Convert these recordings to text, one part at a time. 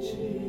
change.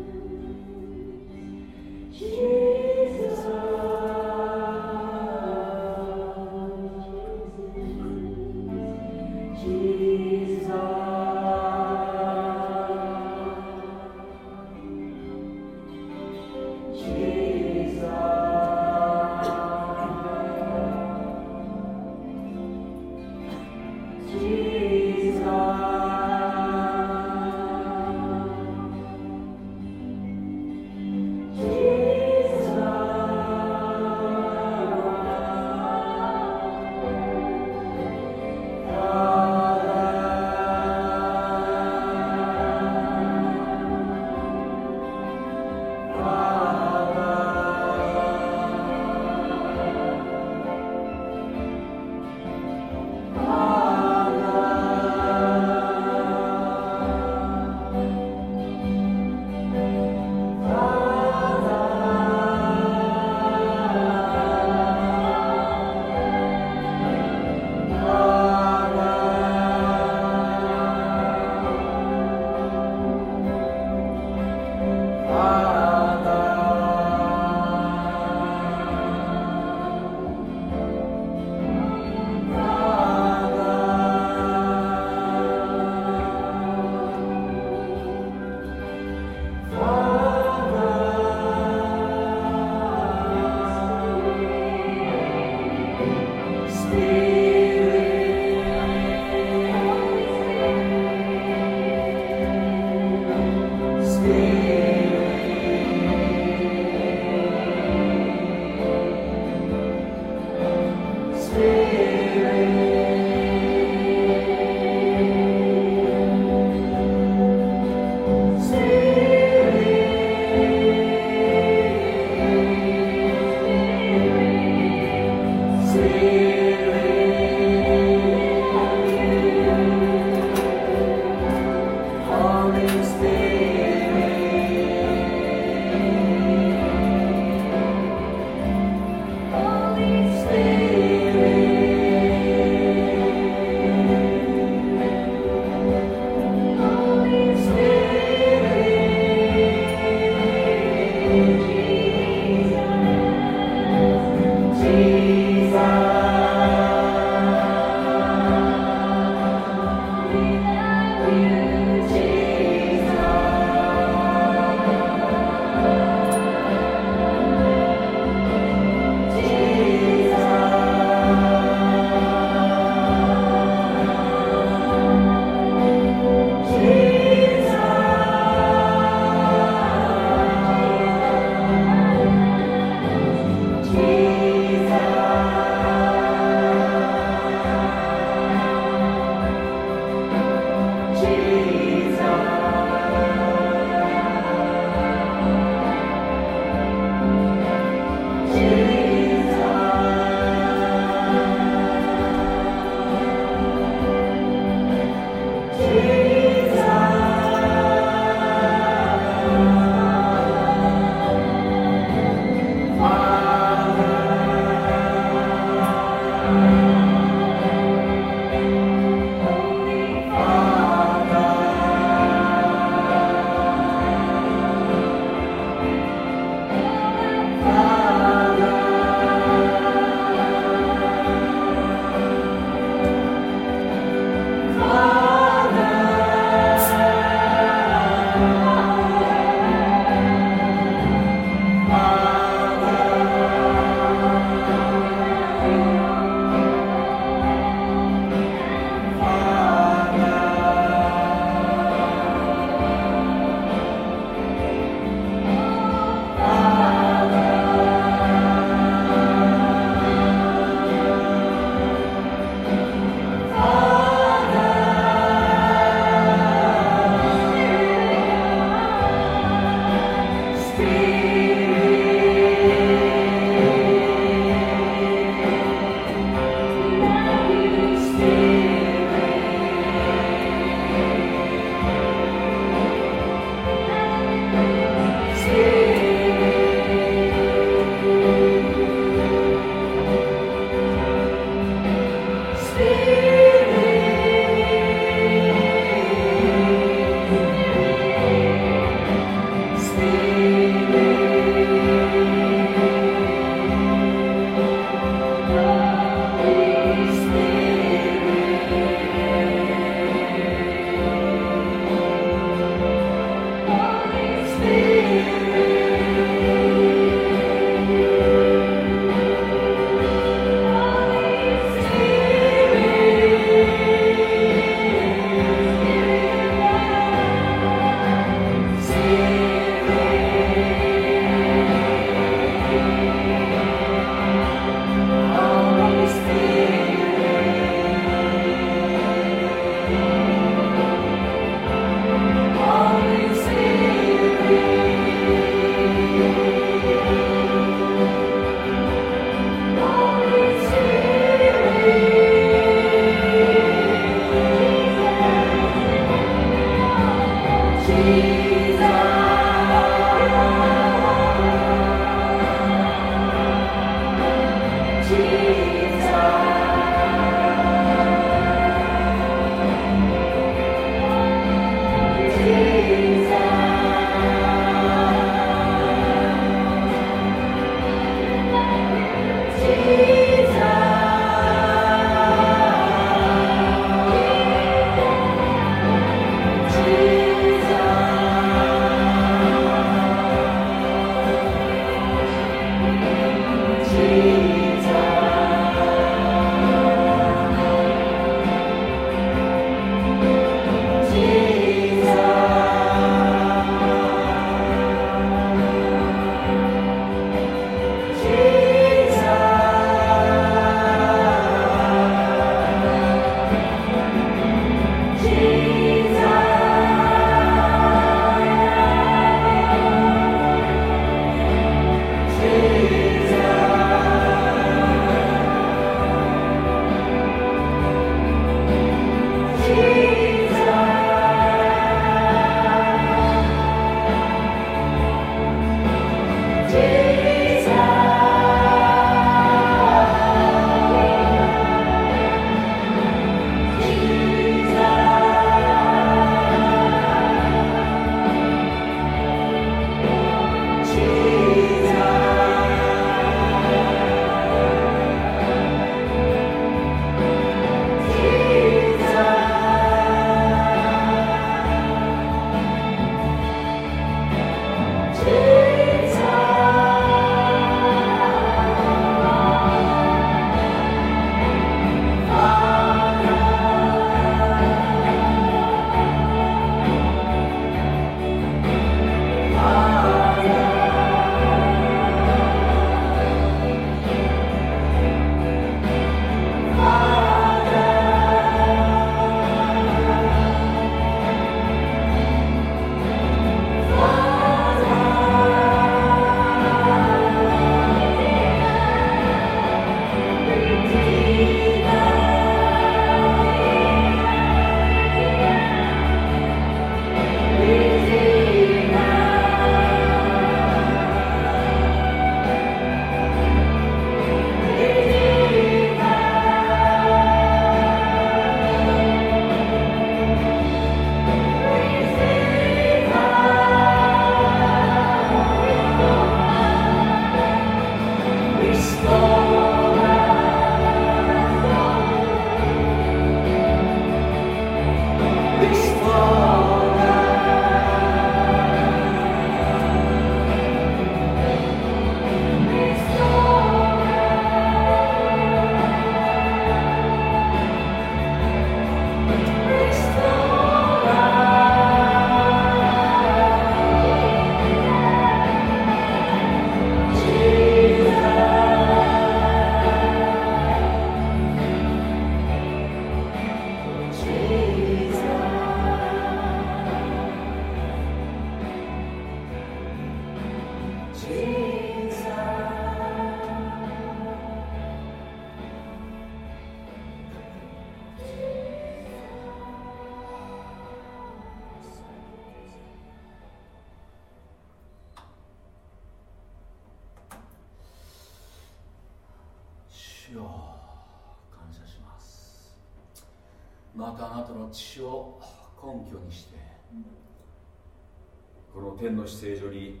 の天の姿勢所に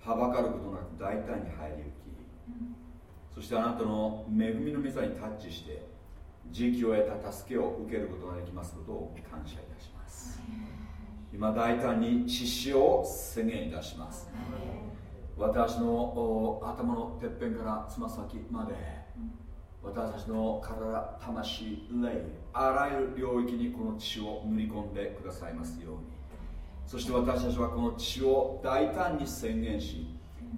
はばかることなく大胆に入り行きそしてあなたの恵みの御座にタッチして時期を得た助けを受けることができますことを感謝いたします。今大胆に血潮を宣言いたします。私の頭のてっぺんからつま先まで私たちの体魂霊あらゆる領域にこの血を塗り込んでくださいますように。そして私たちはこの血を大胆に宣言し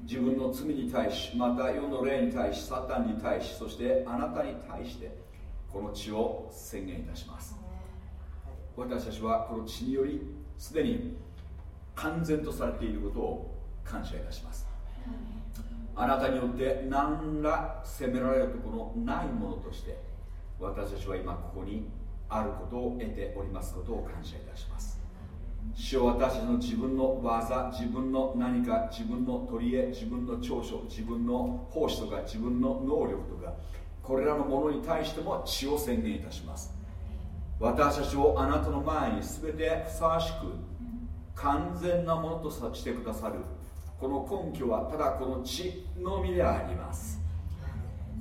自分の罪に対しまた世の霊に対しサタンに対しそしてあなたに対してこの血を宣言いたします。私たちはこの血によりすでに完全とされていることを感謝いたします。あなたによって何ら責められるところないものとして私たちは今ここにあることを得ておりますことを感謝いたします。主を私たちの自分の技自分の何か自分の取り柄自分の長所自分の奉仕とか自分の能力とかこれらのものに対しても血を宣言いたします。私たちをあなたの前に全てふさわしく完全なものとしてくださる。この根拠はただこの血のみであります。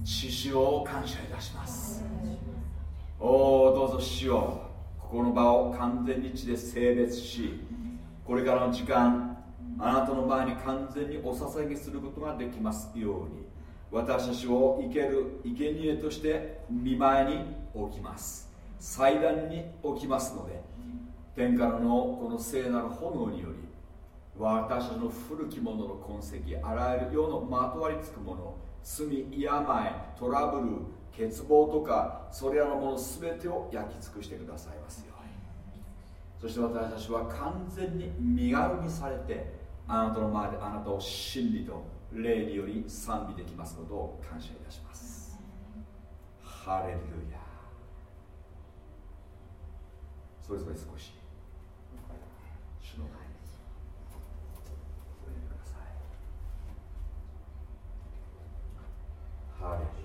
血潮を感謝いたします。おおどうぞ死を。ここの場を完全に血で性別しこれからの時間あなたの前に完全にお捧げすることができますように私たちを生ける生贄として見舞いに置きます。祭壇に置きますので天からのこの聖なる炎により私たちの古きものの痕跡あらゆる世のまとわりつくもの罪病トラブル欠乏とかそれらのもの全てを焼き尽くしてくださいますよ。うにそして私たちは完全に身軽にされてあなたの前であなたを真理と霊により賛美できますことを感謝いたします。ハレルヤそれぞれ少し主の前ハレルヤ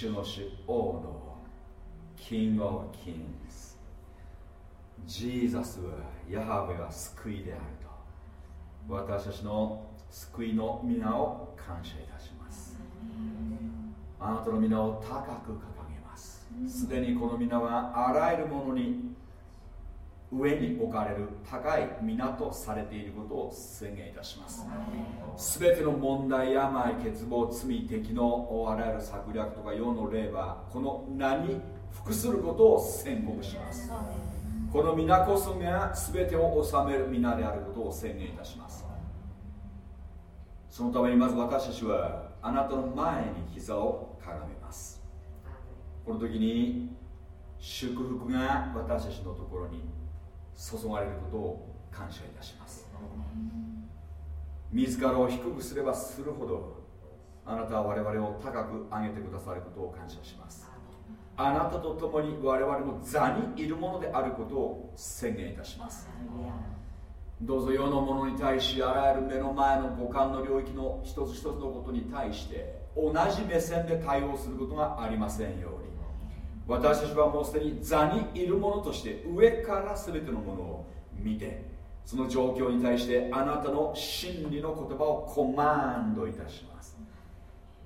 主の主王のキングオブキングスジーザスはヤハウェは救いであると。私たちの救いの皆を感謝いたします。あなたの皆を高く掲げます。すでにこの皆はあらゆるものに上に置かれる高い港されていることを宣言いたします。全ての問題病欠乏罪敵のあらゆる策略とか世の霊はこの名に服することを宣告します。この皆こそが全てを治める皆であることを宣言いたします。そのためにまず私たちはあなたの前に膝をかがめます。この時に祝福が私たちのところに注がれることを感謝いたします。自らを低くすればするほどあなたは我々を高く上げてくださることを感謝します。あなたと共に我々の座にいるものであることを宣言いたします。どうぞ世のものに対しあらゆる目の前の五感の領域の一つ一つのことに対して同じ目線で対応することがありませんように。私たちはもうすでに座にいるものとして上から全てのものを見てその状況に対してあなたの真理の言葉をコマンドいたします。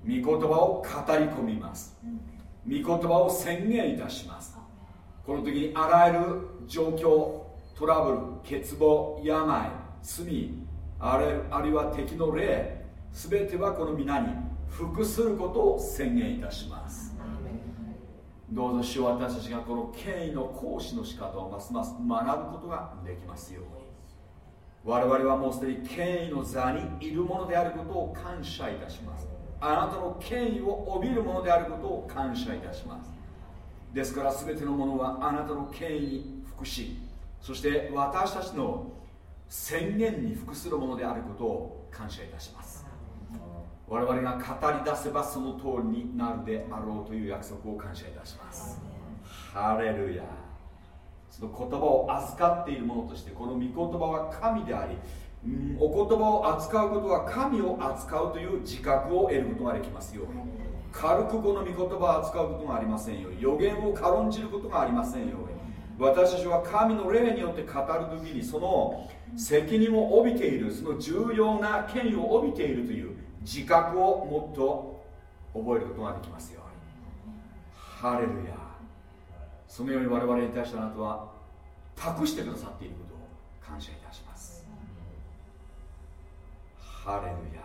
御言葉を語り込みます。御言葉を宣言いたします。この時にあらゆる状況トラブル欠乏病罪あるあるいは敵の霊全てはこの皆に服することを宣言いたします。どうぞ主私たちがこの権威の行使の仕方をますます学ぶことができますように。我々はもうすでに権威の座にいるものであることを感謝いたします。あなたの権威を帯びるものであることを感謝いたします。ですから全てのものはあなたの権威に服しそして私たちの宣言に服するものであることを感謝いたします。我々が語り出せばその通りになるであろうという約束を感謝いたします。ハレルヤ。その言葉を預かっているものとしてこの御言葉は神であり、うん、お言葉を扱うことは神を扱うという自覚を得ることができますように。軽くこの御言葉を扱うことがありませんように。予言を軽んじることがありませんように。私たちは神の霊によって語る時にその責任を帯びているその重要な権威を帯びているという自覚をもっと覚えることができますように。ハレルヤ。そのように我々に対してあなたは託してくださっていることを感謝いたします。ハレルヤ。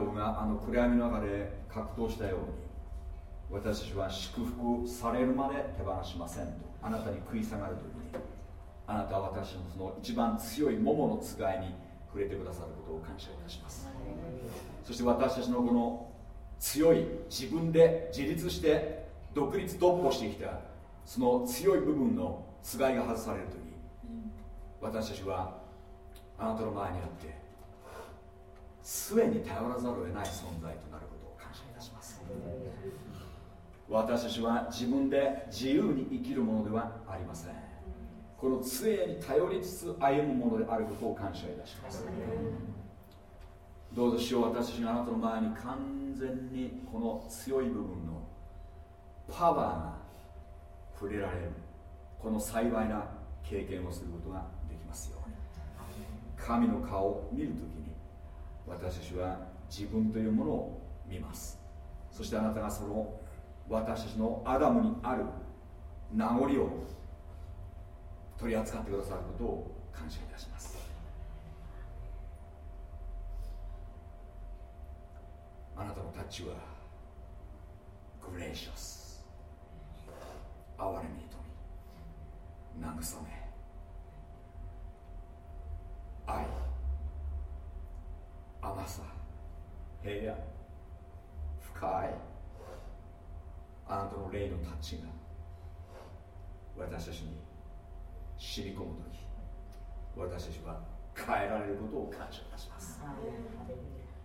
ヤコブがあの暗闇の中で格闘したように私たちは祝福されるまで手放しませんと。あなたに食い下がるときにあなたは私のその一番強い桃のつがいに触れてくださることを感謝いたします。そして私たちのこの強い自分で自立して独立独歩してきたその強い部分のつがいが外される時私たちはあなたの前にあって末に頼らざるを得ない存在となることを感謝いたします。私たちは自分で自由に生きるものではありません。この杖に頼りつつ歩むものであることを感謝いたします。どうぞしよう私たちがあなたの前に完全にこの強い部分のパワーが触れられる。この幸いな経験をすることができますように。神の顔を見るとき私たちは自分というものを見ます。そしてあなたがその私たちのアダムにある名残を取り扱ってくださることを感謝いたします。あなたのタッチはグレーシャス。哀れみに富み。慰め。愛。甘さ。平安深い。あなたの霊のタッチが。私たちに染み込む時。私たちは変えられることを感謝いたします。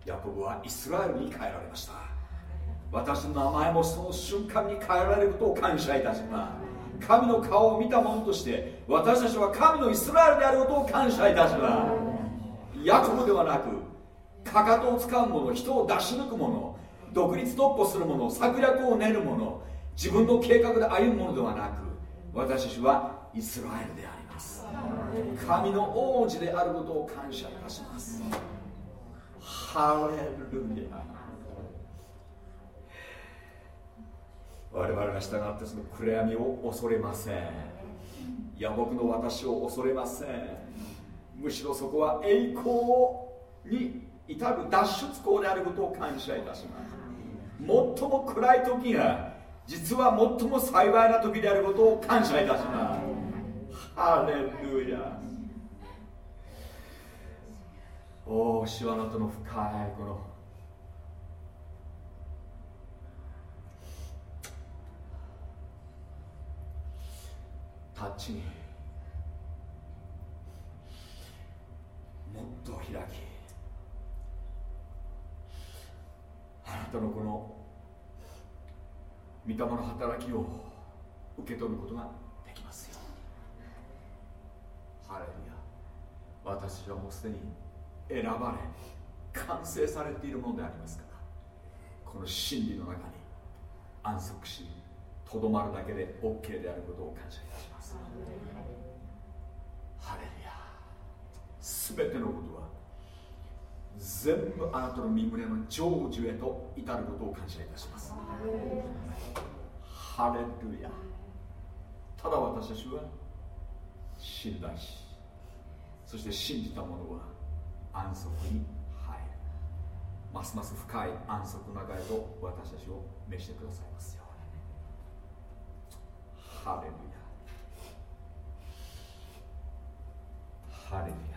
ヤコブはイスラエルに変えられました。私の名前もその瞬間に変えられることを感謝いたします。神の顔を見た者として私たちは神のイスラエルであることを感謝いたします。ヤコブではなくかかとを使う者人を出し抜く者独立独歩する者策略を練る者自分の計画で歩むものではなく私たちはイスラエルであります。神の王子であることを感謝いたします。ハレルヤ。我々が従ってその暗闇を恐れません。野木の私を恐れません。むしろそこは栄光に至る脱出口であることを感謝いたします。最も暗い時が実は最も幸いな時であることを感謝いたします。ハレルヤおお主はあなたの深いこのタッチに。もっと開きあなたのこの御霊の働きを受け取ることができますよハレルヤ。私はもうすでに選ばれ完成されているものでありますから。この真理の中に安息しとどまるだけで OK であることを感謝いたします。ハレルヤ。全てのことは全部あなたの身胸の成就へと至ることを感謝いたします。ハレルヤ。ただ私たちは信頼しそして信じた者は安息に入る。ますます深い安息の中へと私たちを召してくださいますよハレルヤ。ハレルヤ。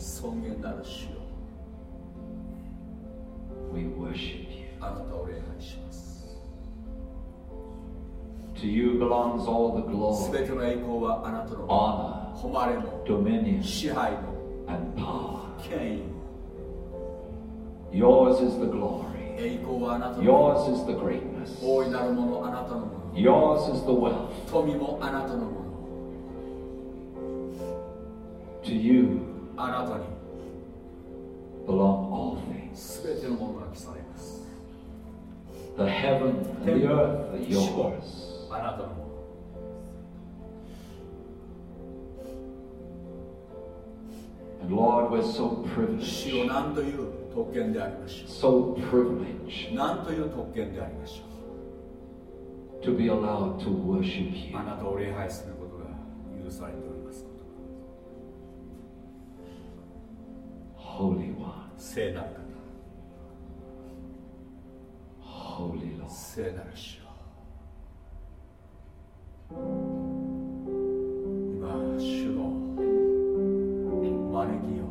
성의 나르시오 We worship you. To you belongs all the glory, honor, dominion, and power. Yours is the glory. Yours is the greatness. Yours is the wealth. To you belong all things. The heaven and the earth are yours. And Lord, we're so privileged. 特権でありましょう。So privileged. なんという特権でありましょう。To be allowed to worship you. あなたを礼拝することが許されて Holy One. 聖なる方。Holy Lord. 聖なる主よ。今、主の招きを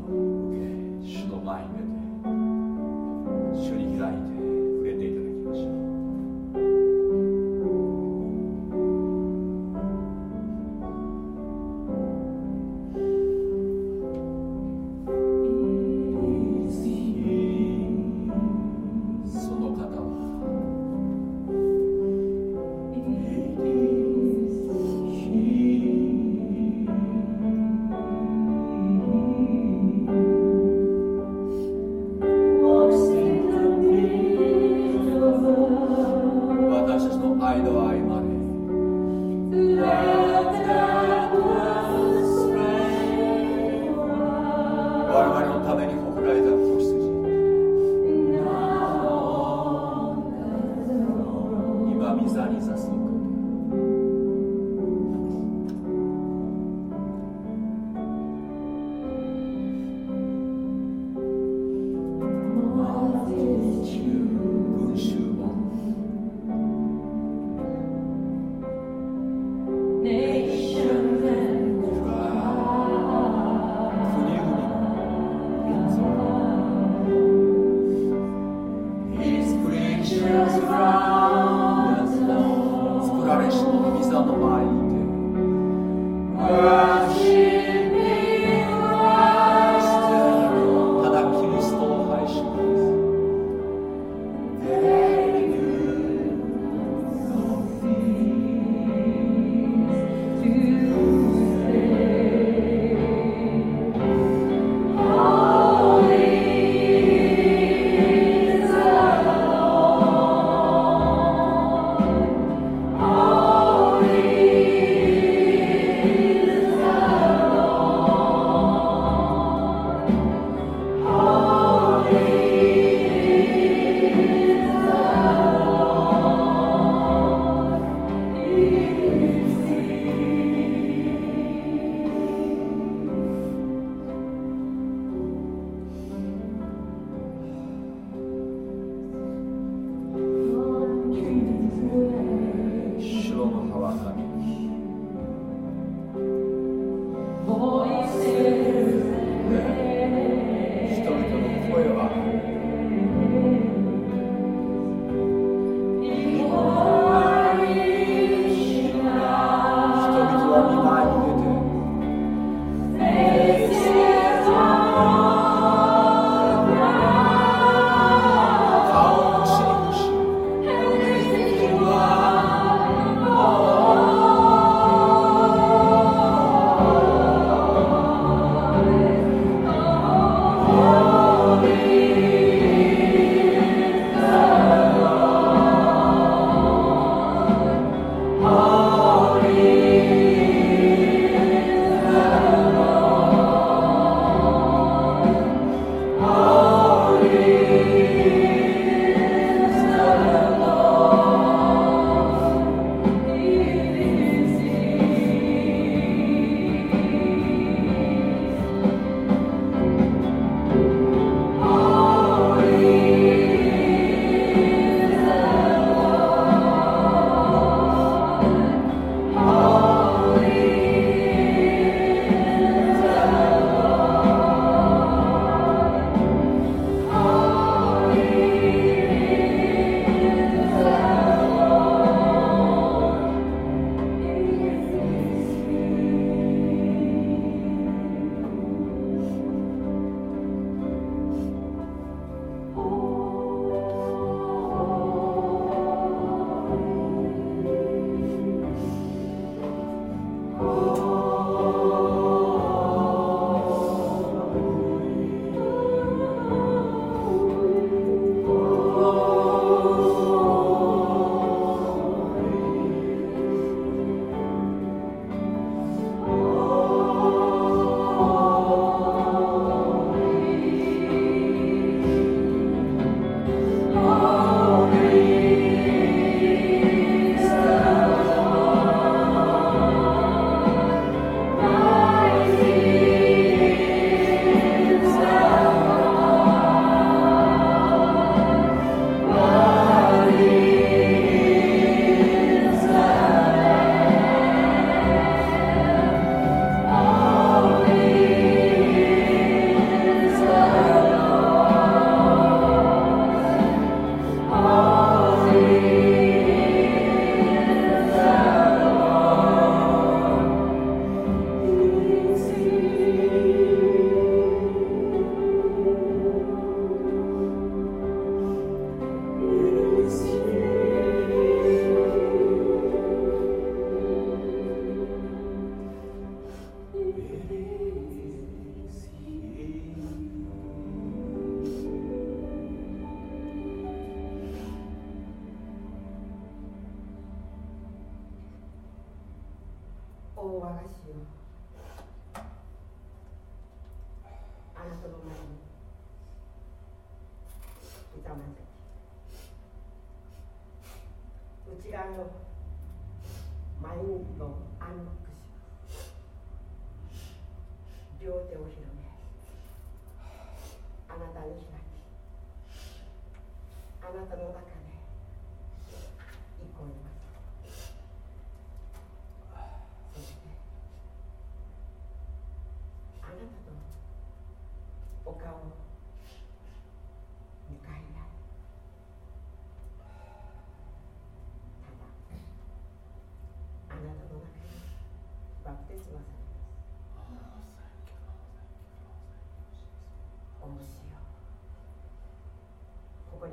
受け、主の前に出て主に開いて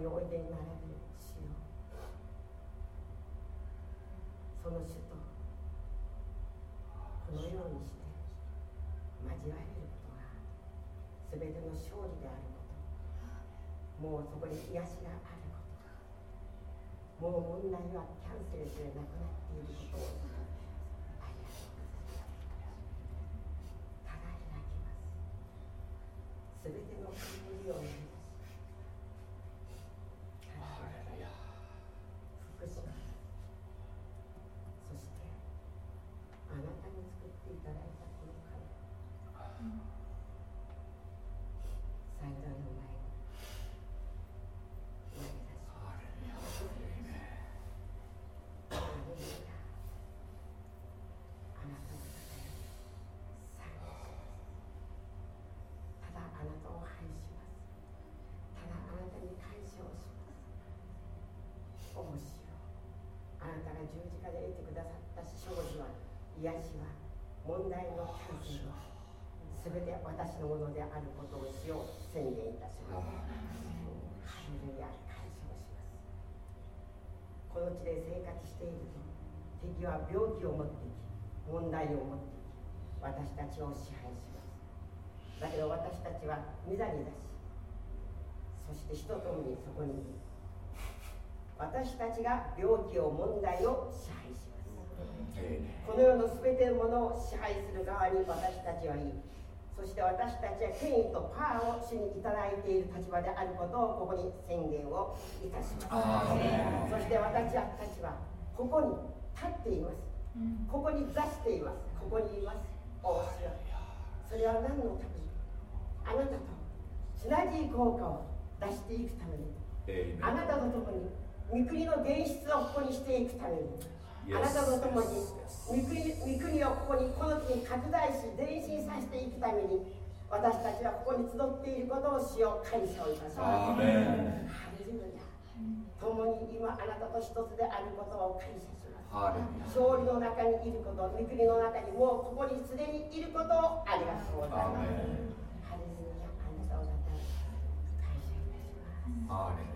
においでになれる主よその主とこのようにして交われることが全ての勝利であること。もうそこに癒しがあること。もう問題はキャンセルすれなくなっていることをただ開きますすべての国をあなたが十字架で得てくださった勝利は癒しは問題のキャンセルは全て私のものであることをしよう宣言いたします。ハレルヤ感謝をしますこの地で生活していると敵は病気を持ってき問題を持ってき私たちを支配します。だけど私たちは御座に出しそして人ともにそこにいる私たちが病気を問題を支配します。この世の全てのものを支配する側に私たちはいい。そして私たちは権威とパワーを主にいただいている立場であることをここに宣言をいたします。そして私たちはここに立っています。ここに座しています。ここにいます。お主は。それは何のために？あなたとシナジー効果を出していくために。あなたと共に御国の現実をここにしていくためにあなたと共に御国御国をここにこの地に拡大し前進させていくために私たちはここに集っていることをしよう感謝をいたします。共に今あなたと一つであることを感謝します。勝利の中にいること御国の中にもうここにすでにいることをありがとうございます。ハレルヤあなたをたたえ感謝いたします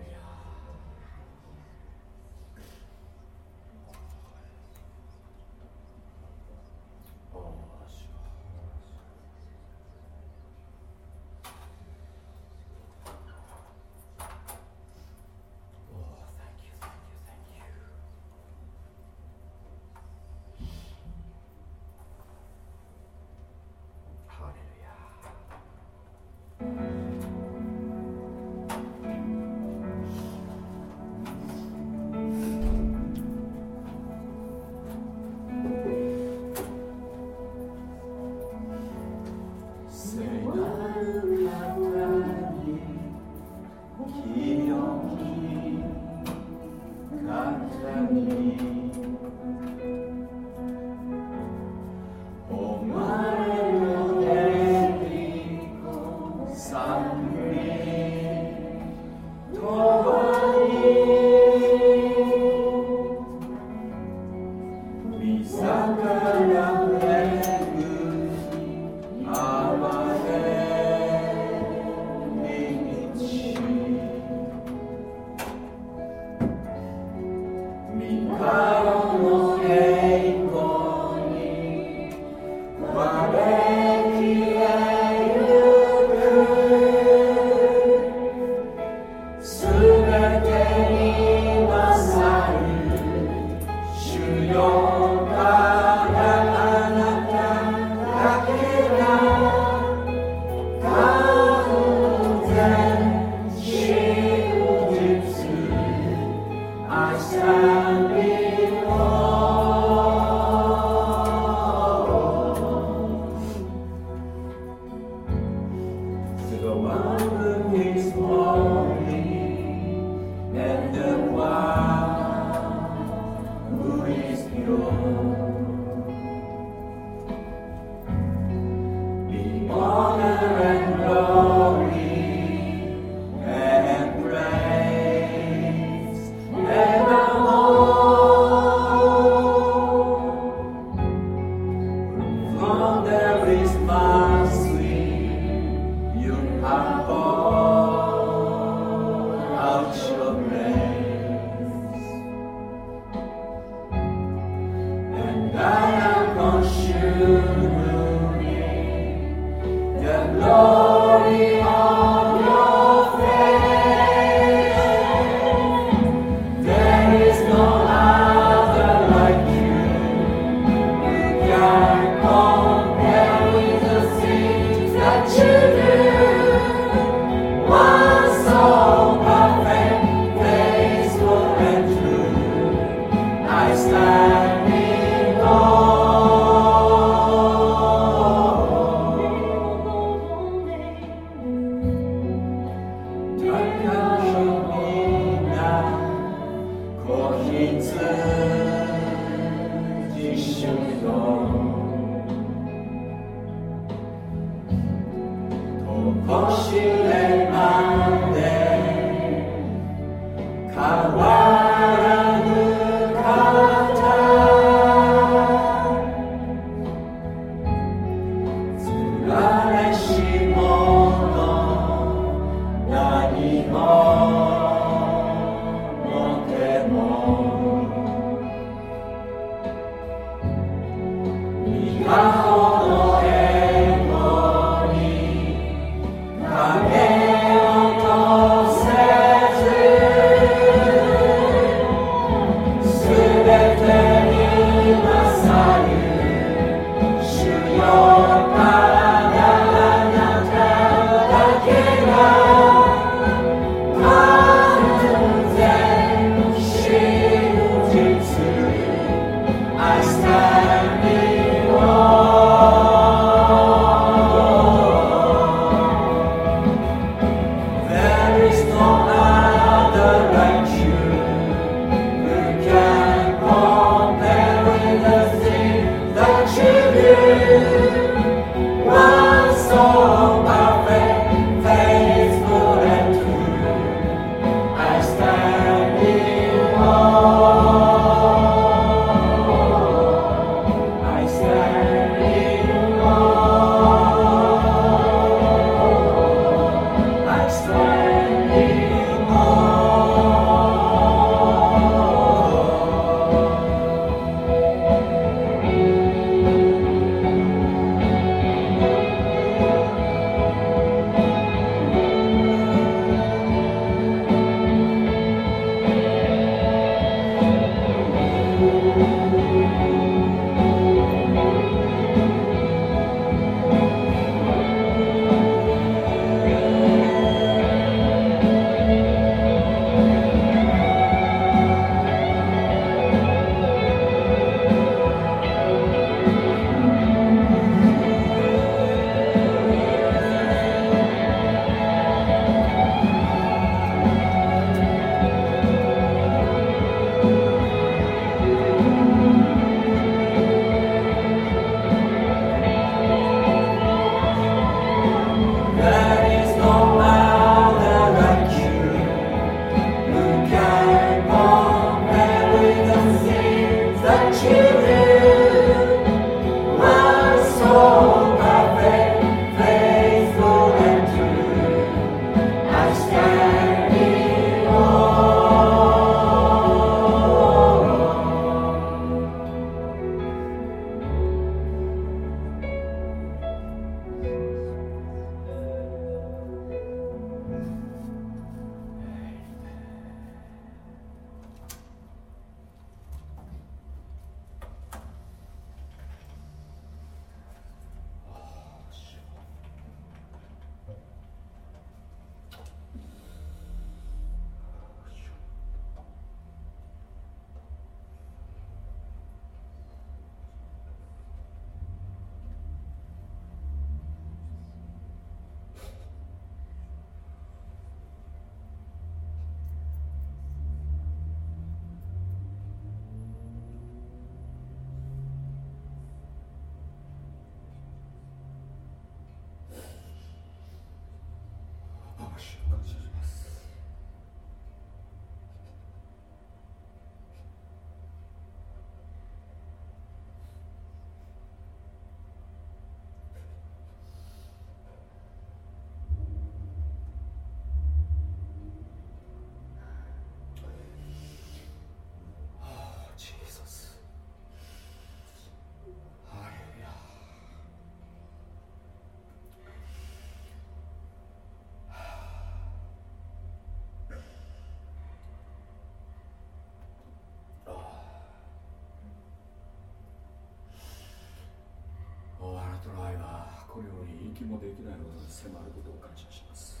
もできないほどに迫ることを感謝します。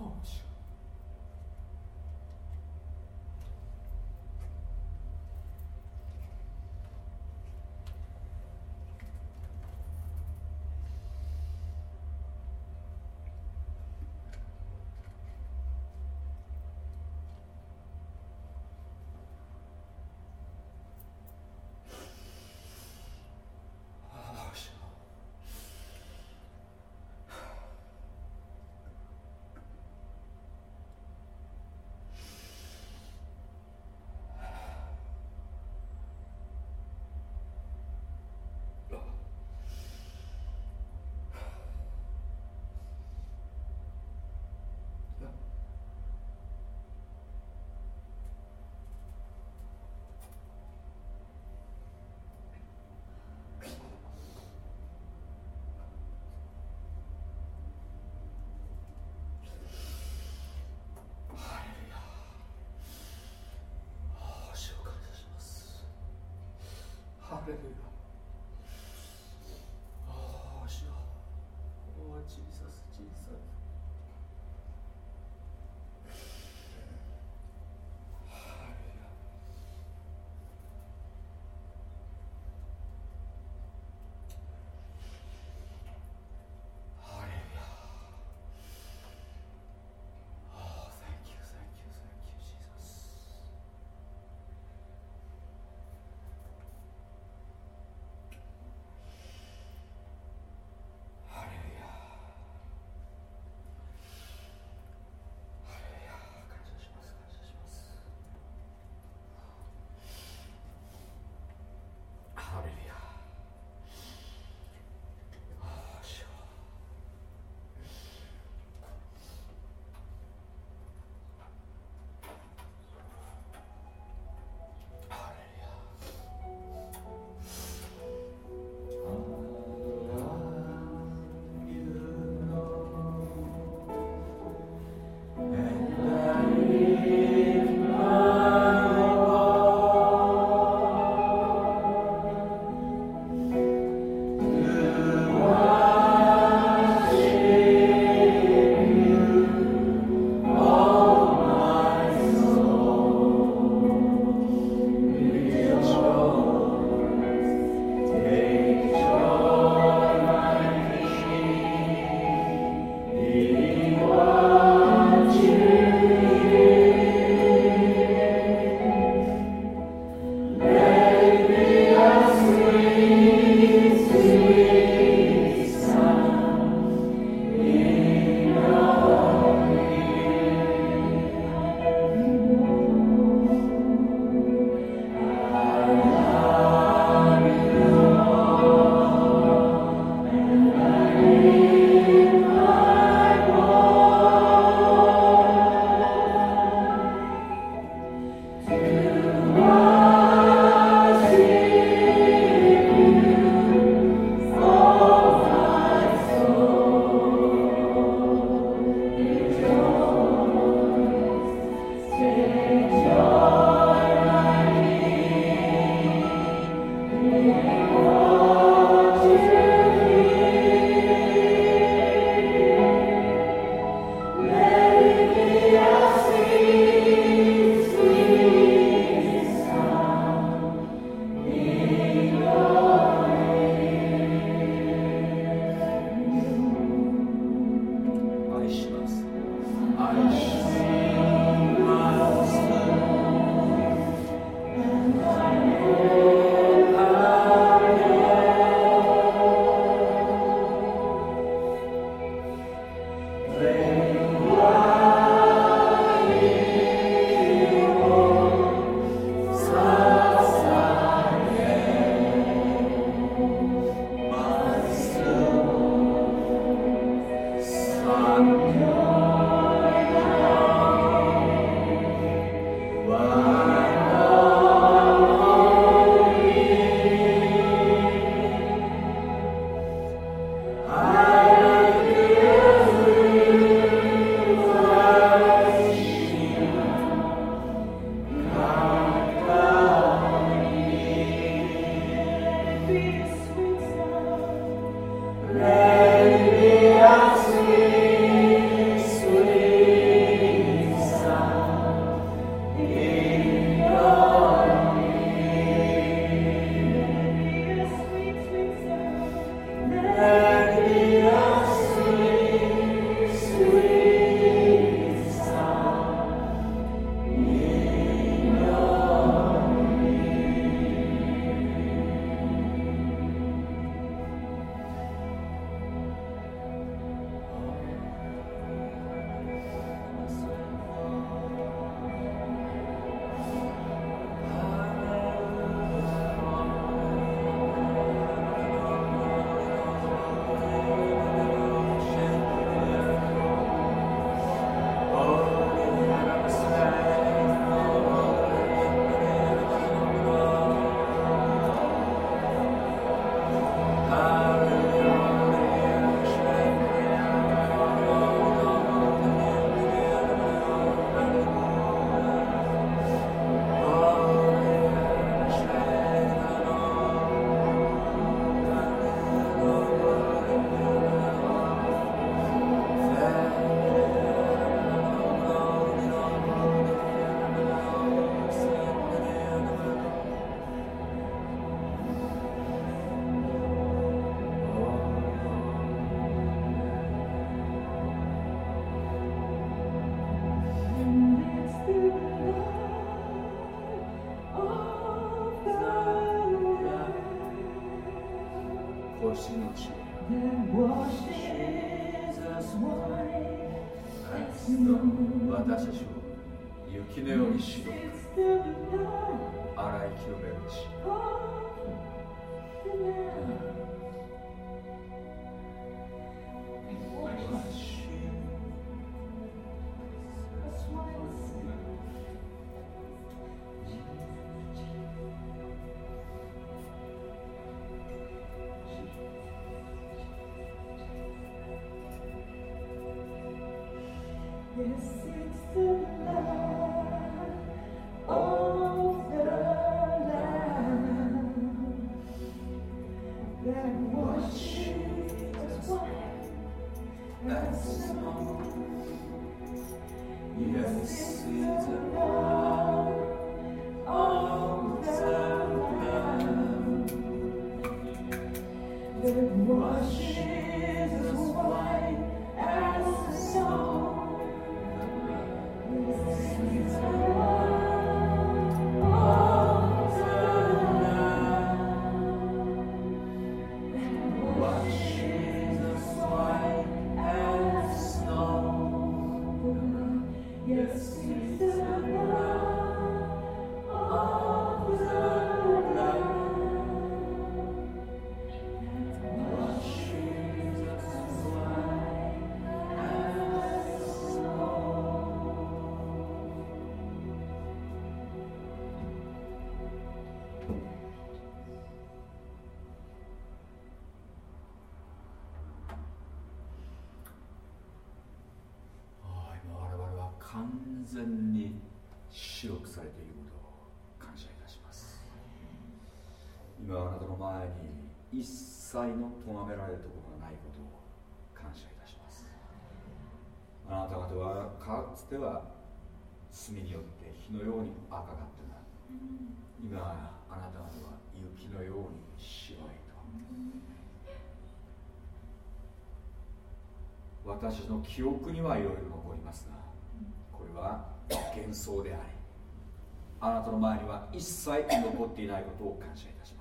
レル前に一切の咎められるところがないことを感謝いたします。あなた方はかつては罪によって火のように赤かったが今あなた方は雪のように白いと。私の記憶にはいろいろ残りますがこれは幻想でありあなたの前には一切残っていないことを感謝いたします。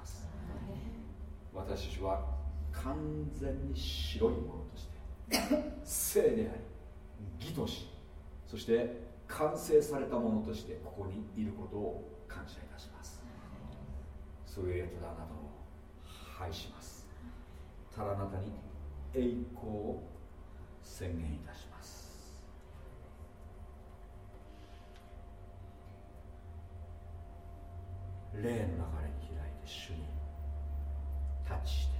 私たちは完全に白いものとして聖であり義としそして完成されたものとしてここにいることを感謝いたします。それへとあなたを拝します。ただあなたに栄光を宣言いたします。霊の流れに開いて主にタ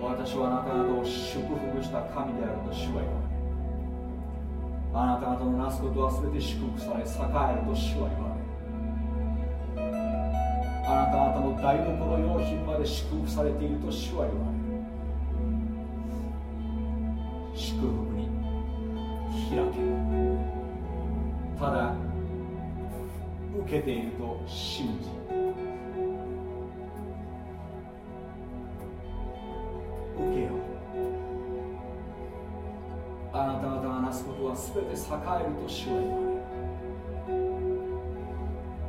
私はあなた方を祝福した神であるとしはいられ。あなた方のなすことは全て祝福され栄えると主は言われ台所用品まで祝福されていると主は言われる祝福に開けただ受けていると信じ受けよう。あなた方が話すことは全て栄えると主は言われる。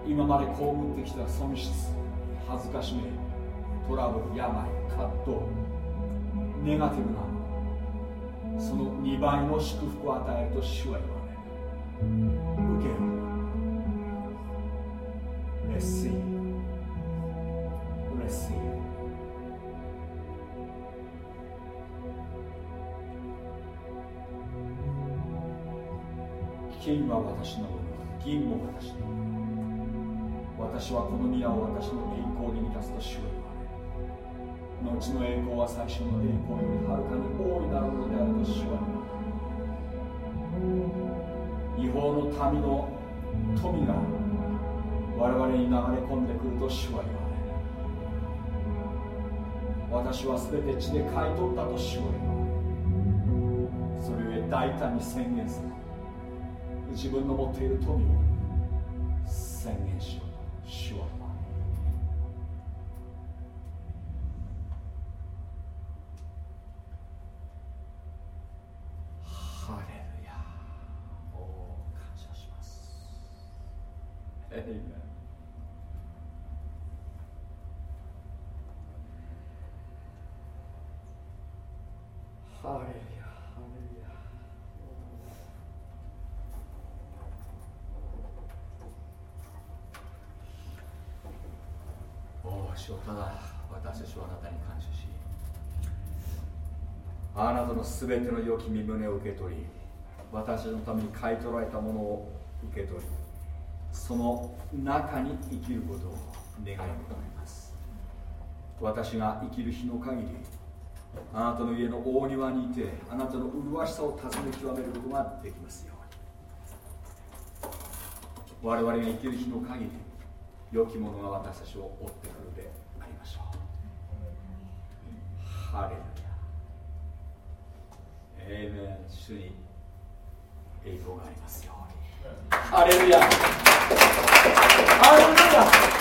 今まで被ってきた損失。恥ずかしめトラブル病葛藤ネガティブなその2倍の祝福を与えると主は言われる。に大いなるのであると主は違法の民の富が我々に流れ込んでくると主は言われ私は全て血で買い取ったと主は言われそれゆえ大胆に宣言する。自分の持っている富を宣言しようと。主はなたのすべての良き身胸を受け取り私のために買い取られたものを受け取りその中に生きることを願い求めます。私が生きる日の限りあなたの家の大庭にいてあなたの麗しさを尋ね極めることができますように。我々が生きる日の限り良きものが私たちを追ってくるでありましょう。ハレルエイメン主に栄光がありますように。ハレルヤハレルヤ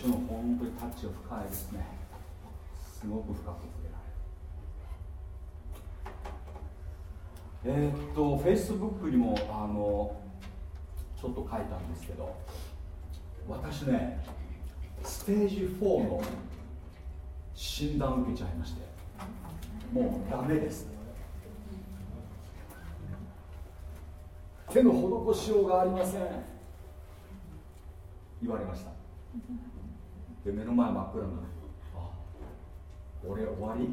主の本当にタッチが深いですね。すごく深く触れられる。えー、っとフェイスブックにもあのちょっと書いたんですけど私ねステージ4の診断受けちゃいましてもうダメです。手の施しようがありません言われましたで目の前真っ暗なあ俺終わり。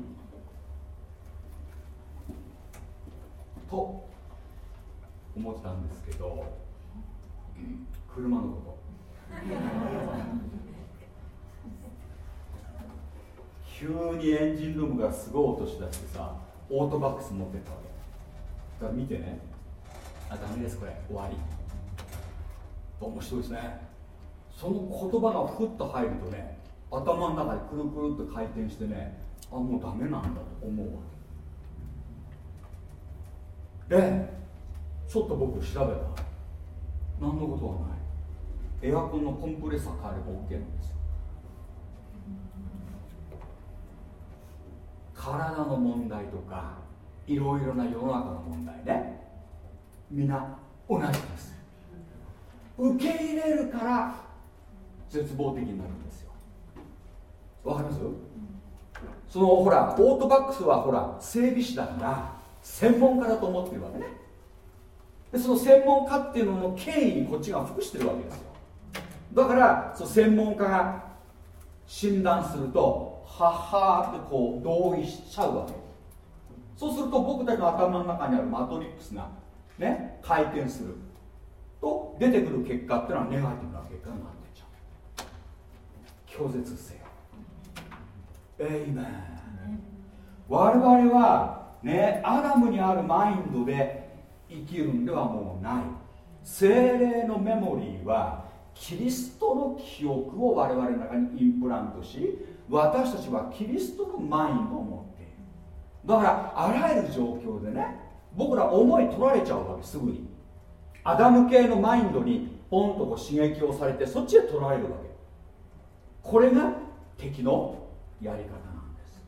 と思ったんですけど車のこと。急にエンジンルームがすごい音しだしてさオートバックス持ってったわけ。だから見てね。あダメですこれ。終わり。面白いですね。その言葉がふっと入るとね頭の中でくるくるっと回転してねあもうダメなんだと思うわけ。でちょっと僕調べた。何のことはない。エアコンのコンプレッサー変えれば OK なんですよ。体の問題とかいろいろな世の中の問題ね。皆同じです。受け入れるから絶望的になるんですよ。わかります？そのほらオートバックスはほら整備士だから専門家だと思ってるわけね。でその専門家っていうのの権威にこっちが服してるわけですよ。だからその専門家が診断するとははってこう同意しちゃうわけ。そうすると僕たちの頭の中にあるマトリックスがね回転すると出てくる結果っていうのはネガティブな結果になってっちゃう。拒絶せよえいめん我々はねアダムにあるマインドで生きるんではもうない。精霊のメモリーはキリストの記憶を我々の中にインプラントし私たちはキリストのマインドを持っている。だからあらゆる状況でね僕ら思い取られちゃうわけすぐに。アダム系のマインドにポンとこう刺激をされてそっちへ取られるわけ。これが敵のやり方なんです。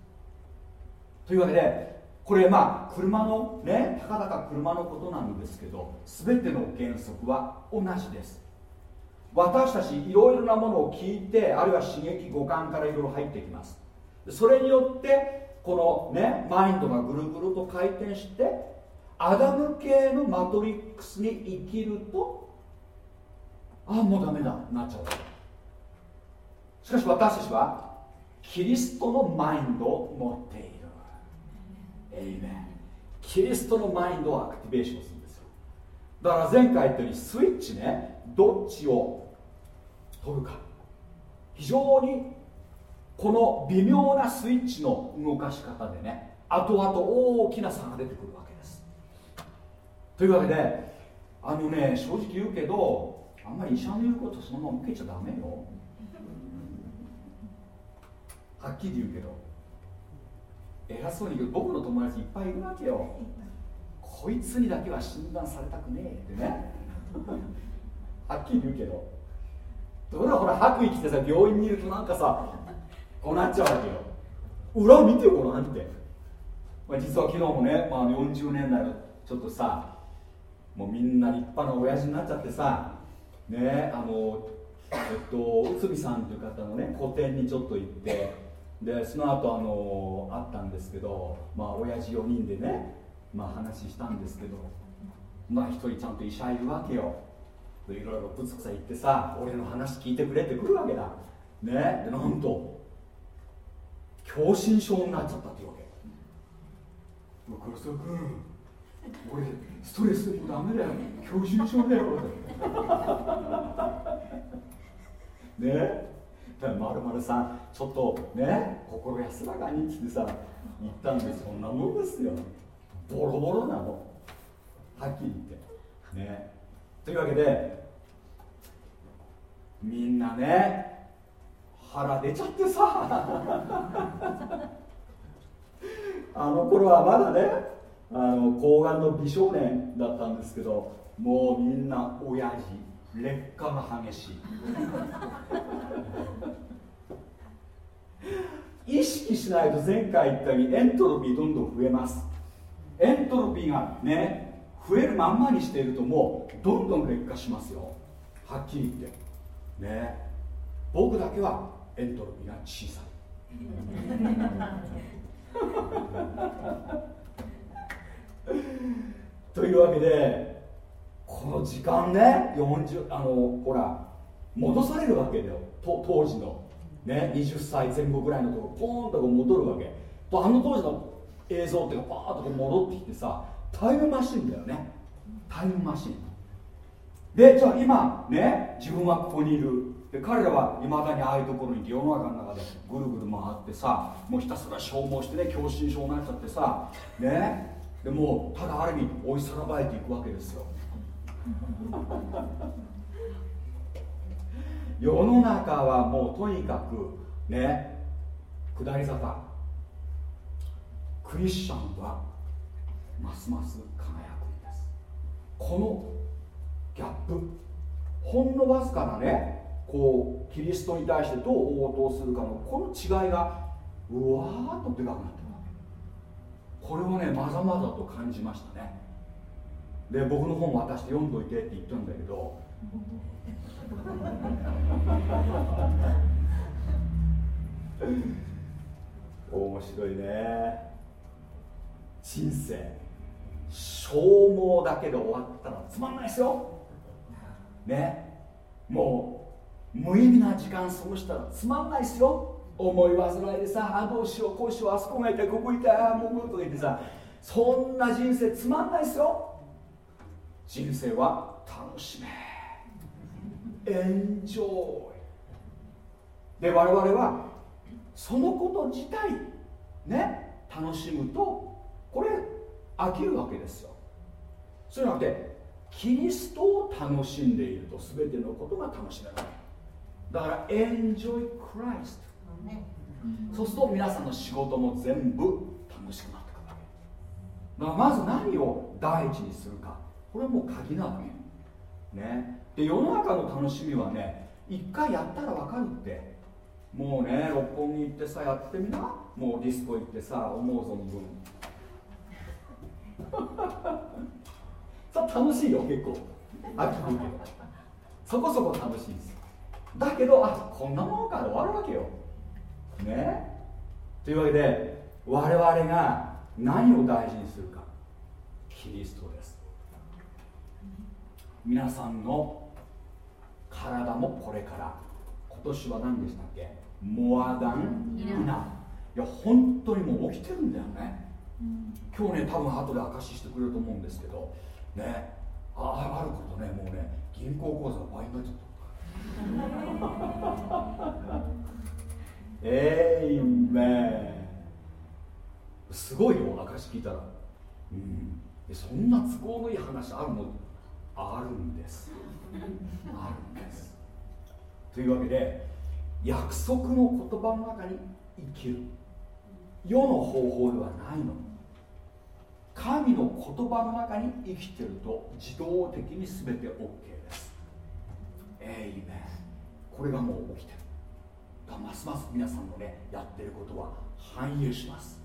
というわけでこれまあ車のねたかだか車のことなんですけど全ての原則は同じです。私たちいろいろなものを聞いてあるいは刺激五感からいろいろ入ってきます。それによってこのねマインドがぐるぐると回転してアダム系のマトリックスに生きるとああもうダメだなっちゃう。しかし私たちはキリストのマインドを持っている。エイメンキリストのマインドをアクティベーションするんですよ。だから前回言ったようにスイッチねどっちを取るか。非常にこの微妙なスイッチの動かし方でね後々大きな差が出てくるわけです。というわけであのね正直言うけどあんまり医者の言うことそのまま受けちゃダメよ。はっきり言うけど偉そうに言うけど僕の友達いっぱいいるわけよ。こいつにだけは診断されたくねえってね。はっきり言うけどところがほら白衣着てさ病院にいるとなんかさこうなっちゃうわけよ。裏を見てよこのって、まあ、実は昨日もね、まあ、40年代のちょっとさもうみんな立派な親父になっちゃってさねあのえっと内海さんという方のね個展にちょっと行ってでその後あの会ったんですけどまあ親父4人でねまあ話したんですけどまあ一人ちゃんと医者いるわけよ。いろいろぶつくさ言ってさ俺の話聞いてくれってくるわけだ。ね。でなんと狭心症になっちゃったっていうわけ。黒沢君俺ストレスでもダメだよ。狭心症だよ。ねまるまるさんちょっとね心安らかにってさ言ったんでそんなもんですよ。ボロボロなの。はっきり言って。ね。というわけでみんなね腹出ちゃってさ。あの頃はまだねあの抗がんの美少年だったんですけどもうみんな親父。劣化が激しい。意識しないと前回言ったようにエントロピーどんどん増えます。エントロピーがね増えるまんまにしているともうどんどん劣化しますよ。はっきり言って。ね。僕だけはエントロピーが小さい。というわけでこの時間ね40あのほら戻されるわけだよ。当時の、ね、20歳前後ぐらいのところポーンと戻るわけ。とあの当時の映像っていうかパーッと戻ってきてさタイムマシンだよね。タイムマシン。でじゃあ今ね自分はここにいる。で彼らはいまだにああいうところに世の中の中でぐるぐる回ってさもうひたすら消耗してね狭心症になっちゃってさね。でもただある意味追いさらばえていくわけですよ。世の中はもうとにかくね下り坂。クリスチャンはますます輝くんです。このギャップ。ほんのわずかなねこうキリストに対してどう応答するかのこの違いがうわーっとでかくなってるわけ。これをねまざまざと感じましたね。で僕の本渡して読んどいてって言ったんだけど。面白いね。人生。消耗だけで終わったらつまんないですよ。ね。もう無意味な時間過ごしたらつまんないっすよ。思い煩いでさあどうしようこうしようあそこがいたここいたもうとか言ってさそんな人生つまんないっすよ人生は楽しめ。エンジョイで我々はそのこと自体ね楽しむとこれ飽きるわけですよ。そうじゃなくてキリストを楽しんでいると全てのことが楽しめるだからエンジョイクライストそうすると皆さんの仕事も全部楽しくなってくるわけ。まず何を第一にするかこれはもう鍵なわけね。で世の中の楽しみはね一回やったら分かるって。もうね六本木行ってさやってみな。もうディスコ行ってさ思う存分。さ楽しいよ結構。飽きるけどそこそこ楽しいです。だけどあこんなものかで終わるわけよ。ね。というわけで我々が何を大事にするか。キリストです。皆さんの体もこれから。今年は何でしたっけ？モアダン？イナ。いや本当にもう起きてるんだよね、今日ね多分後で証ししてくれると思うんですけど。ね。ああることねもうね銀行口座倍になっちゃった えいめすごいよ証聞いたら。うん。そんな都合のいい話あるの？あるんです。あるんです。というわけで約束の言葉の中に生きる。世の方法ではないの。神の言葉の中に生きてると自動的に全て OK です。えいめこれがもう起きてる。だますます皆さんのねやってることは繁栄します。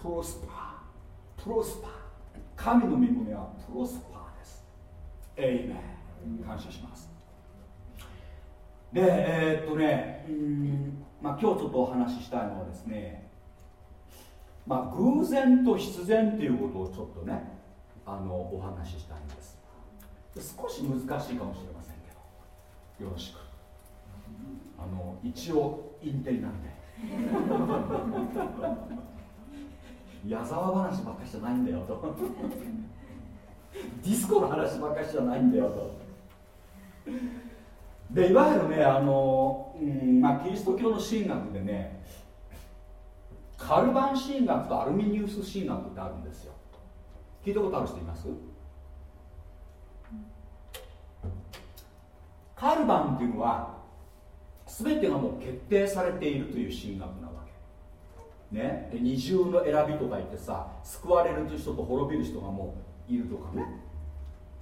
プロスパー。プロスパー。神の身胸はプロスパー。エイメン感謝します。でえー、っとねうんまあ今日ちょっとお話ししたいのはですねまあ偶然と必然っていうことをちょっとねあのお話ししたいんです。少し難しいかもしれませんけどよろしく。あの一応インテリなんで。矢沢話ばっかしじゃないんだよと。ディスコの話ばっかしじゃないんだよと。でいわゆるねあの、うんまあ、キリスト教の神学でねカルバン神学とアルミニウス神学ってあるんですよ。聞いたことある人います？カルバンっていうのは全てがもう決定されているという神学なわけ。ね、二重の選びとか言ってさ救われる人と滅びる人がもういるとかね。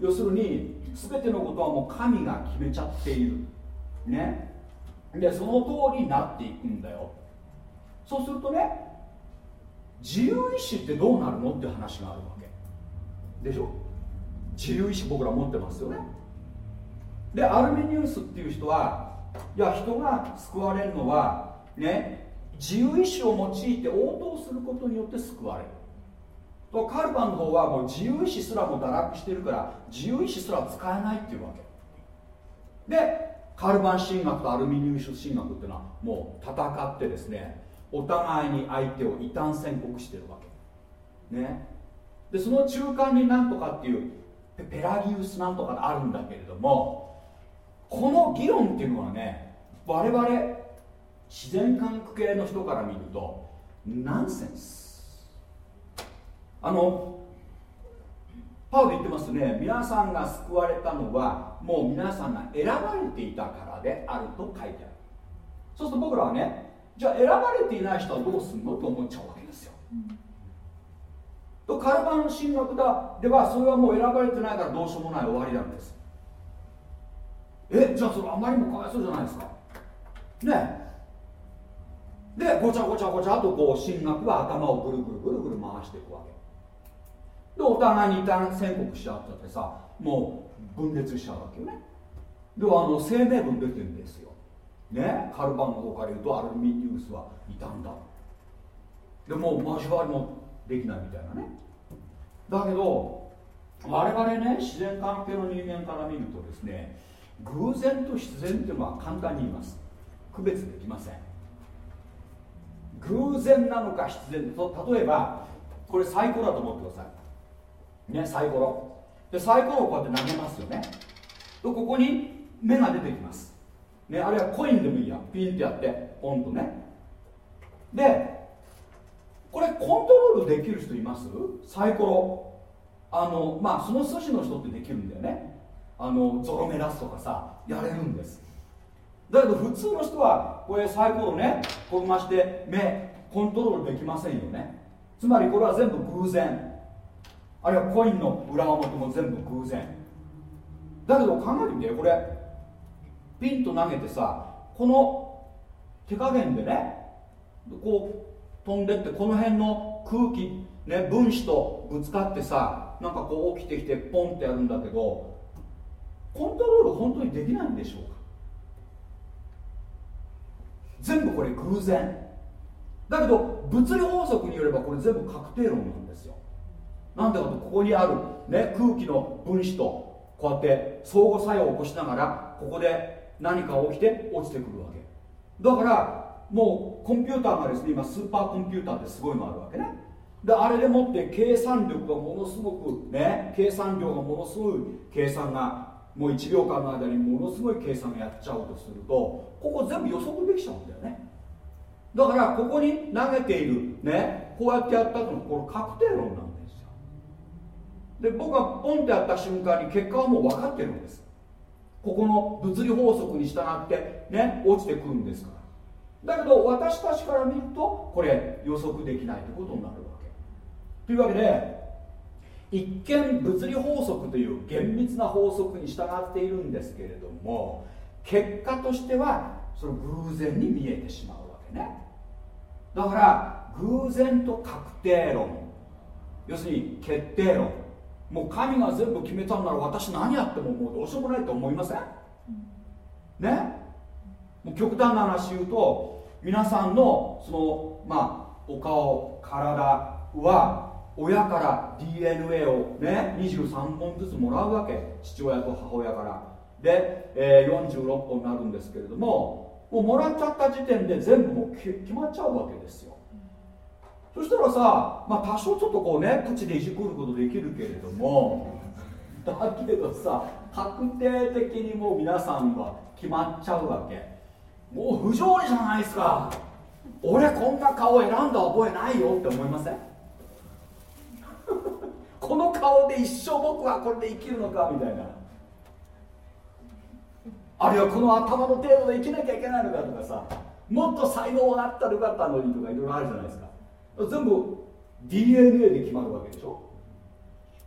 要するに全てのことはもう神が決めちゃっている。ね。でその通りになっていくんだよ。そうするとね自由意志ってどうなるのって話があるわけ。でしょ？自由意志僕ら持ってますよね。でアルメニウスっていう人はいや人が救われるのはね自由意志を用いて応答することによって救われる。とカルバンの方はもう自由意志すらも堕落してるから自由意志すら使えないっていうわけ。でカルバン神学とアルミニウス神学っていうのはもう戦ってですねお互いに相手を異端宣告してるわけ。ね。でその中間になんとかっていうペラギウスなんとかあるんだけれどもこの議論っていうのはね我々自然科学系の人から見るとナンセンス。あのパウル言ってますね。皆さんが救われたのはもう皆さんが選ばれていたからであると書いてある。そうすると僕らはねじゃあ選ばれていない人はどうすんのと思っちゃうわけですよ、とカルバン神学だではそれはもう選ばれてないからどうしようもない終わりなんです。えじゃあそれあまりにもかわいそうじゃないですか。ね。でごちゃごちゃごちゃとこう神学が頭をぐるぐるぐるぐる回していくわけ。でお互いに一旦宣告しちゃったってさもう分裂しちゃうわけよね。ではあの声明文出てるんですよ。ね？カルバンの方から言うとアルミニウスはいたんだ。でもう交わりもできないみたいなね。だけど我々ね自然関係の人間から見るとですね偶然と必然っていうのは簡単に言います。区別できません。偶然なのか必然と例えばこれサイコロだと思ってください。ねサイコロ。でサイコロをこうやって投げますよね。でここに目が出てきます。ね、あるいはコインでもいいや。ピンってやってポンとね。でこれコントロールできる人います？サイコロ。あのまあその筋の人ってできるんだよね。あのゾロ目出すとかさやれるんです。だけど普通の人はこれサイコロね転がして目コントロールできませんよね。つまりこれは全部偶然。あるいはコインの裏表も全部偶然。だけど考えてみてこれ。ピンと投げてさこの手加減でねこう飛んでってこの辺の空気、ね、分子とぶつかってさなんかこう起きてきてポンってやるんだけどコントロール本当にできないんでしょうか。全部これ偶然。だけど物理法則によればこれ全部確定論なんですよ。なんでかとここにある、ね、空気の分子とこうやって相互作用を起こしながらここで何か起きて落ちてくるわけ。だからもうコンピューターがですね今スーパーコンピューターってすごいのあるわけね。であれでもって計算力がものすごくね計算量がものすごい計算がもう1秒間の間にものすごい計算をやっちゃうとするとここ全部予測できちゃうんだよね。だからここに投げているねこうやってやったのこれ確定論なんですよ。で僕がポンってやった瞬間に結果はもう分かってるんです。ここの物理法則に従ってね落ちてくるんですから。だけど私たちから見るとこれ予測できないということになるわけ。というわけで一見物理法則という厳密な法則に従っているんですけれども結果としてはその偶然に見えてしまうわけね。だから偶然と確定論。要するに決定論。もう神が全部決めたんなら私何やってももうどうしようもないと思いません？ね？もう極端な話言うと皆さんのそのまあお顔体は親から DNA をね23本ずつもらうわけ。父親と母親から。で、えー、46本になるんですけれどももうもらっちゃった時点で全部もう決まっちゃうわけですよ。そしたらさ、まあ、多少ちょっとこうね口でいじくることできるけれども だけどさ確定的にもう皆さんは決まっちゃうわけ。もう不条理じゃないですか。俺こんな顔選んだ覚えないよって思いません？この顔で一生僕はこれで生きるのかみたいな。あるいはこの頭の程度で生きなきゃいけないのかとかさもっと才能があったらよかったのにとかいろいろあるじゃないですか。全部 DNA で決まるわけでしょ？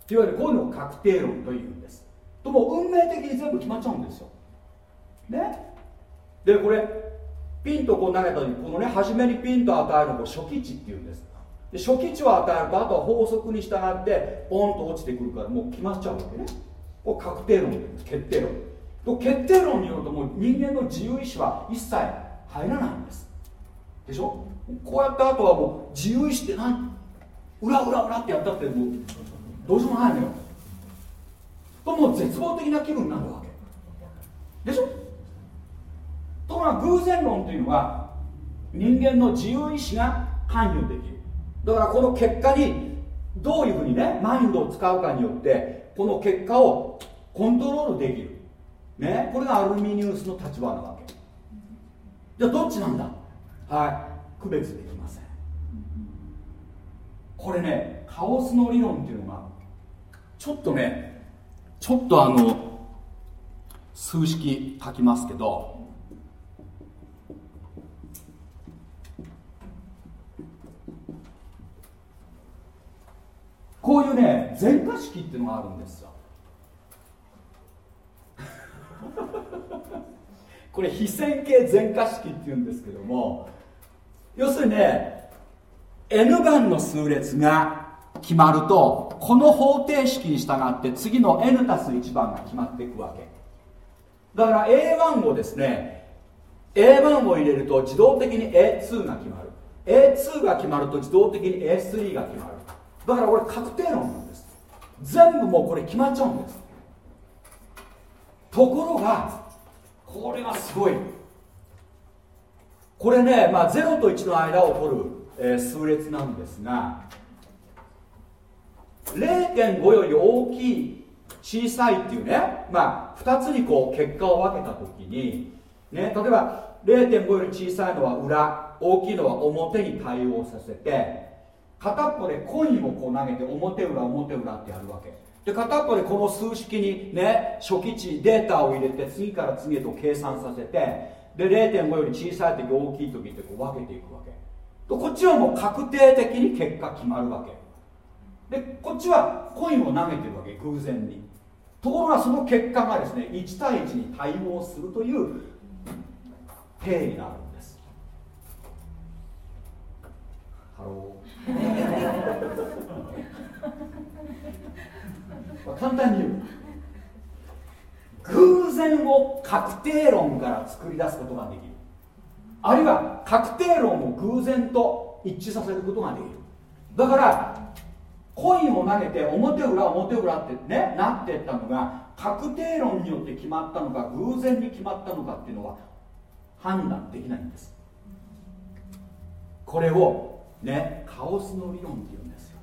いわゆるこういうのを確定論というんです。とも運命的に全部決まっちゃうんですよ。ね？でこれピンとこう投げた時このね初めにピンと与えるのを初期値っていうんです。で初期値を与えるとあとは法則に従ってポンと落ちてくるからもう決まっちゃうわけね。これ確定論です。決定論。と決定論によるともう人間の自由意志は一切入らないんです。でしょ？こうやってあとはもう自由意志って何裏裏裏ってやったってもうどうしようもないのよ。ともう絶望的な気分になるわけ。でしょ？ところが偶然論というのは人間の自由意志が関与できる。だからこの結果にどういうふうにねマインドを使うかによってこの結果をコントロールできる。ね？これがアルミニウスの立場なわけ。じゃあどっちなんだ？はい。区別できません。これねカオスの理論っていうのがちょっとねちょっとあの数式書きますけどこういうね前科式っていうのがあるんですよ。これ非線形前科式っていうんですけども要するにね N 番の数列が決まるとこの方程式に従って次の N たす1番が決まっていくわけ。だから A1 をですね A1 を入れると自動的に A2 が決まる。A2 が決まると自動的に A3 が決まる。だからこれ確定論なんです。全部もうこれ決まっちゃうんです。ところがこれはすごい。これね、まあ、0と1の間を取る、えー、数列なんですが0.5より大きい小さいっていうね、まあ、2つにこう結果を分けた時に、ね、例えば0.5より小さいのは裏大きいのは表に対応させて片っぽでコインをこう投げて表裏表裏ってやるわけ。で片っぽでこの数式にね初期値データを入れて次から次へと計算させてで0.5より小さい時大きい時ってこう分けていくわけ。とこっちはもう確定的に結果決まるわけ。でこっちはコインを投げてるわけ偶然に。ところがその結果がですね1対1に対応するという定義があるんです。 Hello。簡単に言う偶然を確定論から作り出すことができる。あるいは確定論を偶然と一致させることができる。だからコインを投げて表裏表裏ってねなってったのが確定論によって決まったのか偶然に決まったのかっていうのは判断できないんです。これをねカオスの理論っていうんですよ。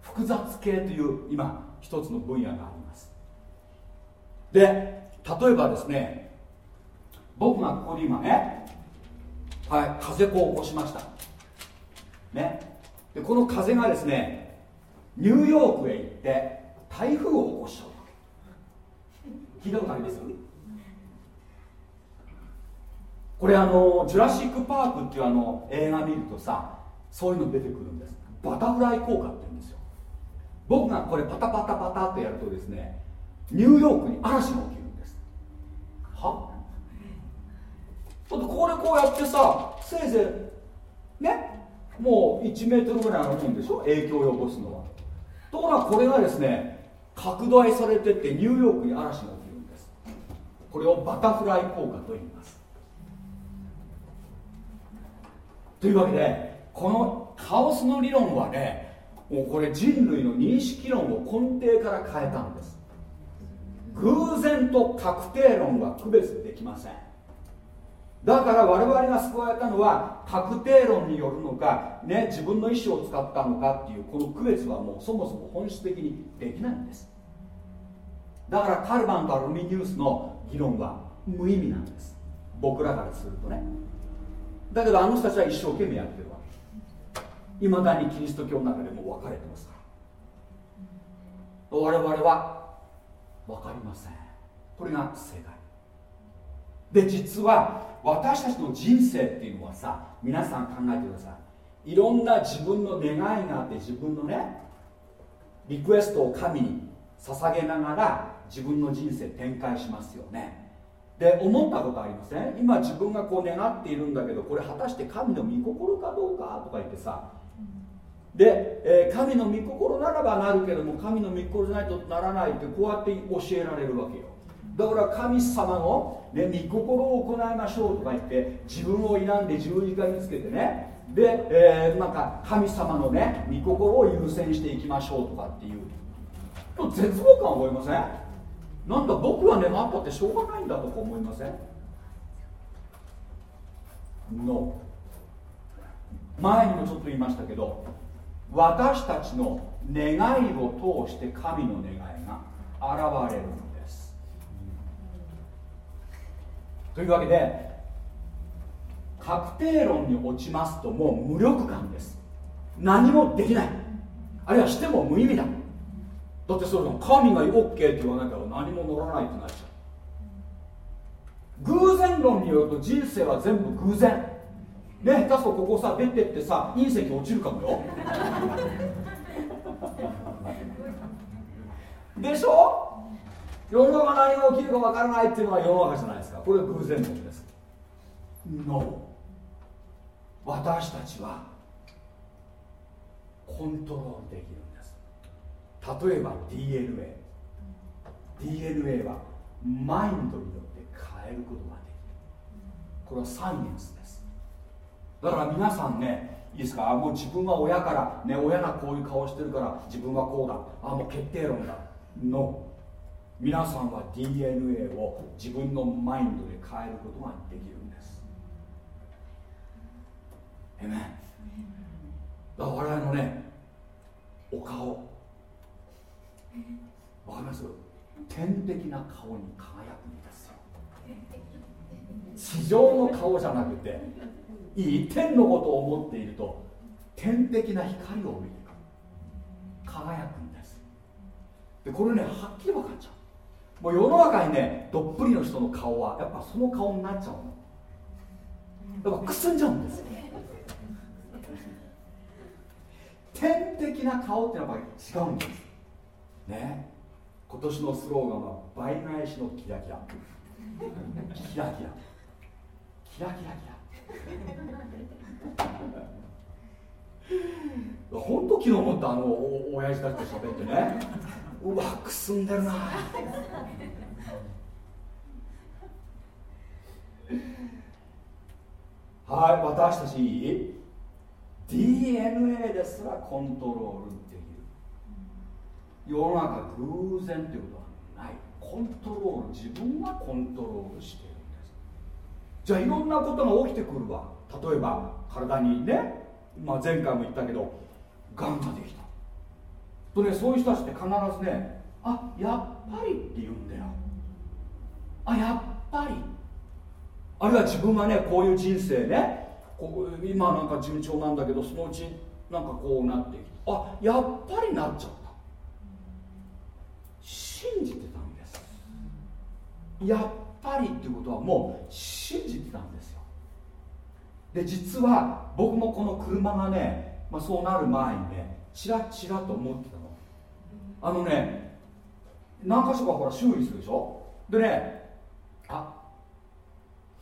複雑系という今一つの分野があります。で例えばですね僕がここで今ねはい風こう起こしました。ね。でこの風がですねニューヨークへ行って台風を起こしちゃうわけ。聞いたことあります？これあの「ジュラシック・パーク」っていうあの映画見るとさそういうの出てくるんです。バタフライ効果って言うんですよ。僕がこれパタパタパタってやるとですねニューヨークに嵐が起きるんです。は？だってこれこうやってさせいぜいねもう1メートルぐらいあるもんでしょ？影響を及ぼすのは。ところがこれがですね拡大されてってニューヨークに嵐が起きるんです。これをバタフライ効果と言います。というわけでこのカオスの理論はねもうこれ人類の認識論を根底から変えたんです。偶然と確定論は区別できません。だから我々が救われたのは確定論によるのか、ね、自分の意思を使ったのかっていうこの区別はもうそもそも本質的にできないんです。だからカルバンとアルミニウスの議論は無意味なんです。僕らからするとね。だけどあの人たちは一生懸命やってるわけ。いまだにキリスト教の中でも分かれてますから。我々は分かりません。これが正解。で実は私たちの人生っていうのはさ皆さん考えてください。いろんな自分の願いがあって自分のねリクエストを神に捧げながら自分の人生展開しますよね。で思ったことありません？今自分がこう願っているんだけどこれ果たして神の御心かどうか？とか言ってさで、えー、神の御心ならばなるけども神の御心じゃないとならないってこうやって教えられるわけよ。だから神様の、ね、御心を行いましょうとか言って自分を選んで十字架につけてね。で、えー、なんか神様のね御心を優先していきましょうとかっていう。絶望感覚えません？なんだ僕は願ったってしょうがないんだとか思いません ?No 前にもちょっと言いましたけど私たちの願いを通して神の願いが現れるんです。というわけで確定論に落ちますともう無力感です。何もできない。あるいはしても無意味だ。だってそれ神が OK って言わなきゃ何も乗らないってなっちゃう。偶然論によると人生は全部偶然。ね。下手すとここさ出てってさ隕石落ちるかもよ。でしょ？世の中何が起きるかわからないっていうのは世の中じゃないですか。これ偶然論です。No 私たちはコントロールできる例えば DNA DNA はマインドによって変えることができる。これはサイエンスですだから皆さんねいいですか？もう自分は親からね親がこういう顔してるから自分はこうだ。あもう決定論だ。No 皆さんは DNA を自分のマインドで変えることができるんです。えめだから我々のねお顔。わかります？天的な顔に輝くんですよ。地上の顔じゃなくていい天のことを思っていると天的な光を見る輝くんです。でこれねはっきり分かっちゃう。もう世の中にねどっぷりの人の顔はやっぱその顔になっちゃうの。やっぱくすんじゃうんです。天的な顔ってやっぱ違うんです。ね。今年のスローガンは倍返しのキラキラ。キラキラ。キラキラキラ。本当昨日思ったあのお親父たちと喋ってね。うわくすんでるな。はい私たち。DNA ですらコントロール世の中偶然ということはない。コントロール自分がコントロールしてる。じゃあいろんなことが起きてくるわ。例えば体にね、まあ、前回も言ったけどがんができた。とねそういう人たちって必ずねあやっぱりって言うんだよ。あやっぱり。あるいは自分がねこういう人生ねこう今なんか順調なんだけどそのうちなんかこうなってあやっぱりなっちゃった。信じてたんです。やっぱりっていうことはもう信じてたんですよ。で実は僕もこの車がね、まあ、そうなる前にねチラチラと思ってたの。あのね何箇所かほら修理するでしょ？でねあ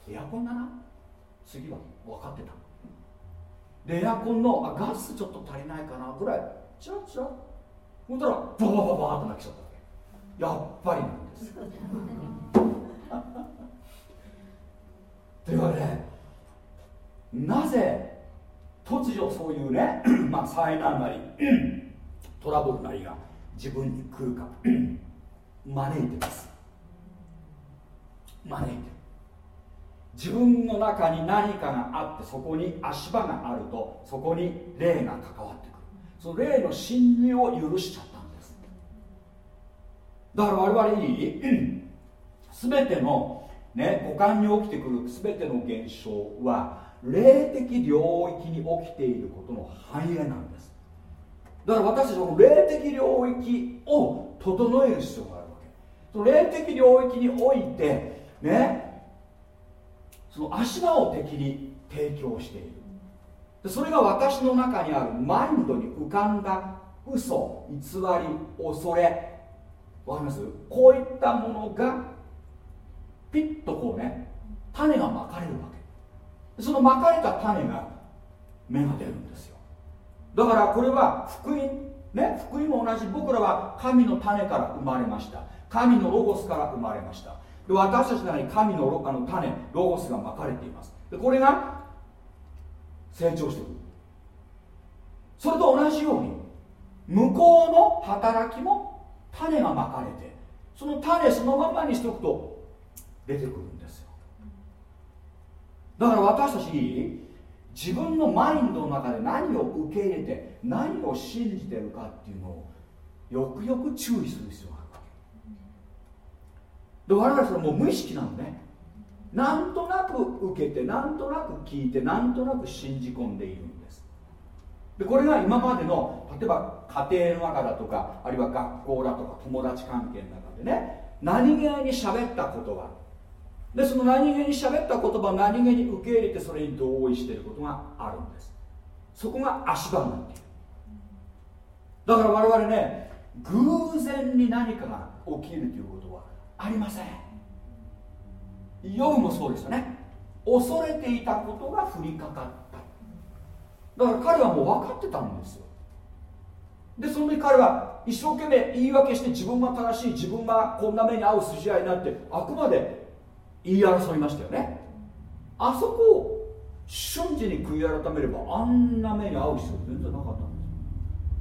エアコンだな。次は分かってた。でエアコンのあガスちょっと足りないかなぐらいチラチラ。ほんたらババババーっとなきちゃったわけ。やっぱりなんです というわけでなぜ突如そういうね、まあ、災難なり トラブルなりが自分に来るか 招いてます。招いてる。自分の中に何かがあってそこに足場があるとそこに霊が関わってくる。その霊の侵入を許しちゃったんです。だから我々に全ての、ね、五感に起きてくる全ての現象は霊的領域に起きていることの反映なんです。だから私たちは霊的領域を整える必要があるわけ。その霊的領域においてねその足場を敵に提供している。それが私の中にあるマインドに浮かんだ嘘偽り恐れ。わかります？こういったものがピッとこうね種がまかれるわけ。そのまかれた種が芽が出るんですよ。だからこれは福音ね福音も同じ。僕らは神の種から生まれました。神のロゴスから生まれました。で私たちの中に神のあの種ロゴスがまかれています。でこれが成長してくる。それと同じように向こうの働きも種がまかれてその種そのままにしておくと出てくるんですよ。だから私たち自分のマインドの中で何を受け入れて何を信じてるかっていうのをよくよく注意する必要があるわけ。で我々それもう無意識なのね。なんとなく受けてなんとなく聞いてなんとなく信じ込んでいるんです。でこれが今までの例えば家庭の中だとかあるいは学校だとか友達関係の中でね何気に喋った言葉でその何気に喋った言葉を何気に受け入れてそれに同意していることがあるんです。そこが足場になっている。だから我々ね偶然に何かが起きるということはありません。ヨブもそうですよね。恐れていたことが降りかかった。だから彼はもう分かってたんですよ。でその時彼は一生懸命言い訳して自分は正しい自分はこんな目に遭う筋合いになってあくまで言い争いましたよね。あそこを瞬時に悔い改めればあんな目に遭う必要全然なかったんで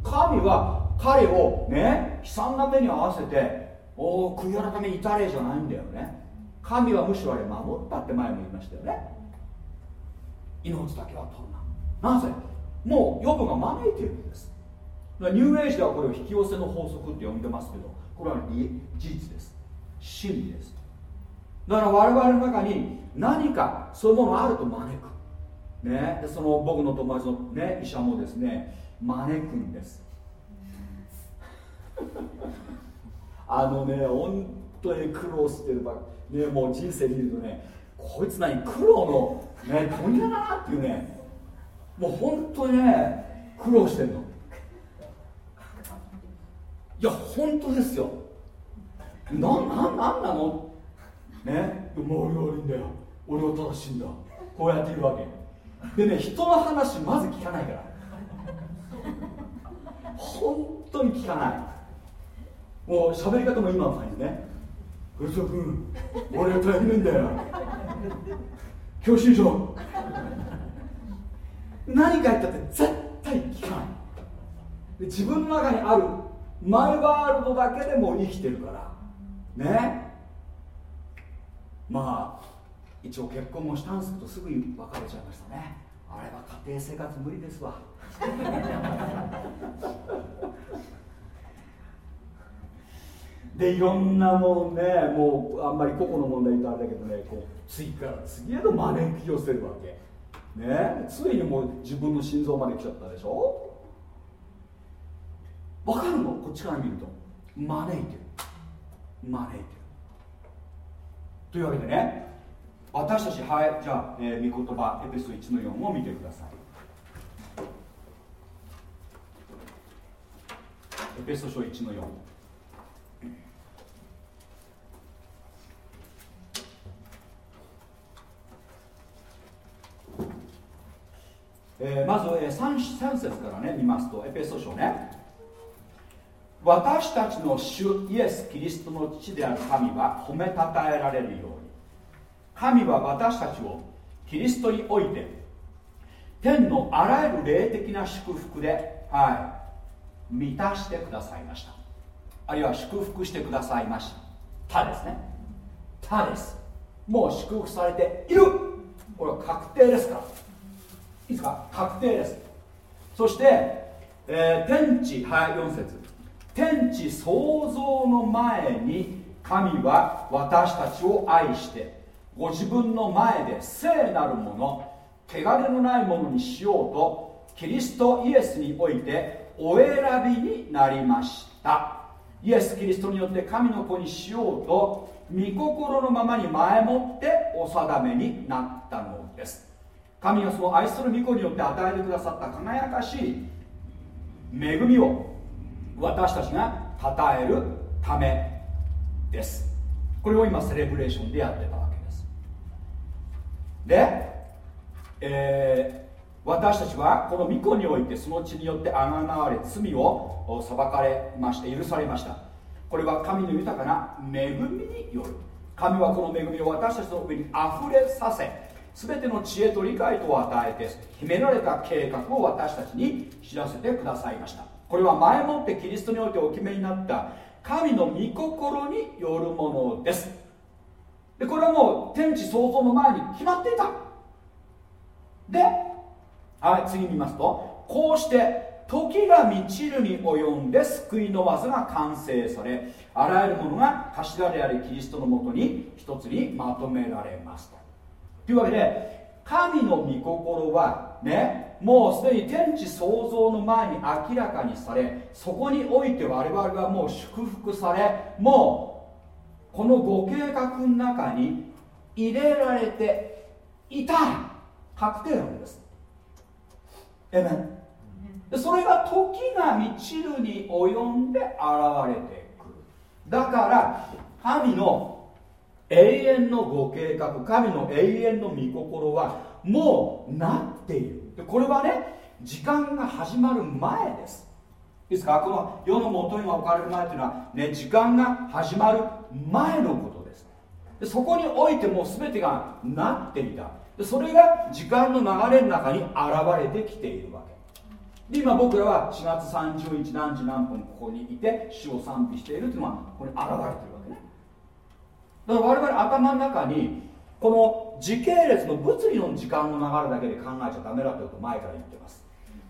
す神は彼をね悲惨な目に遭わせておお悔い改め至れじゃないんだよね。神はむしろあれ守ったって前も言いましたよね。命だけは取るな。なぜ？もう予部が招いているんです。ニューエイジではこれを引き寄せの法則って呼んでますけどこれは事実です。真理です。だから我々の中に何かそういうものがあると招く。ね、でその僕の友達の、ね、医者もですね招くんです。あのね本当に苦労してるばねもう人生見るとねこいつ何苦労のね問屋だなっていうね。もう本当にね苦労してんの。いや本当ですよ。なななんなのねもう俺悪いんだよ。俺は正しいんだ。こうやって言うわけ。でね人の話まず聞かないから。本当に聞かない。もう喋り方も今の感じね古田君俺は大変なんだよ。教習所。何か言ったって絶対聞かない。で自分の中にあるマイワールドだけでも生きてるから。ね。まあ一応結婚もしたんですけどすぐに別れちゃいましたね。あれは家庭生活無理ですわ。でいろんなもんねもうあんまり個々の問題言ったんだけどねこう次から次へと招き寄せるわけ。ねついにもう自分の心臓まで来ちゃったでしょ？わかるの？こっちから見ると。招いてる。招いてる。というわけでね私たちはいじゃあ、えー、御言葉エペソ1の4を見てください。エペソ書1の4えー、まず、えー、3, 3節からね見ますとエペソ書ね。私たちの主イエス・キリストの父である神は褒めたたえられるように。神は私たちをキリストにおいて天のあらゆる霊的な祝福で、はい、満たしてくださいました。あるいは祝福してくださいました。たですね。他です。もう祝福されている。これは確定ですから。いいですか確定です。そして、えー、天地はい4節。天地創造の前に神は私たちを愛してご自分の前で聖なるもの汚れのないものにしようとキリストイエスにおいてお選びになりました。イエス・キリストによって神の子にしようと御心のままに前もってお定めになったのです。神がその愛する御子によって与えてくださった輝かしい恵みを私たちが称えるためです。これを今セレブレーションでやってたわけです。で、えー、私たちはこの御子においてその血によってあがなわれ罪を裁かれまして許されました。これは神の豊かな恵みによる。神はこの恵みを私たちの上にあふれさせ全ての知恵と理解とを与えて秘められた計画を私たちに知らせてくださいました。これは前もってキリストにおいてお決めになった神の御心によるものです。でこれはもう天地創造の前に決まっていた。ではい次見ますとこうして時が満ちるに及んで救いの技が完成されあらゆるものが頭であるキリストのもとに一つにまとめられますとというわけで神の御心はねもうすでに天地創造の前に明らかにされそこにおいて我々はもう祝福されもうこのご計画の中に入れられていた確定なんです。えめそれが時が満ちるに及んで現れてくる。だから神の永遠のご計画神の永遠の御心はもうなっている。でこれはね時間が始まる前です。いいですか？この世の元に置かれる前というのは、ね、時間が始まる前のことです。でそこにおいても全てがなっていた。でそれが時間の流れの中に現れてきているわけ。で今僕らは4月30日何時何分ここにいて死を賛美しているというのはここに現れてるわけね。だから我々頭の中にこの時系列の物理の時間の流れだけで考えちゃダメだということ前から言ってます。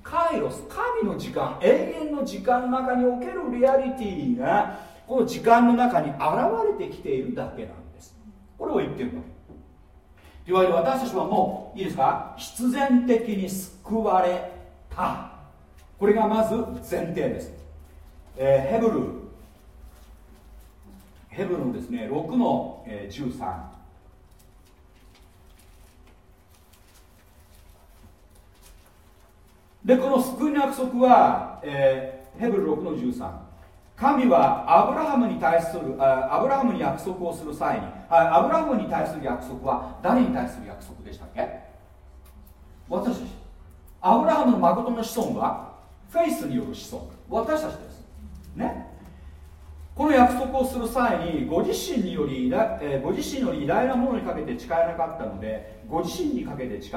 カイロス神の時間永遠の時間の中におけるリアリティがこの時間の中に現れてきているだけなんです。これを言ってるの。いわゆる私たちはもういいですか？必然的に救われた。これがまず前提です、えー、ヘブル。ヘブルのですね6の、えー、13でこの救いの約束は、えー、ヘブル6の13神はアブラハムに対するあアブラハムに約束をする際にアブラハムに対する約束は誰に対する約束でしたっけ？私たち。アブラハムの誠の子孫はフェイスによる子孫。私たちです。ね。この約束をする際にご自身により、えー、ご自身より偉大なものにかけて誓えなかったのでご自身にかけて誓い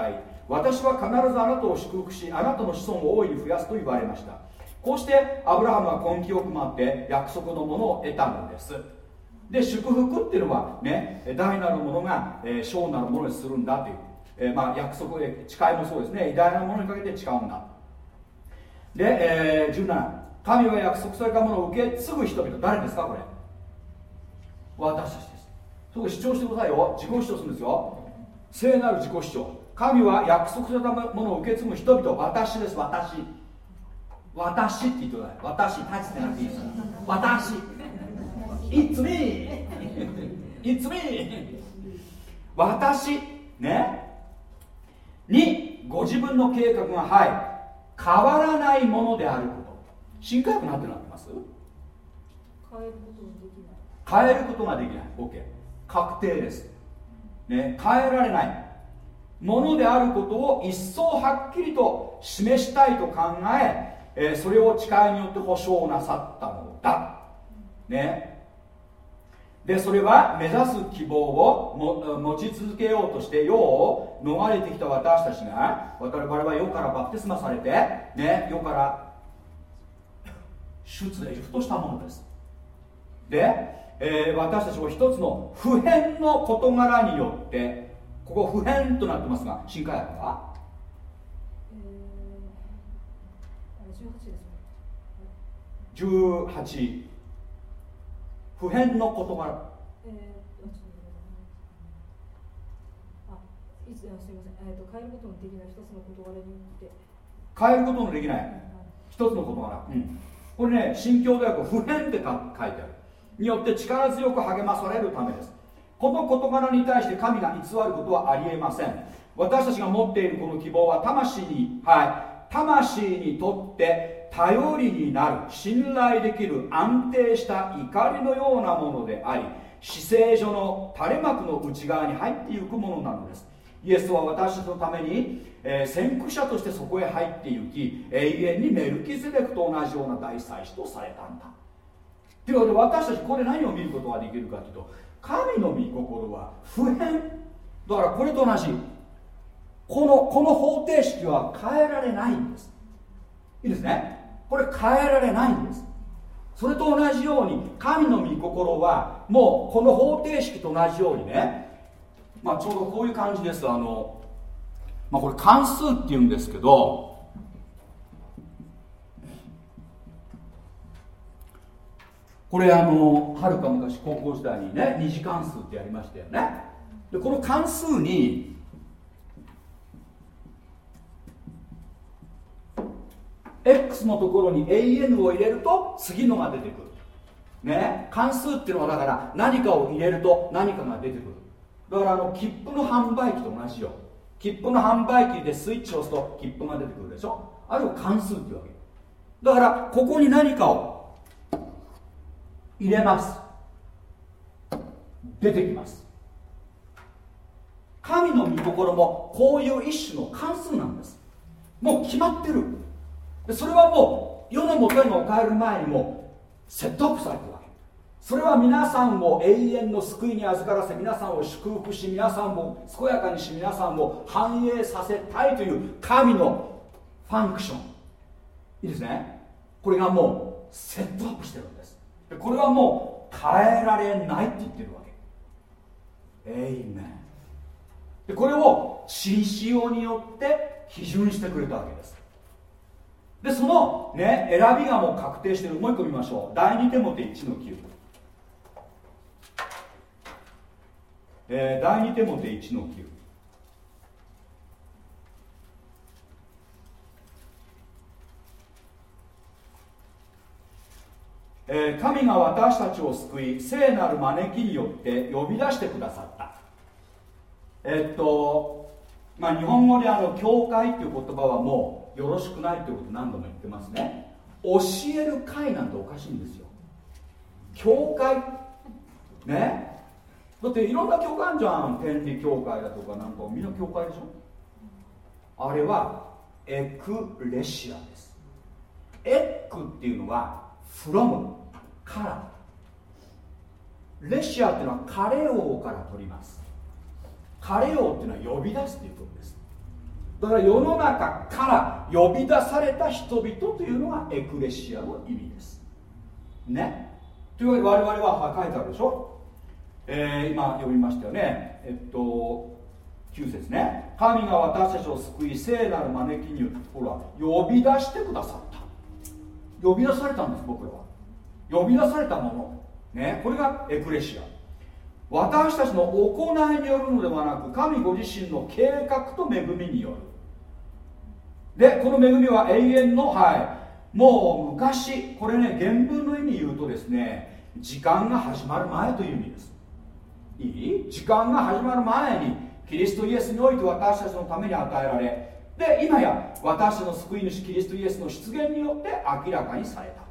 私は必ずあなたを祝福しあなたの子孫を大いに増やすと言われました。こうしてアブラハムは根気よく待って約束のものを得たのです。で祝福っていうのはね大なるものが、えー、小なるものにするんだという、えー、まあ、約束で誓いもそうですね。偉大なものにかけて誓うんだ。で、えー、17神は約束されたものを受け継ぐ人々。誰ですかこれ？私たちです。そこ主張してくださいよ。自己主張するんですよ。聖なる自己主張。神は約束されたものを受け継ぐ人々私です。私。私って言ってください。私。立ちてなくていいです私。It's me. It's me. 私。ね。にご自分の計画がはい変わらないものであること。新科学なんてなってます？変えることができない変えることができない。OK 確定です、ね、変えられない。ものであることを一層はっきりと示したいと考ええ、それを誓いによって保証なさったのだ。ね。でそれは目指す希望を持ち続けようとして世を逃れてきた私たちが我々は世からバプテスマされて、ね、世から出でふとしたものです。で、えー、私たちを一つの普遍の事柄によってここ普遍となってますが新海薬は、えー、18です18普遍の事柄、えー、あいつすみません、えーと、変えることのできない一つの事柄によって。変えることのできない。一つの事柄、うん、これね新教では普遍って書いてある。によって力強く励まされるためですこの事柄に対して神が偽ることはありえません。私たちが持っているこの希望は魂にはい。魂にとって頼りになる信頼できる安定した怒りのようなものであり死聖所の垂れ幕の内側に入っていくものなのです。イエスは私たちのために、えー、先駆者としてそこへ入っていき永遠にメルキゼデクと同じような大祭司とされたんだ。ということで私たちここで何を見ることができるかというと神の御心は普遍。だからこれと同じ。このこの方程式は変えられないんです。いいですね？これ変えられないんです。それと同じように神の御心はもうこの方程式と同じようにね。まあ、ちょうどこういう感じです。あの、まあ、これ関数っていうんですけどこれあのはるか昔高校時代にね二次関数ってやりましたよね。でこの関数に x のところに an を入れると次のが出てくる。ね。関数っていうのはだから何かを入れると何かが出てくる。だからあの切符の販売機と同じよ。切符の販売機でスイッチを押すと切符が出てくるでしょ。あれを関数っていうわけ。だからここに何かを入れます。出てきます。神の御心もこういう一種の関数なんです。もう決まってる。それはもう世の元に置かれる前にもセットアップされてるわけ。それは皆さんを永遠の救いに預からせ皆さんを祝福し皆さんを健やかにし皆さんを繁栄させたいという神のファンクション。いいですね。これがもうセットアップしてる。これはもう変えられないって言ってるわけ。エイメンでこれを新仕様によって批准してくれたわけです。でそのね選びがもう確定してる。もう一個見ましょう。第2手モて1の9えー、第2手モて1の9え、神が私たちを救い聖なる招きによって呼び出してくださった。え、っとまあ日本語であの教会っていう言葉はもうよろしくないっていうこと何度も言ってますね。教える会なんておかしいんですよ。教会。ね。だっていろんな教会あるじゃん。天理教会だとかなんかみんな教会でしょ。あれはエクレシアです。エックっていうのはフロム。から。レシアっていうのはカレオから取ります。カレオっていうのは呼び出すということです。だから世の中から呼び出された人々というのがエクレシアの意味です。ね。というわけで我々は書いてあるでしょ。えー、今読みましたよね。えっと9節ね。神が私たちを救い聖なる招きにほら呼び出してくださった。呼び出されたんです僕らは。呼び出されたもの。ね。これがエクレシア。私たちの行いによるのではなく神ご自身の計画と恵みによる。でこの恵みは永遠のはい。もう昔これね原文の意味言うとですね時間が始まる前という意味です。いい？時間が始まる前にキリストイエスにおいて私たちのために与えられ。で今や私の救い主キリストイエスの出現によって明らかにされた。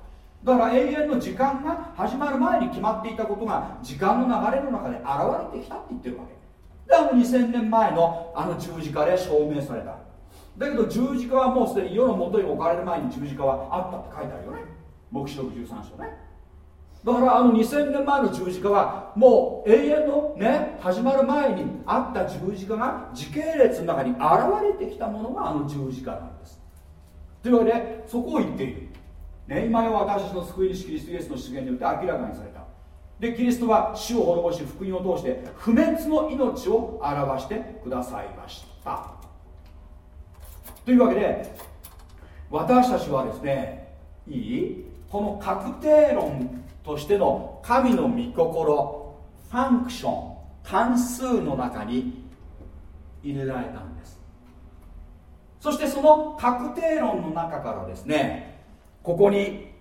だから永遠の時間が始まる前に決まっていたことが時間の流れの中で現れてきたって言ってるわけ。であの2000年前のあの十字架で証明された。だけど十字架はもうすでに世の元に置かれる前に十字架はあったって書いてあるよね。黙示録13章ね。だからあの2000年前の十字架はもう永遠のね始まる前にあった十字架が時系列の中に現れてきたものがあの十字架なんです。というわけでそこを言っている、ね、今よ私たちの救い主キリストイエスの出現によって明らかにされた。でキリストは死を滅ぼし福音を通して不滅の命を表してくださいました。というわけで私たちはですねいいこの確定論としての神の御心ファンクション関数の中に入れられたんです。そしてその確定論の中からですねここに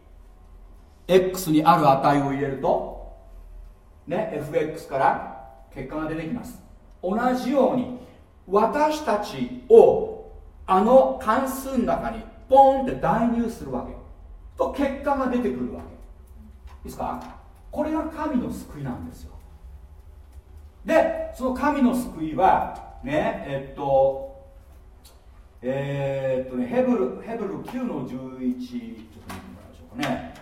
x にある値を入れるとね fx から結果が出てきます。同じように私たちをあの関数の中にポンって代入するわけ。と結果が出てくるわけ。いいですか？これが神の救いなんですよ。でその神の救いはねえっとえー、っとねヘブルヘブル9の11ね。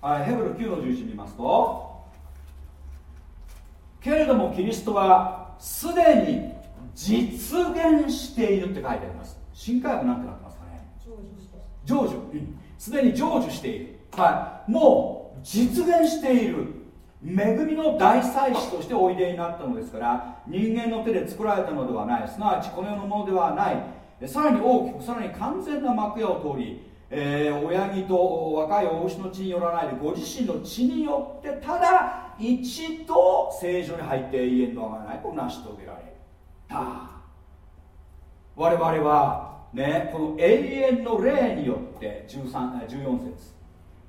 はい、ヘブル9の11見ますとけれどもキリストはすでに実現しているって書いてあります。新海部なんてなってますかね。成就すで、に成就している。はい。もう実現している恵みの大祭司としておいでになったのですから人間の手で作られたのではないすなわちこの世のものではないさらに大きくさらに完全な幕屋を通り、えー、親木と若いお牛の血によらないでご自身の血によってただ一度聖女に入って永遠の贖いを成し遂げられた。我々はねこの永遠の霊によって13 14節。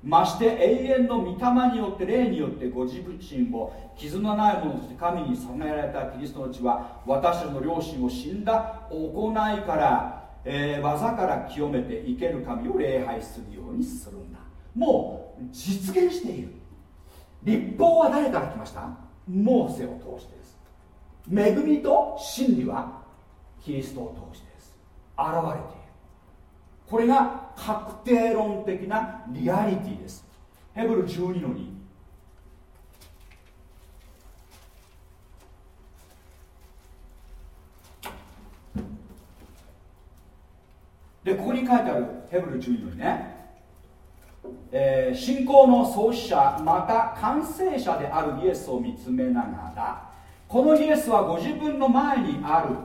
まして永遠の御霊によって霊によってご自身を傷のないものとして神に捧げられたキリストの血は私たちの両親を死んだ行いから、えー、技から清めて生ける神を礼拝するようにするんだ。もう実現している。立法は誰から来ました？モーセを通してです。恵みと真理はキリストを通してです。現れている。これが確定論的なリアリティです。ヘブル12の2でここに書いてあるヘブル12の2ね、えー、信仰の創始者また完成者であるイエスを見つめながらこのイエスはご自分の前にある。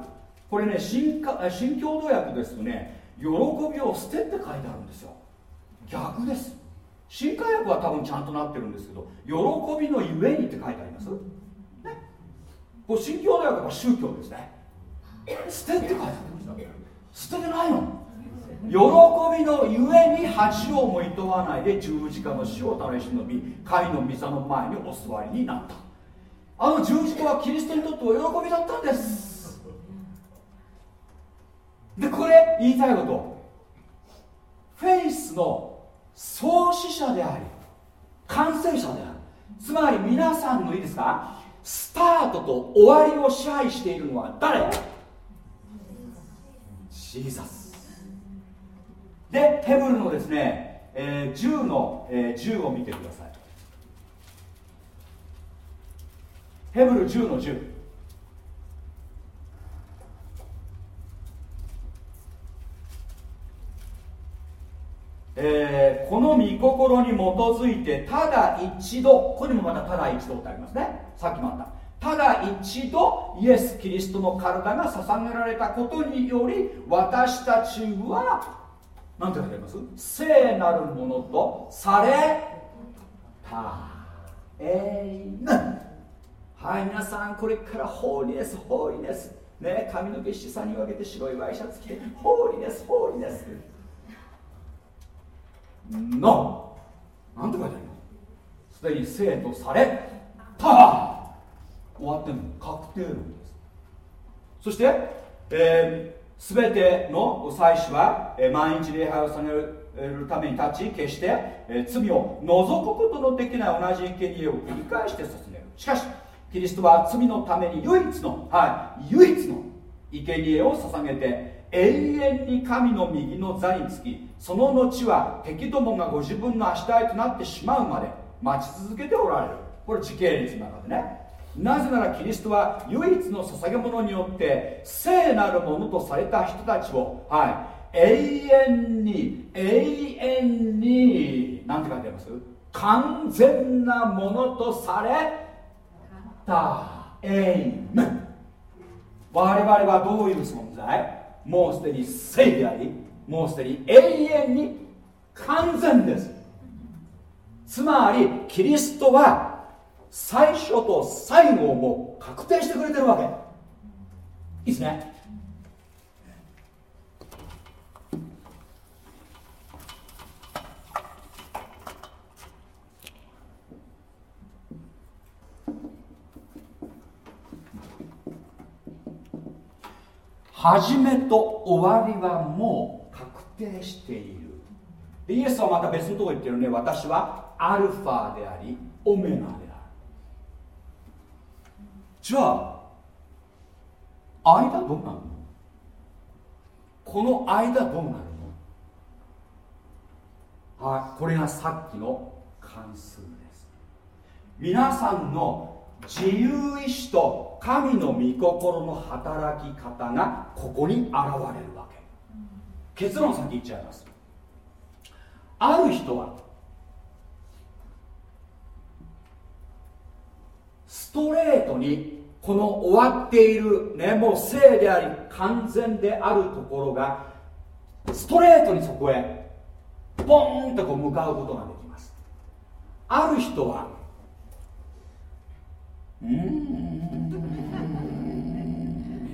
これね新新共同訳ですとね。喜びを捨てって書いてあるんですよ。逆です。新化訳は多分ちゃんとなってるんですけど喜びのゆえにって書いてあります、ね、これ新教大学は宗教ですね。捨てって書いてあるんです。捨ててないの。喜びのゆえに恥をもいとわないで十字架の死を試しの。び神の御座の前にお座りになった。あの十字架はキリストにとってお喜びだったんです。でこれ言いたいこと。フェイスの創始者であり完成者である。つまり皆さんのいいですか？スタートと終わりを支配しているのは誰？ジーザス。でヘブルのですね、えー、10の、えー、10を見てください。ヘブル10の10えー、この御心に基づいてただ一度ここにもまたただ一度ってありますね。さっきもあった。ただ一度イエス・キリストの体が捧げられたことにより私たちは何て書いてあります？聖なるものとされた。えいはい皆さんこれからホーリネスホーリネスね髪の毛七三に分けて白いワイシャツ着てホーリネスホーリネスのなんて書いてあるの？すでに生とされた終わってるの。確定論です。そして、えー、全ての祭司は、えー、毎日礼拝をされるために立ち決して、えー、罪を除くことのできない同じ生贄を繰り返して進める。しかしキリストは罪のために唯一の、はい、唯一の生贄を捧げて永遠に神の右の座につきその後は敵どもがご自分の足台となってしまうまで待ち続けておられる。これ時系列の中でね。なぜならキリストは唯一の捧げ物によって聖なるものとされた人たちを、はい、永遠に永遠に何て書いてあります？完全なものとされた。永遠我々はどういう存在？もうすでに聖でありもうすでに永遠に完全です。つまりキリストは最初と最後をもう確定してくれてるわけ。いいですね。始めと終わりはもう確定している。イエスはまた別のところ言ってるね私はアルファでありオメガである。じゃあ間どうなるの？この間どうなるの？はいこれがさっきの関数です。皆さんの自由意志と神の御心の働き方がここに現れるわけ。結論先言っちゃいます。ある人はストレートにこの終わっているねもう聖であり完全であるところがストレートにそこへポーンとこう向かうことができます。ある人はうん。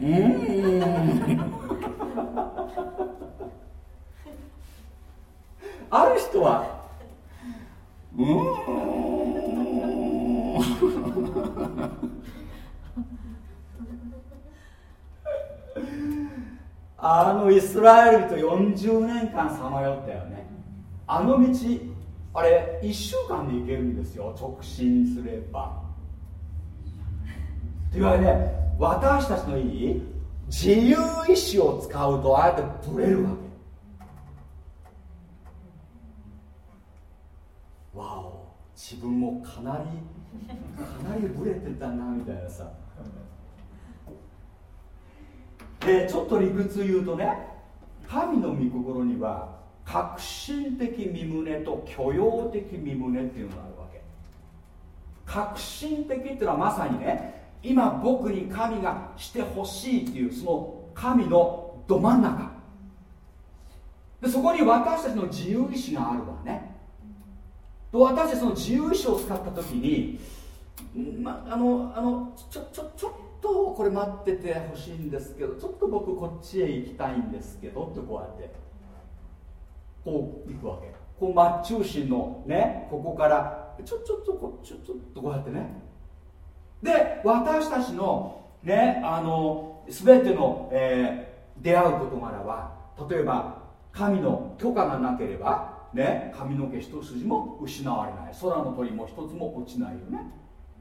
うん。ある人はうん。あのイスラエルと40年間さまよったよね。あの道あれ1週間で行けるんですよ。直進すれば。いうわけで私たちのいい自由意志を使うとああやってブレるわけ。わお自分もかなりかなりブレてたなみたいなさ。でちょっと理屈言うとね神の御心には革新的身胸と許容的身胸っていうのがあるわけ。革新的っていうのはまさにね今僕に神がしてほしいっていうその神のど真ん中。でそこに私たちの自由意志があるわね。と私たちの自由意志を使った時に、ま、あのあのちょちょちょっとこれ待っててほしいんですけどちょっと僕こっちへ行きたいんですけどってこうやってこう行くわけ。こう真っ中心のねここからちょちょっとこちょちょっとこうやってね。で私たちのねあの全ての、えー、出会う事柄は例えば神の許可がなければね、髪の毛一筋も失われない。空の鳥も一つも落ちないよね。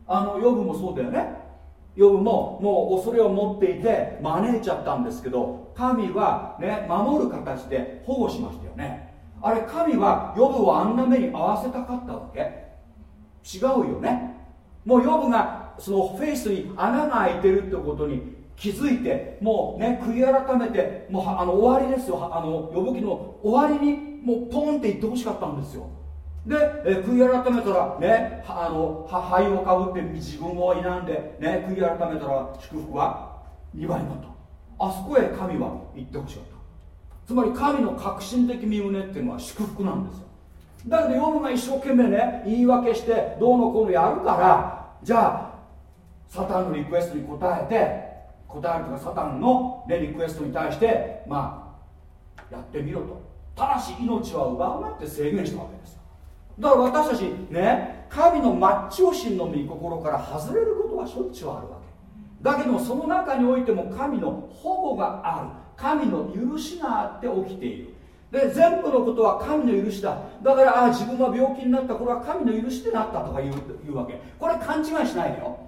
あのヨブもそうだよね。ヨブももう恐れを持っていて招いちゃったんですけど神はね守る形で保護しましたよね。あれ神はヨブをあんな目に合わせたかったわけ。違うよね。もうヨブがそのフェイスに穴が開いてるってことに気づいてもうね悔い改めてもうあの終わりですよ。あの呼ぶ記の終わりにもうポンって言ってほしかったんですよ。で、え悔い改めたらねあの灰をかぶって自分を否んで、ね、悔い改めたら祝福は2倍になった。あそこへ神は言ってほしかった。つまり神の革新的身胸っていうのは祝福なんですよ。だけどヨブが一生懸命ね言い訳してどうのこうのやるからじゃあサタンのリクエストに応えて答えるとかサタンの、ね、リクエストに対してまあやってみろと。ただし命は奪うなって制限したわけですだから私たちね神の真っ中心の御心から外れることはしょっちゅうあるわけ。だけどその中においても神の保護がある。神の許しがあって起きている。で全部のことは神の許しだ。だからああ自分は病気になった。これは神の許しでなったとか言う言うわけ。これ勘違いしないでよ。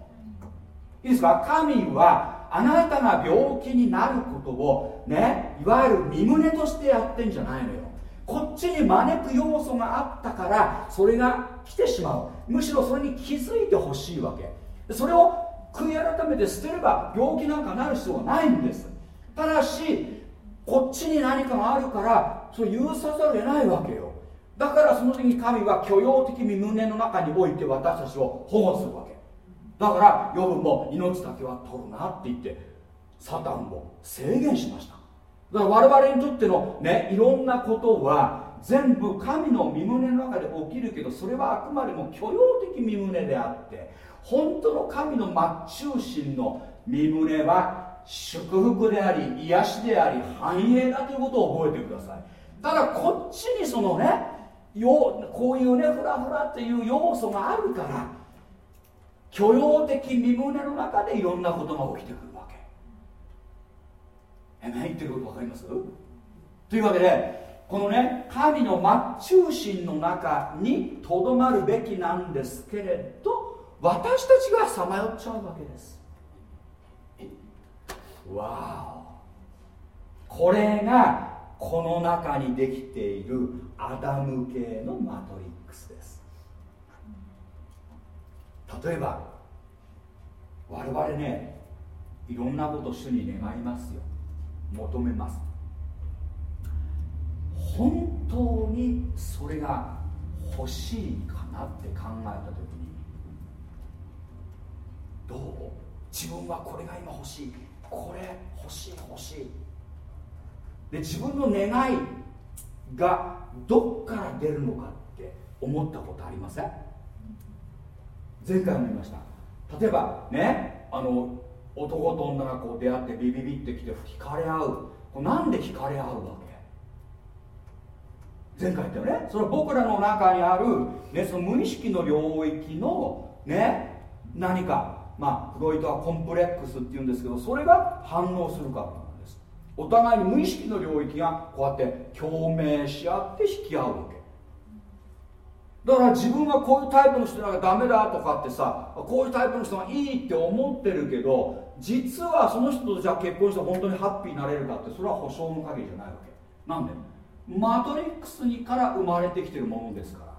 いいですか？神はあなたが病気になることをねいわゆる身胸としてやってんじゃないのよ。こっちに招く要素があったからそれが来てしまう。むしろそれに気づいてほしいわけ。それを悔い改めて捨てれば病気なんかなる必要はないんです。ただしこっちに何かがあるからそれ許さざるを得ないわけよ。だからその時に神は許容的身胸の中において私たちを保護するわけ。だからヨブも命だけは取るなって言ってサタンを制限しました。だから我々にとってのねいろんなことは全部神の身胸の中で起きるけどそれはあくまでも許容的身胸であって本当の神の真っ中心の身胸は祝福であり癒しであり繁栄だということを覚えてください。ただこっちにそのねこういうねフラフラっていう要素があるから許容的身胸の中でいろんなことが起きてくるわけ。えめ言ってること分かります？というわけでこのね神の真っ中心の中にとどまるべきなんですけれど私たちがさまよっちゃうわけです。わお。これがこの中にできているアダム系のマトリックスです。例えば我々ねいろんなこと主に願いますよ。求めます。本当にそれが欲しいかなって考えた時にどう？自分はこれが今欲しい。これ欲しい欲しい。で自分の願いがどっから出るのかって思ったことありません？前回も言いました。例えばねあの男と女がこう出会ってビビビってきて惹かれ合う。これなんで惹かれ合うわけ？前回言ったよね。それは僕らの中にある、ね、その無意識の領域のね何かまあフロイトはコンプレックスっていうんですけどそれが反応するからなんです。お互いに無意識の領域がこうやって共鳴し合って引き合う。だから自分はこういうタイプの人なんかダメだとかってさこういうタイプの人がいいって思ってるけど実はその人とじゃあ結婚して本当にハッピーになれるかってそれは保証の限りじゃないわけ。なんで？マトリックスにから生まれてきてるものですから。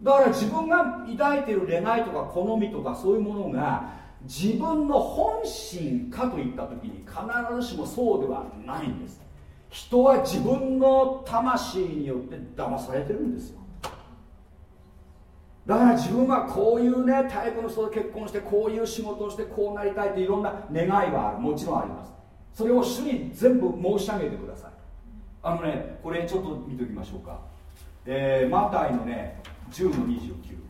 だから自分が抱いてる恋愛とか好みとかそういうものが自分の本心かといった時に必ずしもそうではないんです。人は自分の魂によって騙されてるんですよ。だから自分はこういうねタイプの人と結婚してこういう仕事をしてこうなりたいっていろんな願いはある。もちろんあります。それを主に全部申し上げてください。あのねこれちょっと見ておきましょうか。えー、マタイのね10の29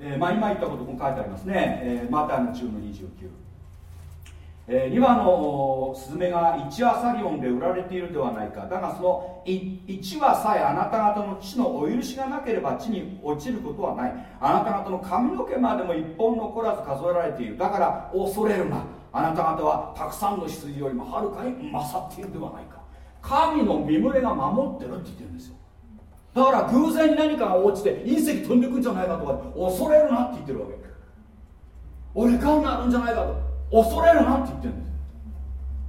えー、まあ、今言ったことも書いてありますね、えー、マタイの10の29、えー、2羽のスズメが1羽サリオンで売られているではないか。だがその1羽さえあなた方の地のお許しがなければ地に落ちることはない。あなた方の髪の毛までも一本残らず数えられている。だから恐れるな。あなた方はたくさんの羊よりもはるかに勝っているではないか。神の身群れが守ってるって言ってるんですよ。だから偶然に何かが落ちて隕石飛んでくんじゃないかとか恐れるなって言ってるわけ。俺がなるんじゃないかと。恐れるなって言ってるんです。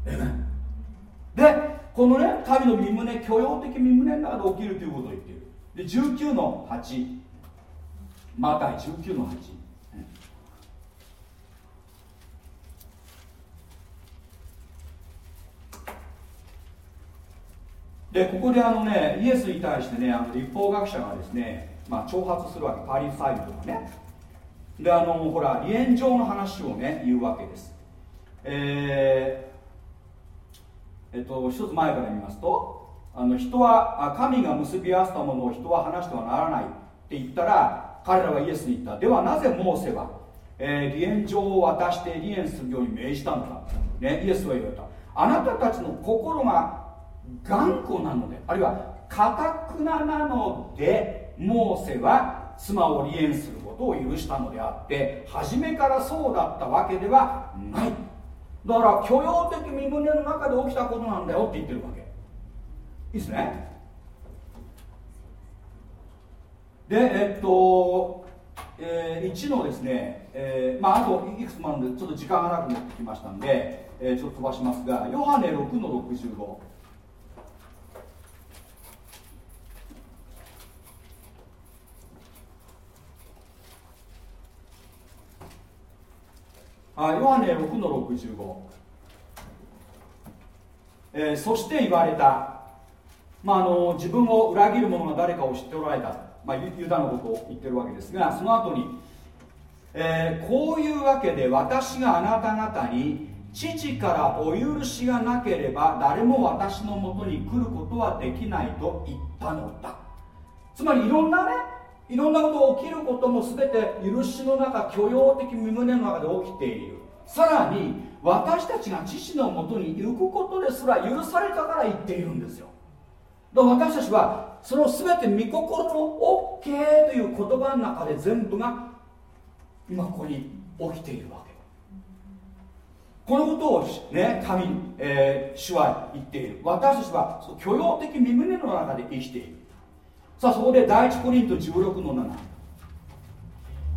えでこのね神の身胸許容的身胸の中で起きるということを言ってる。で19の8また19の8でここであのねイエスに対してねあの立法学者がですね、まあ、挑発するわけ。パリサイ人とかね。であのほら離縁状の話をね言うわけです。えー、えっと一つ前から見ますとあの人は神が結び合わせたものを人は話してはならないって言ったら彼らはイエスに言った。ではなぜモーセは、えー、離縁状を渡して離縁するように命じたのか、ね、イエスは言われた。あなたたちの心が頑固なのであるいはかたくななのでモーセは妻を離縁することを許したのであって初めからそうだったわけではない。だから許容的身胸の中で起きたことなんだよって言ってるわけ。いいですね。でえっと、えー、1のですね、えー、まああといくつもあるんでちょっと時間がなくなってきましたんで、えー、ちょっと飛ばしますがヨハネ6の65あヨハネ6の65、えー、そして言われた、まあ、あの自分を裏切る者が誰かを知っておられた、まあ、ユダのことを言ってるわけですがその後に、えー、こういうわけで私があなた方に父からお許しがなければ誰も私のもとに来ることはできないと言ったのだ。つまりいろんなねいろんなこと起きることも全て許しの中許容的身胸の中で起きている。さらに私たちが父のもとに行くことですら許されたから言っているんですよ。だから私たちはその全て御心の OK という言葉の中で全部が今ここに起きているわけ。このことをね神、えー、主は言っている。私たちは許容的身胸の中で生きている。さあそこで第一コリント16の7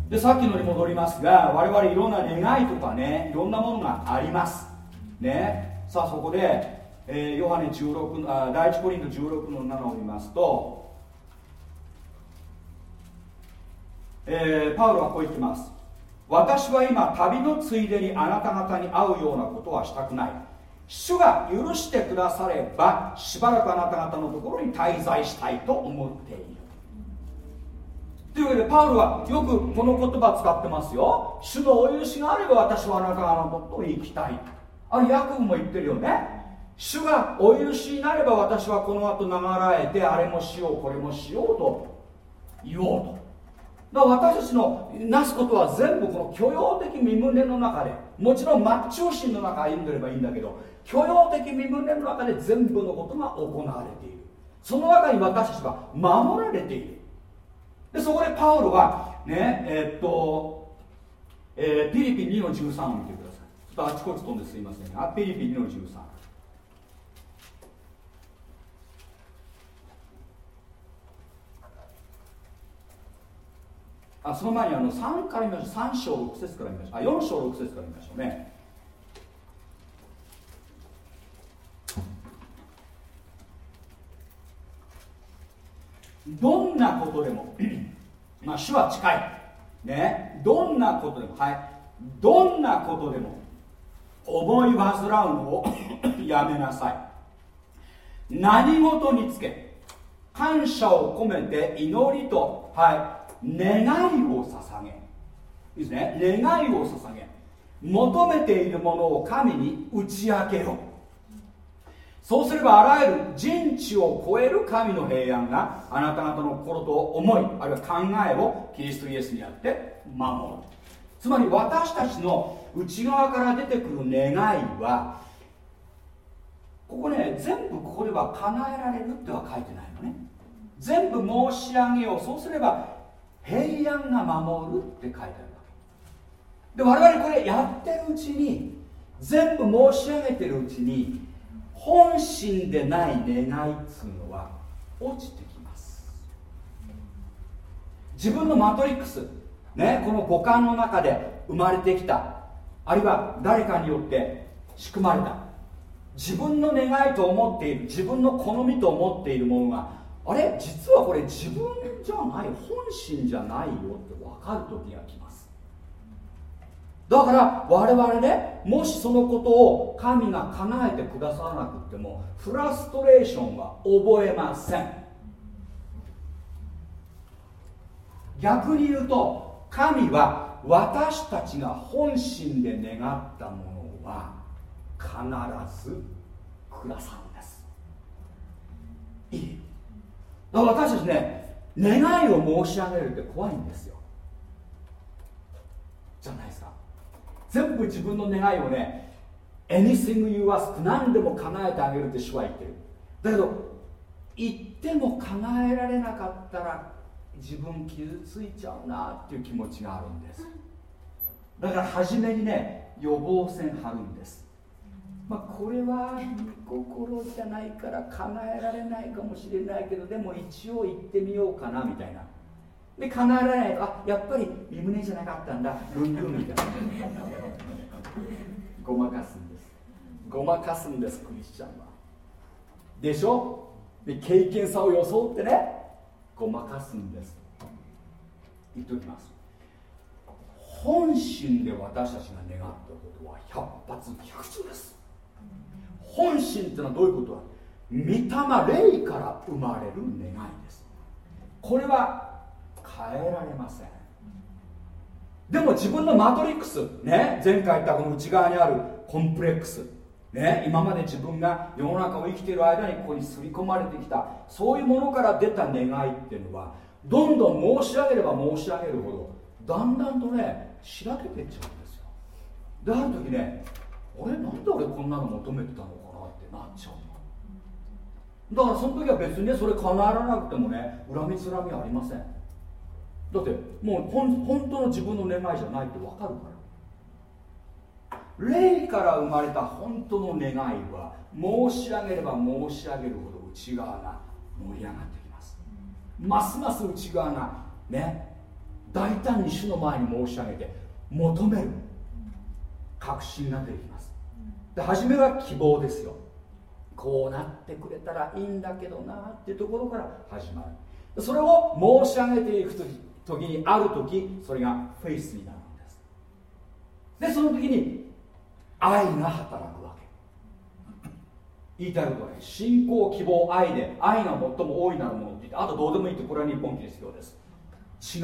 でさっきのに戻りますが我々いろんな願いとかねいろんなものがあります。ね。さあそこで、えー、ヨハネ16あ第一コリント16の7を見ますと、えー、パウロはこう言ってます私は今旅のついでにあなた方に会うようなことはしたくない。主が許してくださればしばらくあなた方のところに滞在したいと思っている。というわけでパウロはよくこの言葉使ってますよ。主のお許しがあれば私はあなた方のところに行きたい。あれヤコブも言ってるよね。主がお許しになれば私はこの後流らえてあれもしようこれもしようと言おうと。だから私たちのなすことは全部この許容的身胸の中でもちろんマッチョ心の中歩んでればいいんだけど許容的身胸の中で全部のことが行われている。その中に私たちは守られている。でそこでパウロがねえー、っと、えー、ピリピン2の13を見てください。ちょっとあちこち飛んですいませんがピリピン2の13あその前にあの3から見ましょう。3章6節から見ましょう。あ4章6節から見ましょうね。どんなことでも まあ主は近い。ね。どんなことでも。はい。どんなことでも思い煩うのを やめなさい。何事につけ感謝を込めて祈りとはい。願いを捧げ。いいですね。願いを捧げ。求めているものを神に打ち明けよそうすればあらゆる人知を超える神の平安があなた方の心と思いあるいは考えをキリストイエスにあって守る。つまり私たちの内側から出てくる願いはここね全部ここでは叶えられるっては書いてないのね。全部申し上げよう。そうすれば平安が守るって書いてあるわけ。で我々これやってるうちに全部申し上げてるうちに本心でない願いっつうのは落ちてきます。自分のマトリックスねこの五感の中で生まれてきたあるいは誰かによって仕組まれた。自分の願いと思っている自分の好みと思っているものがあれ？実はこれ自分じゃない本心じゃないよって分かる時が来ます。だから我々ねもしそのことを神が叶えてくださらなくてもフラストレーションは覚えません。逆に言うと神は私たちが本心で願ったものは必ずくださるんです。いい。だから私たちね願いを申し上げるって怖いんですよ。じゃないですか。全部自分の願いをね anything you ask 何でも叶えてあげるって主は言ってる。だけど言っても叶えられなかったら自分傷ついちゃうなっていう気持ちがあるんです。だから初めにね予防線張るんですまあ、これは御心じゃないから叶えられないかもしれないけどでも一応行ってみようかなみたいな。で叶えられないとあやっぱり身胸じゃなかったんだ。ルンルンみたいな。ごまかすんです。ごまかすんですクリスチャンは。でしょ？で経験さを装ってね。ごまかすんです。言っておきます。本心で私たちが願ったことは百発百中です。本心っていうのはどういうことだ御霊霊から生まれる願いです。これは変えられません。でも自分のマトリックスね前回言ったこの内側にあるコンプレックスね、今まで自分が世の中を生きている間にここに刷り込まれてきたそういうものから出た願いっていうのはどんどん申し上げれば申し上げるほどだんだんとねしらけていっちゃうんですよ。である時ね俺なんで俺こんなの求めてたの？なっちゃうだからその時は別にねそれ叶えらなくてもね恨みつらみはありません。だってもう本本当の自分の願いじゃないって分かるから。霊から生まれた本当の願いは申し上げれば申し上げるほど内側が盛り上がってきます。ますます内側がね大胆に主の前に申し上げて求める確信が出てきます。で初めは希望ですよ。こうなってくれたらいいんだけどなっていうところから始まる。それを申し上げていく時にある時それがフェイスになるんです。でその時に愛が働くわけ。言いたいことは信仰希望愛で愛が最も大いなるものって言ってあとどうでもいいってこれは日本記ですよです。違う。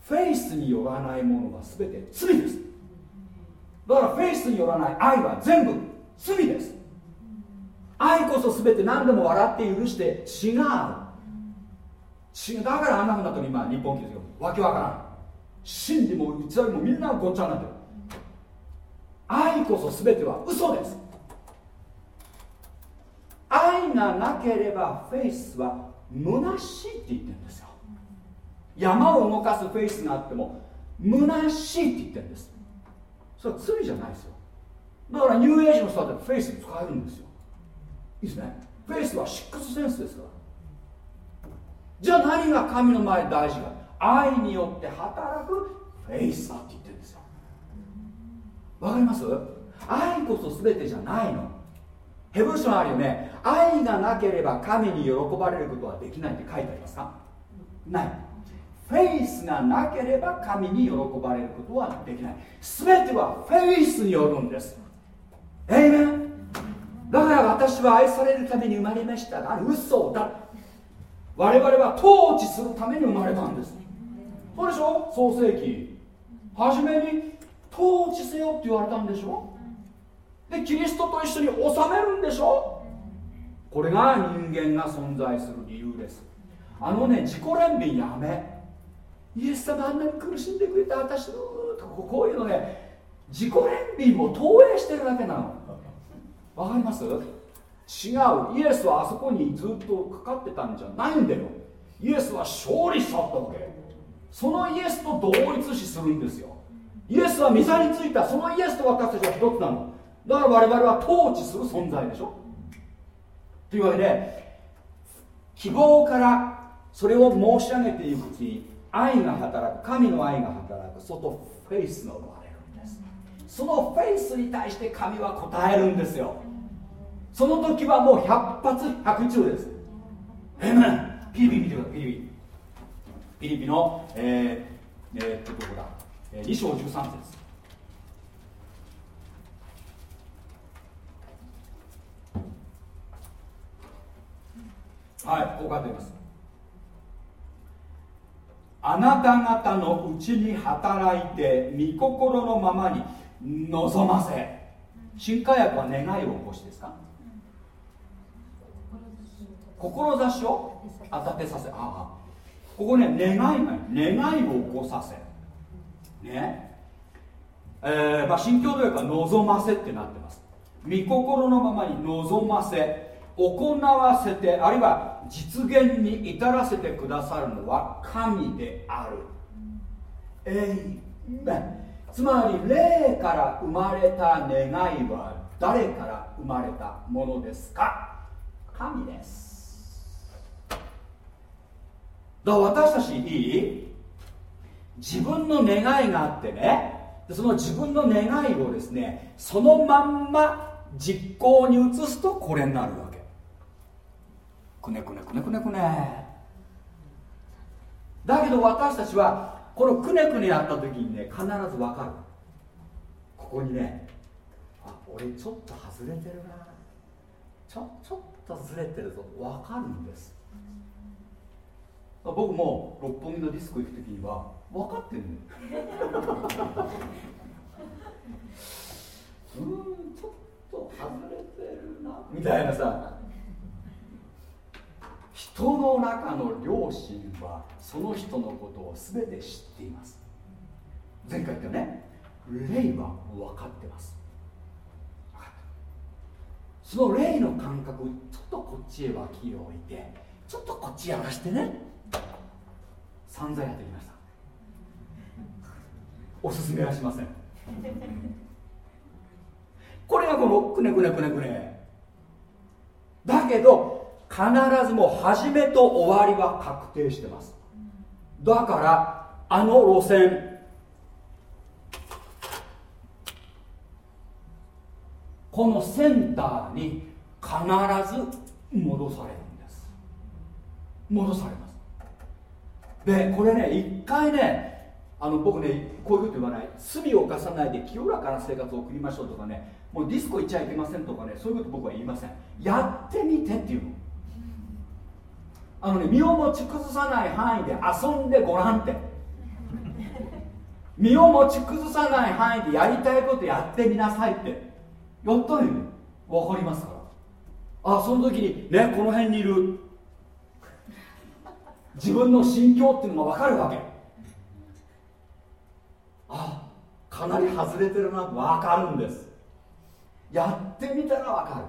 フェイスによらないものは全て罪です。だからフェイスによらない愛は全部罪です。愛こそ全て何でも笑って許して違う。違うだからあんなふうなと今日本記ですよ。わけわからん。真理も偽りもみんなごっちゃになってる。愛こそ全ては嘘です。愛がなければフェイスは虚しいって言ってるんですよ。山を動かすフェイスがあっても虚しいって言ってるんです。それは罪じゃないですよ。だからニューエイジの人だってフェイス使えるんですよ。いいですね。 faith は sixth sense ですから。じゃあ何が神の前で大事か。愛によって働くフェイスだって言ってるんですよ。わかります？愛こそ全てじゃないの。ヘブル書あるよね。愛がなければ神に喜ばれることはできないって書いてありますか？ない。フェイスがなければ神に喜ばれることはできない。全てはフェイスによるんです。えいめだから私は愛されるために生まれましたが嘘だ。我々は統治するために生まれたんです。そうでしょ？創世記。初めに統治せよって言われたんでしょ？でキリストと一緒に治めるんでしょ？これが人間が存在する理由です。あのね自己憐憫やめ。イエス様あんなに苦しんでくれた私のとこういうのね自己憐憫も投影してるだけなの。わかります？違う。イエスはあそこにずっとかかってたんじゃない。んだよ。イエスは勝利しちゃったわけ。そのイエスと同一視するんですよ。イエスは御座についた。そのイエスと私たちは一つなの。だから我々は統治する存在でしょ。というわけで希望からそれを申し上げていくうちに愛が働く。神の愛が働く。外フェイスが生まれるんです。そのフェイスに対して神は答えるんですよ。その時はもう百発百中です。えめピリピリ見てくださいピリ。ピリピリピのえー、えー、っとどこだ、えー、2章13節。はいこう書いてあります。あなた方のうちに働いて御心のままに望ませ。新化薬は願いを起こしですか？志を当たってさせああ。ここね願いが願いを起こさせ。ね。えー、まあ新教土訳は望ませってなってます。御心のままに望ませ行わせてあるいは実現に至らせてくださるのは神である。えいつまり霊から生まれた願いは誰から生まれたものですか？神です。だから私たちいい？自分の願いがあってね。その自分の願いをですねそのまんま実行に移すとこれになるわけ。くねくねくねくねくね。だけど私たちはこのくねくねやった時にね必ず分かる。ここにねあ俺ちょっと外れてるな。ちょちょっとずれてるぞ。分かるんです。僕も六本木のディスコ行く時には分かってるの うんちょっと外れてるな。みたいなさ。人の中の良心はその人のことを全て知っています。前回言ったね。霊は分かってます。その霊の感覚ちょっとこっちへ脇を置いてちょっとこっちやらしてね散々やってきました。おすすめはしません。これがこのくねくねくねくねだけど必ずもう始めと終わりは確定してます。だからあの路線このセンターに必ず戻されるんです。戻されます。でこれね一回ねあの僕ねこういうこと言わない。罪を犯さないで清らかな生活を送りましょうとかねもうディスコ行っちゃいけませんとかねそういうこと僕は言いません。やってみてっていうの。あのね身を持ち崩さない範囲で遊んでごらんって。身を持ち崩さない範囲でやりたいことやってみなさいって。やったらいいね分かりますから。あその時にねこの辺にいる自分の心境っていうのが分かるわけ。あかなり外れてるな。分かるんです。やってみたら分かる。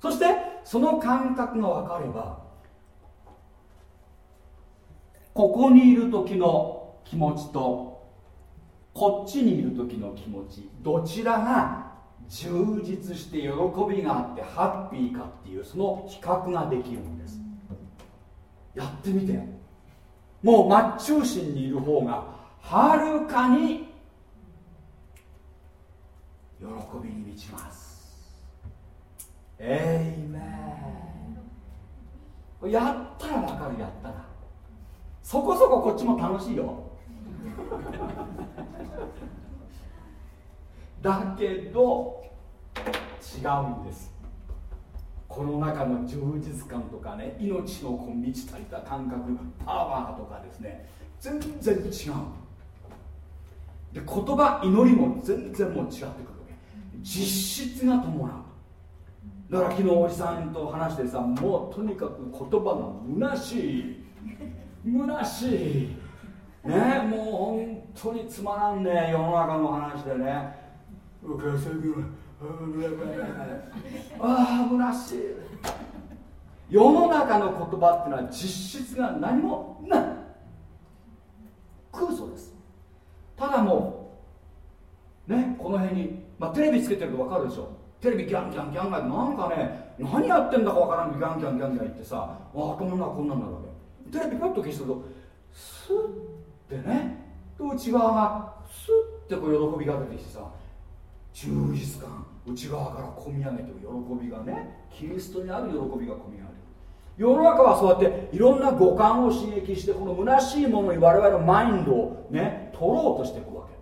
そしてその感覚が分かればここにいる時の気持ちとこっちにいる時の気持ちどちらが充実して喜びがあってハッピーかっていうその比較ができるんです。やってみて。もう真っ中心にいる方がはるかに喜びに満ちます。えいめやったらわかるやったらそこそここっちも楽しいよ。だけど違うんです。この中の充実感とかね命のこう満ち足りた感覚パワーとかですね全然違う。で言葉祈りも全然もう違ってくるわけ。実質が伴う。だから昨日おじさんと話してさもうとにかく言葉が虚しい虚しい。ねもう本当につまらんね世の中の話でね。ああ虚し。い世の中の言葉っていうのは実質が何もない。空想です。ただもうねこの辺に、まあ、テレビつけてると分かるでしょ。テレビギャンギャンギャンがなんかね何やってんだか分からんギャンギャンギャンギャン言ってさああこんなこんなんなるわけテレビパッと消すとスッてね内側がスッてこう喜びが出てきてさ充実感。内側から込み上げてる喜びがねキリストにある喜びが込み上げる。世の中はそうやっていろんな五感を刺激してこの虚しいものに我々のマインドをね取ろうとしていくわけ。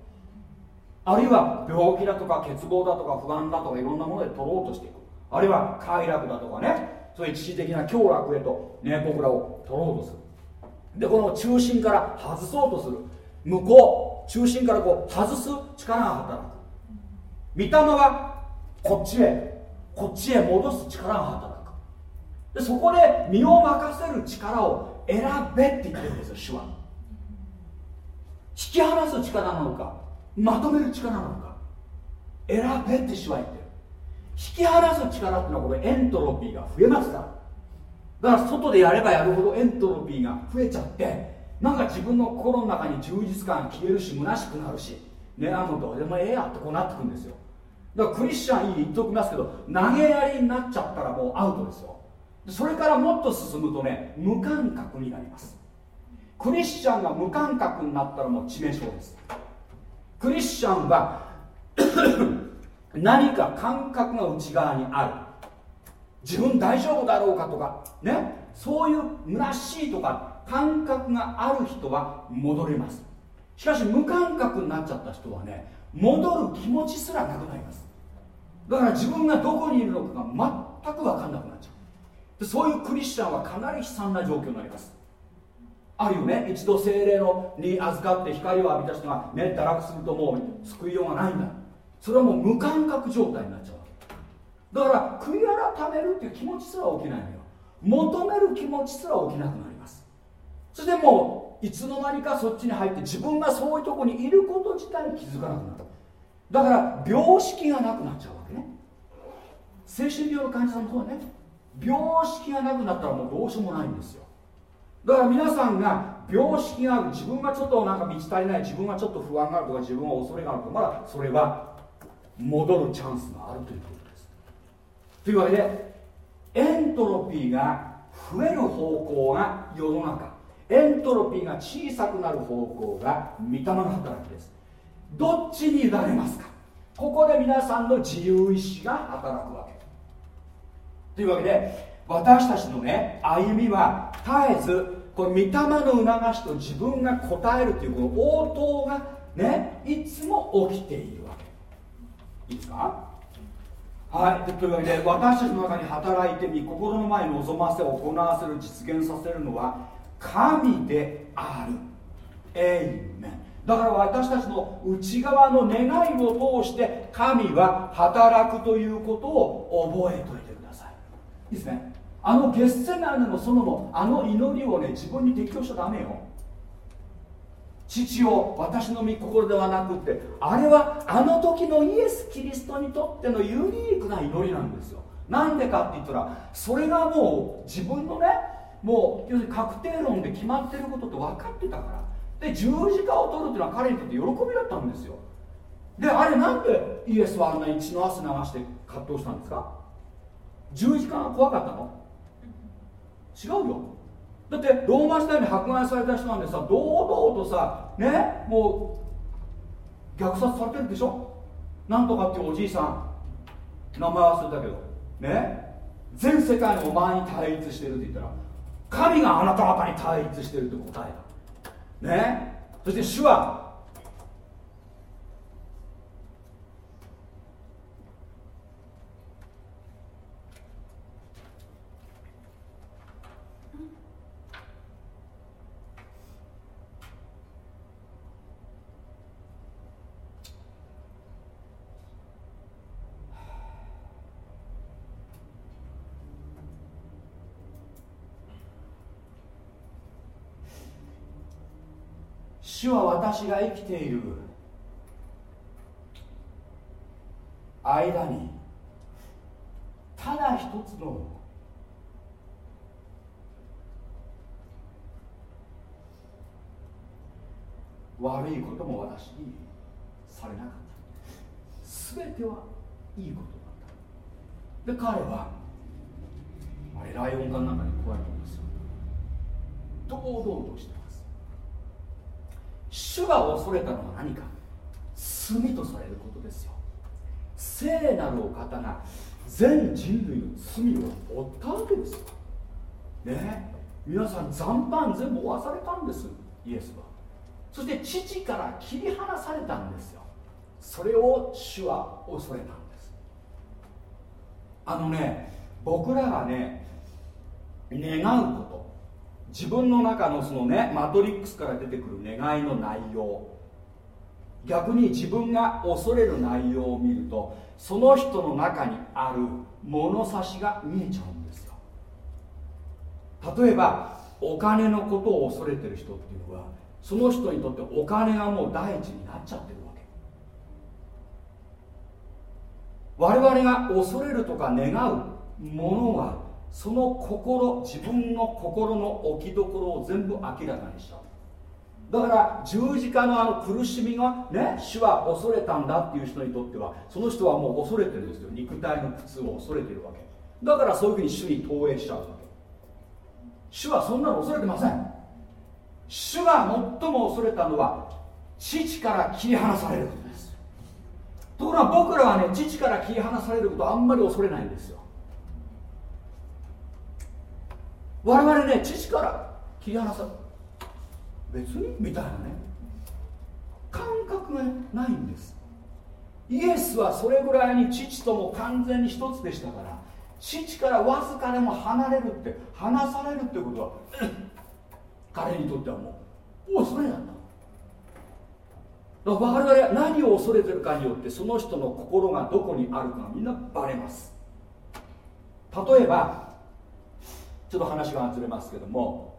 あるいは病気だとか欠乏だとか不安だとかいろんなもので取ろうとしていく。あるいは快楽だとかねそういう一時的な凶楽へと、ね、僕らを取ろうとする。でこの中心から外そうとする。向こう中心からこう外す力が働く。御霊はこっちへこっちへ戻す力が働く。でそこで身を任せる力を選べって言ってるんですよ主は。引き離す力なのかまとめる力なのか。選べって主は言ってる。引き離す力っていうのはこれエントロピーが増えますから。だから外でやればやるほどエントロピーが増えちゃってなんか自分の心の中に充実感消えるし虚しくなるしねあもうどうでもええやってこうなってくんですよ。だからクリスチャンいい言っておきますけど投げやりになっちゃったらもうアウトですよ。それからもっと進むとね無感覚になります。クリスチャンが無感覚になったらもう致命傷です。クリスチャンは 何か感覚が内側にある。自分大丈夫だろうかとかねそういう虚しいとか感覚がある人は戻れます。しかし無感覚になっちゃった人はね戻る気持ちすらなくなります。だから自分がどこにいるのかが全く分かんなくなっちゃう。でそういうクリスチャンはかなり悲惨な状況になります。あるよね。一度精霊のに預かって光を浴びた人がね堕落するともう救いようがないんだ。それはもう無感覚状態になっちゃうわけ。だから悔い改めるっていう気持ちすら起きないのよ。求める気持ちすら起きなくなります。そしてもういつの間にかそっちに入って自分がそういうとこにいること自体に気づかなくなるだから病識がなくなっちゃうわけね。精神病の患者さんもそうね。病識がなくなったらもうどうしようもないんですよ。だから皆さんが病識がある自分がちょっとなんか満ち足りない自分がちょっと不安があるとか自分は恐れがあるとかまだそれは戻るチャンスがあるということです。というわけでエントロピーが増える方向が世の中。エントロピーが小さくなる方向が御霊の働きです。どっちに委ねますか？ここで皆さんの自由意志が働くわけ。というわけで私たちのね歩みは絶えずこれ御霊の促しと自分が答えるというこの応答がねいつも起きているわけ。いいですか？はい。というわけで私たちの中に働いてみ心の前に望ませ行わせる実現させるのは神である。エイメンだから私たちの内側の願いを通して神は働くということを覚えておいてください。いいですね。あのゲッセマネの園のあの祈りをね自分に適用しちゃダメよ。父を私の御心ではなくってあれはあの時のイエス・キリストにとってのユニークな祈りなんですよ。なんでかって言ったらそれがもう自分のねもう要するに確定論で決まってることって分かってたから。で十字架を取るっていうのは彼にとって喜びだったんですよ。であれなんでイエスはあんなに血の汗流して葛藤したんですか？十字架が怖かったの？違うよ。だってローマ時代に迫害された人なんでさ堂々とさねもう虐殺されてるでしょ？なんとかっていうおじいさん名前忘れたけどね全世界のお前に対立してるって言ったら神があなた方に対立してると答えた。ね？そして主は主は私が生きている。間にただ一つの悪いことも私にされなかった。全てはいいことだった。で彼はあれライオンかなんかに怖いんですよ。堂々として。主が恐れたのは何か？罪とされることですよ。聖なるお方が全人類の罪を負ったわけですよ。ね？皆さん残飯全部負わされたんです。イエスは。そして父から切り離されたんですよ。それを主は恐れたんです。あのね僕らがね願うこと。自分の中のそのねマトリックスから出てくる願いの内容。逆に自分が恐れる内容を見るとその人の中にある物差しが見えちゃうんですよ。例えばお金のことを恐れてる人っていうのはその人にとってお金がもう第一になっちゃってるわけ。我々が恐れるとか願うものはその心自分の心の置きどころを全部明らかにしちゃうだから十字架のあの苦しみがね主は恐れたんだっていう人にとってはその人はもう恐れてるんですよ。肉体の苦痛を恐れてるわけ。だからそういうふうに主に投影しちゃうわけ。主はそんなの恐れてません。主が最も恐れたのは父から切り離されることです。ところが僕らはね父から切り離されることあんまり恐れないんですよ。我々ね父から切り離さ別にみたいなね感覚がないんです。イエスはそれぐらいに父とも完全に一つでしたから父からわずかでも離れるって離されるってことは彼にとってはもう恐れなんだだから我々は何を恐れてるかによってその人の心がどこにあるかみんなバレます。例えばちょっと話がずれますけども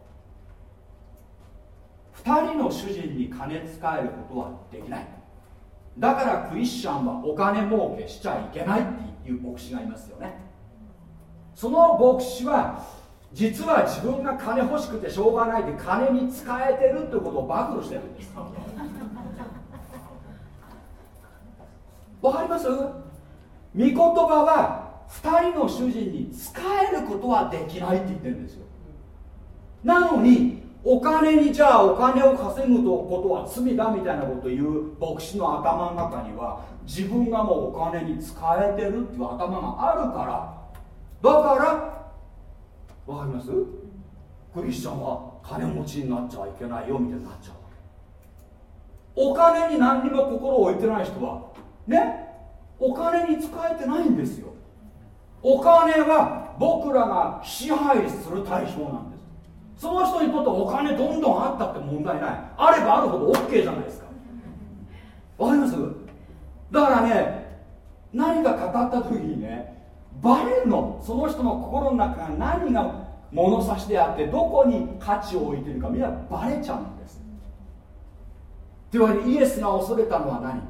2人の主人に金使えることはできない。だからクリスチャンはお金儲けしちゃいけないっていう牧師がいますよね。その牧師は実は自分が金欲しくてしょうがないで金に使えてるってことを暴露してるんです。わかります？御言葉は2人の主人に使えることはできないって言ってるんですよ。なのにお金にじゃあお金を稼ぐことは罪だみたいなことを言う牧師の頭の中には自分がもうお金に使えてるっていう頭があるから。だからわかります？クリスチャンは金持ちになっちゃいけないよみたいになっちゃうお金に何にも心を置いてない人はね？お金に使えてないんですよ。お金は僕らが支配する対象なんです。その人にとってお金どんどんあったって問題ない。あればあるほど OK じゃないですか。わかります？だからね何か語った時にねバレるの。その人の心の中が何が物差しであってどこに価値を置いてるかみんなバレちゃうんです。というわけでイエスが恐れたのは何？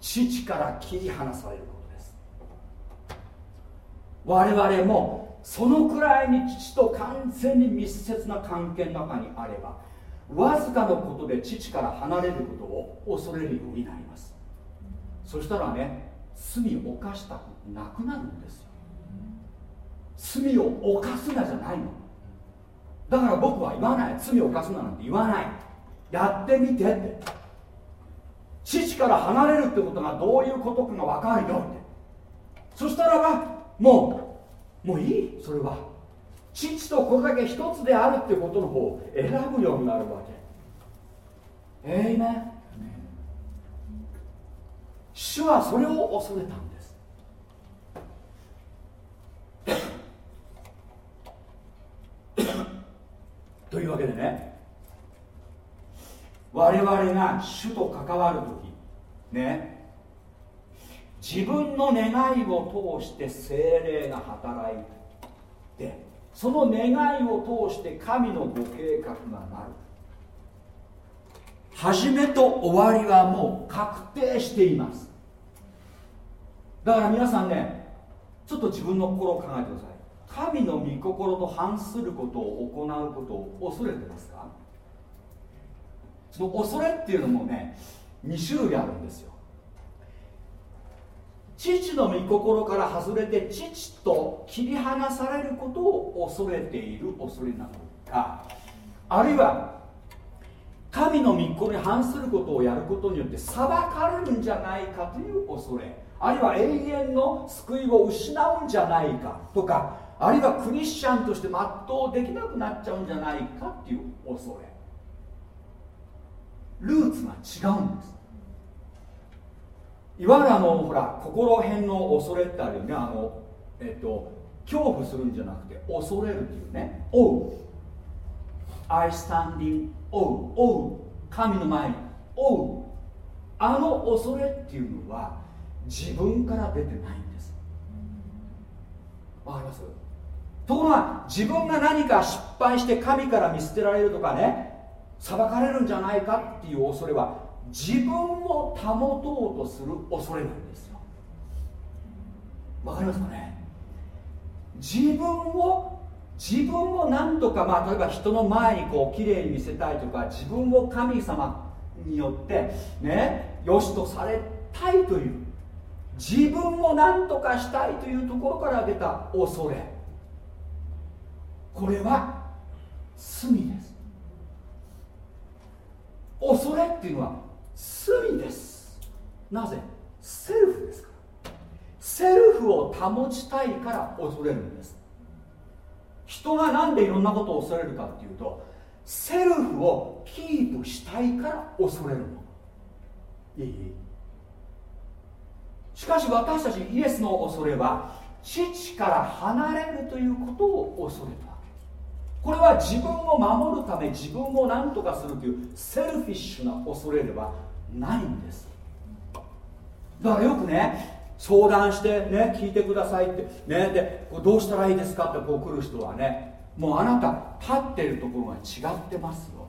父から切り離される。我々もそのくらいに父と完全に密接な関係の中にあればわずかのことで父から離れることを恐れるようになります。そしたらね罪を犯したくなくなるんですよ。罪を犯すなじゃないの。だから僕は言わない。罪を犯すななんて言わない。やってみてって。父から離れるってことがどういうことかが分かるよって。そしたらばもうもういい？それは。父とこれだけ一つであるってことの方を選ぶようになるわけ。えいめ。主はそれを恐れたんです。というわけでね。我々が主と関わる時ね。自分の願いを通して精霊が働いてその願いを通して神のご計画がなる。始めと終わりはもう確定しています。だから皆さんねちょっと自分の心を考えてください。神の御心と反することを行うことを恐れてますか？その恐れっていうのもね2種類あるんですよ。父の御心から外れて父と切り離されることを恐れている恐れなのか。あるいは神の御心に反することをやることによって裁かれるんじゃないかという恐れ。あるいは永遠の救いを失うんじゃないかとか。あるいはクリスチャンとして全うできなくなっちゃうんじゃないかっていう恐れ。ルーツが違うんです。いわゆるあのほら心変の恐れってあるよね。あのえっと恐怖するんじゃなくて恐れるっていうね「おう」I standing おう。おう。神の前に。おう。あの恐れっていうのは自分から出てないんです。わかります？ところが自分が何か失敗して神から見捨てられるとかね裁かれるんじゃないかっていう恐れは自分を保とうとする恐れなんですよ。わかりますかね？自分を自分を何とか、まあ、例えば人の前にこう綺麗に見せたいとか自分を神様によってね良しとされたいという自分を何とかしたいというところから出た恐れ。これは罪です。恐れっていうのは罪です。なぜ？ self ですから。 self を保ちたいから恐れるんです。人が何でいろんなことを恐れるかっていうと self をキープしたいから恐れるの。いい？しかし私たちイエスの恐れは父から離れるということを恐れたこれは自分を守るため自分を何とかするという selfish な恐れではないんです。だからよくね相談してね聞いてくださいってねでどうしたらいいですかってこう来る人はねもうあなた立ってるところが違ってますよ。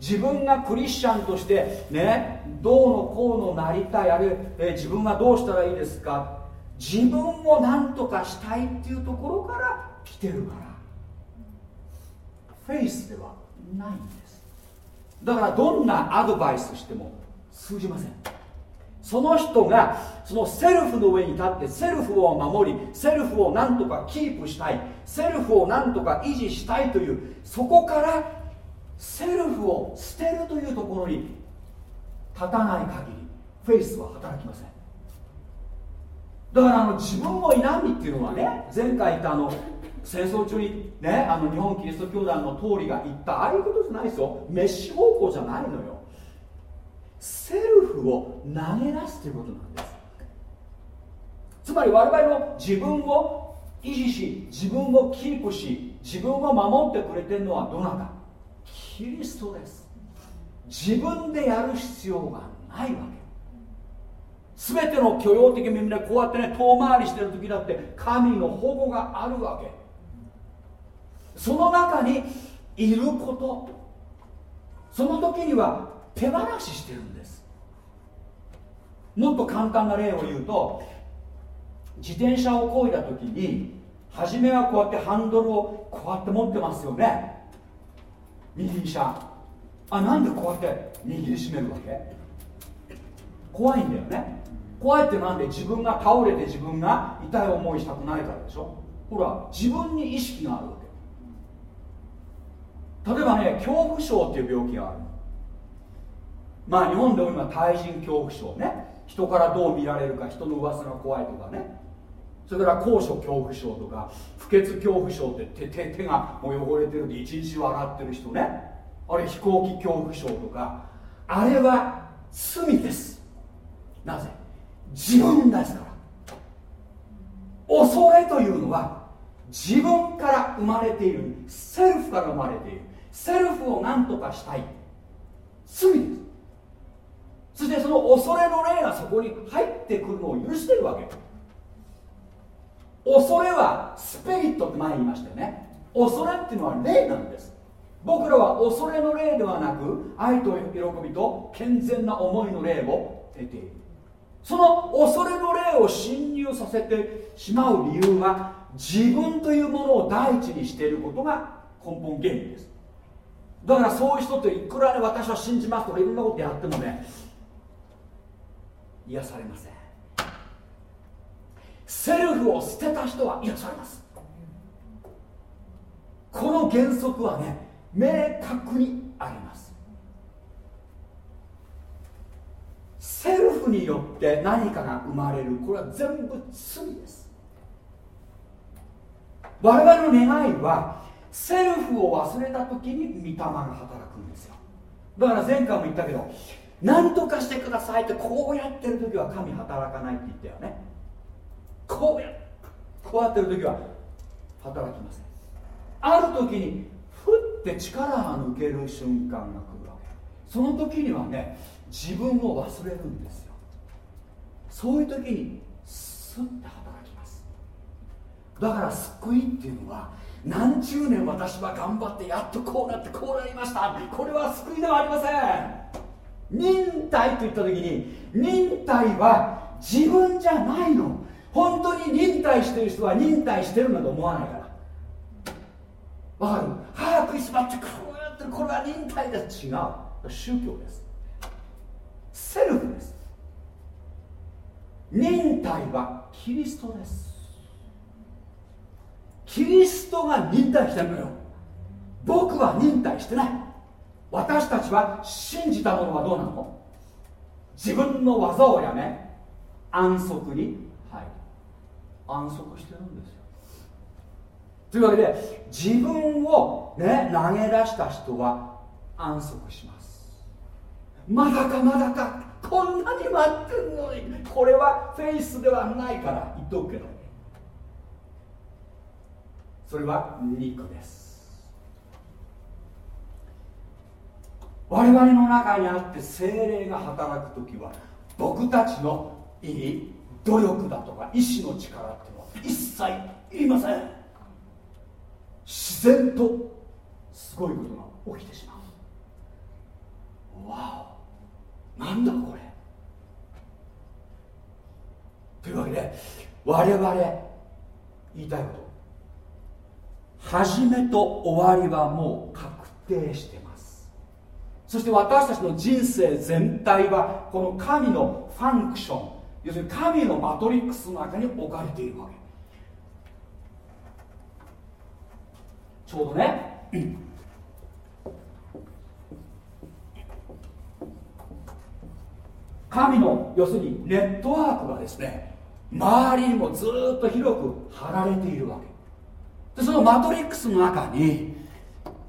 自分がクリスチャンとしてねどうのこうのなりたいあるいは、え自分はどうしたらいいですか？自分を何とかしたいっていうところから来てるから。フェイスではないんです。だからどんなアドバイスしても通じません。その人がその self の上に立って self を守り self を何とかキープしたい self を何とか維持したいというそこから self を捨てるというところに立たない限りフェイスは働きません。だからあの自分を否みっていうのはね前回言ったあの戦争中にねあの日本キリスト教団の通りが言ったああいうことじゃないですよメッシ方向じゃないのよ。セルフを投げ出すということなんです。つまり我々の自分を維持し自分をキープし自分を守ってくれてるのはどなた？キリストです。自分でやる必要がないわけ。全ての許容的耳でこうやってね遠回りしてる時だって神の保護があるわけ。その中にいること。その時には手放ししてるんです。もっと簡単な例を言うと自転車をこいだ時に初めはこうやってハンドルをこうやって持ってますよね。右車。あなんでこうやって握りしめるわけ？怖いんだよね。怖いってなんで自分が倒れて自分が痛い思いしたくないからでしょ？ほら自分に意識がある。例えばね恐怖症っていう病気がある。まあ日本でも今対人恐怖症ね。人からどう見られるか人の噂が怖いとかね。それから高所恐怖症とか不潔恐怖症って手手手がもう汚れてるで一日笑ってる人ね。あれ飛行機恐怖症とか。あれは罪です。なぜ？自分ですから。恐れというのは自分から生まれているセルフから生まれている。セルフを何とかしたい。罪です。そしてその恐れの霊がそこに入ってくるのを許してるわけ。恐れはスピリットって前言いましたよね。恐れっていうのは霊なんです。僕らは恐れの霊ではなく愛と喜びと健全な思いの霊を得ている。その恐れの霊を侵入させてしまう理由は自分というものを第一にしていることが根本原因です。だからそういう人っていくらね私は信じますとかいろんなことやってもね癒されません。セルフを捨てた人は癒されます。この原則はね明確にあります。セルフによって何かが生まれる。これは全部罪です。我々の願いはセルフを忘れた時に御霊が働くんですよ。だから前回も言ったけど何とかしてくださいってこうやってる時は神働かないって言ったよね。こうやこうやってる時は働きません。ある時にふって力が抜ける瞬間が来るわけ。その時にはね自分を忘れるんですよ。そういう時にスッて働きます。だから救いっていうのは何十年私は頑張ってやっとこうなってこうなりました。これは救いではありません。忍耐といった時に忍耐は自分じゃないの。本当に忍耐してる人は忍耐してるんだと思わないから。わかる？早くしまってこうやってこれは忍耐です違う。宗教です。セルフです。忍耐はキリストです。キリストが忍耐してるのよ。僕は忍耐してない。私たちは信じたものはどうなの？自分の技をやめ安息に入る。安息してるんですよ。というわけで自分をね投げ出した人は安息します。まだかまだか。こんなに待ってるのに。これはフェイスではないから言っとくけどそれは肉です我々の中にあって精霊が働く時は僕たちのいい努力だとか意志の力っていうのは一切いりません自然とすごいことが起きてしまうわおなんだこれというわけで我々言いたいこと始めと終わりはもう確定してます。そして私たちの人生全体はこの神のファンクション要するに神のマトリックスの中に置かれているわけ。ちょうどね、神の要するにネットワークがですね周りにもずっと広く張られているわけ。でそのマトリックスの中に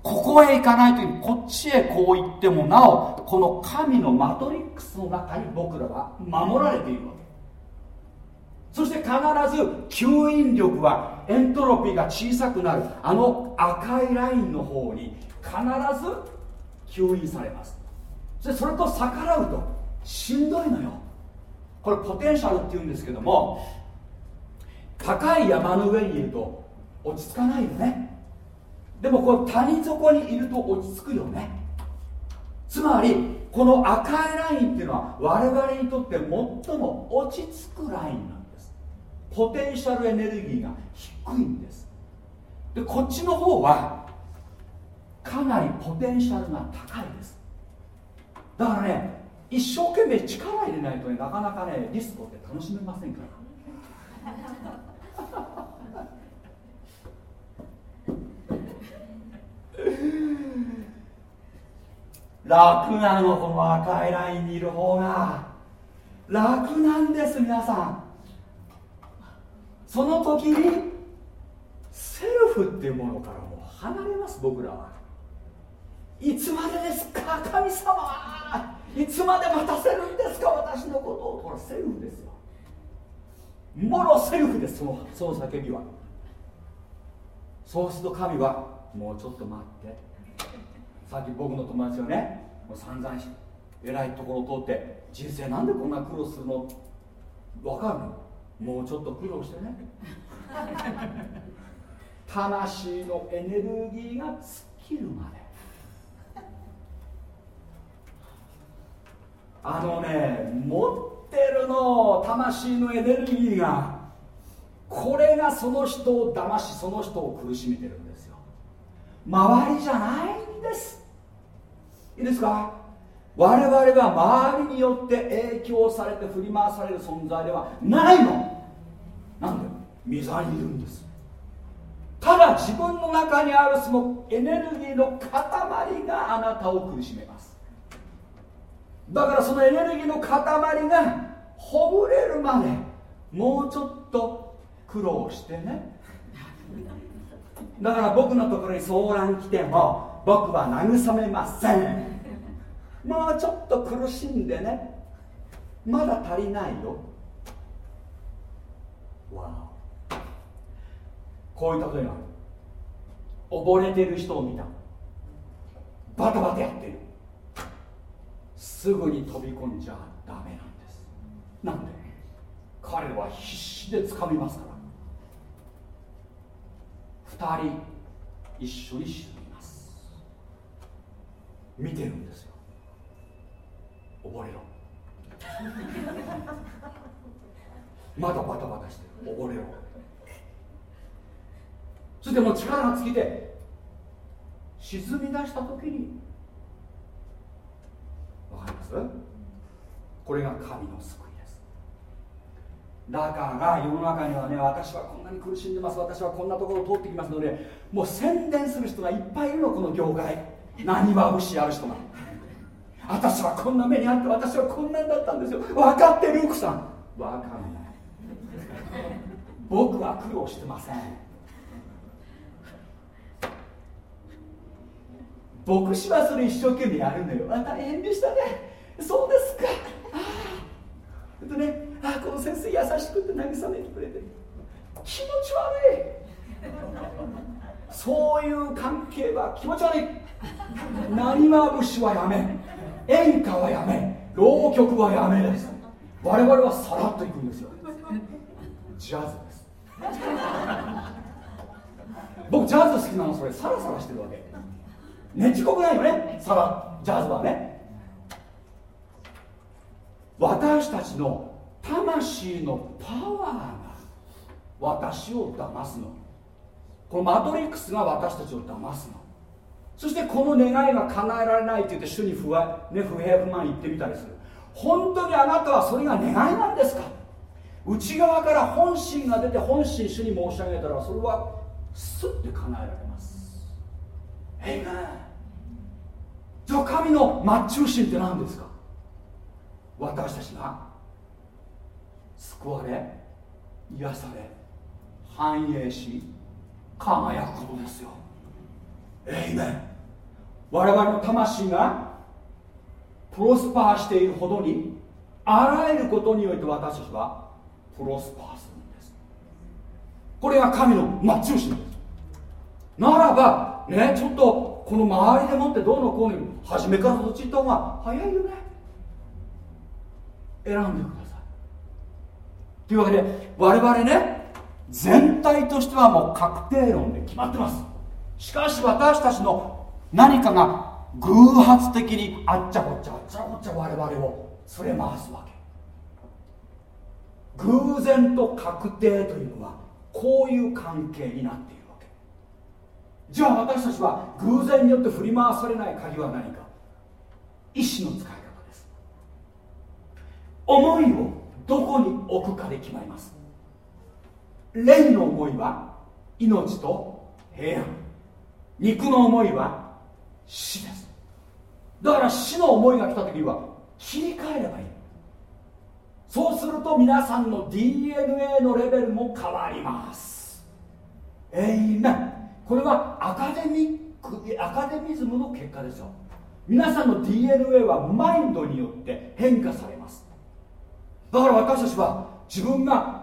ここへ行かないときこっちへこう行ってもなおこの神のマトリックスの中に僕らは守られているわけ。そして必ず吸引力はエントロピーが小さくなるあの赤いラインの方に必ず吸引されます。そそれと逆らうとしんどいのよ。これポテンシャルっていうんですけども高い山の上にいると落ち着かないよね。でもこう谷底にいると落ち着くよね。つまりこの赤いラインっていうのは我々にとって最も落ち着くラインなんです。ポテンシャルエネルギーが低いんです。でこっちの方はかなりポテンシャルが高いです。だからね一生懸命力入れないとねなかなかねディスコって楽しめませんから。楽なのこの赤いラインにいる方が楽なんです皆さん。その時にセルフっていうものからもう離れます僕らは。いつまでですか神様。いつまで待たせるんですか私のことを。これセルフですよ。もろセルフですそのその叫びは。そうすると神はもうちょっと待って。さっき僕の友達がねもう散々偉いところを通って人生なんでこんな苦労するの？分かるの？もうちょっと苦労してね。魂のエネルギーが尽きるまで。あのね持ってるの魂のエネルギーがこれがその人を騙しその人を苦しめてるんですよ。周りじゃないんです。いいですか？我々は周りによって影響されて振り回される存在ではないの。なんで？溝にいるんです。ただ自分の中にあるそのエネルギーの塊があなたを苦しめます。だからそのエネルギーの塊がほぐれるまでもうちょっと苦労してね。だから僕のところに相談来ても僕は慰めません。もうちょっと苦しんでね。まだ足りないよ。わこういう例えがある。溺れてる人を見た。バタバタやってる。すぐに飛び込んじゃダメなんです。なんで？彼は必死で掴みますから。2人一緒に沈みます見てるんですよ。溺れろ。まだバタバタしてる。溺れろ。そしてもう力が尽きて沈み出した時にわかります？これが神の救いです。だから世の中にはね私はこんなに苦しんでます。私はこんなところを通ってきますのでもう宣伝する人がいっぱいいるのこの業界。何は節ある人が私はこんな目にあって私はこんなんだったんですよ。分かってる奥さん。分かんない。僕は苦労してません。牧師はそれ一生懸命やるのよ。あ大変でしたね。そうですか。ああとねあこの先生優しくて慰めてくれて。気持ち悪い。そういう関係は気持ち悪い。何は節はやめ。演歌はやめ。浪曲はやめです。我々はさらっといくんですよ。ジャズです。僕ジャズ好きなのそれ。サラサラしてるわけ。ねちこくないよね。サラ。ジャズはね。私たちの魂のパワーが私を騙すの。このマトリックスが私たちを騙すの。そしてこの願いが叶えられないって言って主に不,、ね、不平不満言ってみたりする。本当にあなたはそれが願いなんですか？内側から本心が出て本心主に申し上げたらそれはスッて叶えられます。えいじゃあ神の末中心って何ですか？私たちが救われ癒され繁栄し輝くことですよ。えいめ我々の魂がプロスパーしているほどにあらゆることにおいて私たちはプロスパーするんです。これが神の末中心ですならばねちょっとこの周りでもってどうのこうの初めからそっち行った方が早いよね。選んでください。というわけで我々ね全体としてはもう確定論で決まってます。しかし私たちの何かが偶発的にあっちゃこっちゃあっちゃこっちゃ我々を連れ回すわけ。偶然と確定というのはこういう関係になっているわけ。じゃあ私たちは偶然によって振り回されない鍵は何か。意志の使い方です。思いをどこに置くかで決まります。霊の思いは命と平安。肉の思いは死です。だから死の思いが来た時には切り替えればいい。そうすると皆さんの DNA のレベルも変わります。えいめこれはアカデミックアカデミズムの結果ですよ。皆さんの DNA はマインドによって変化されます。だから私たちは自分が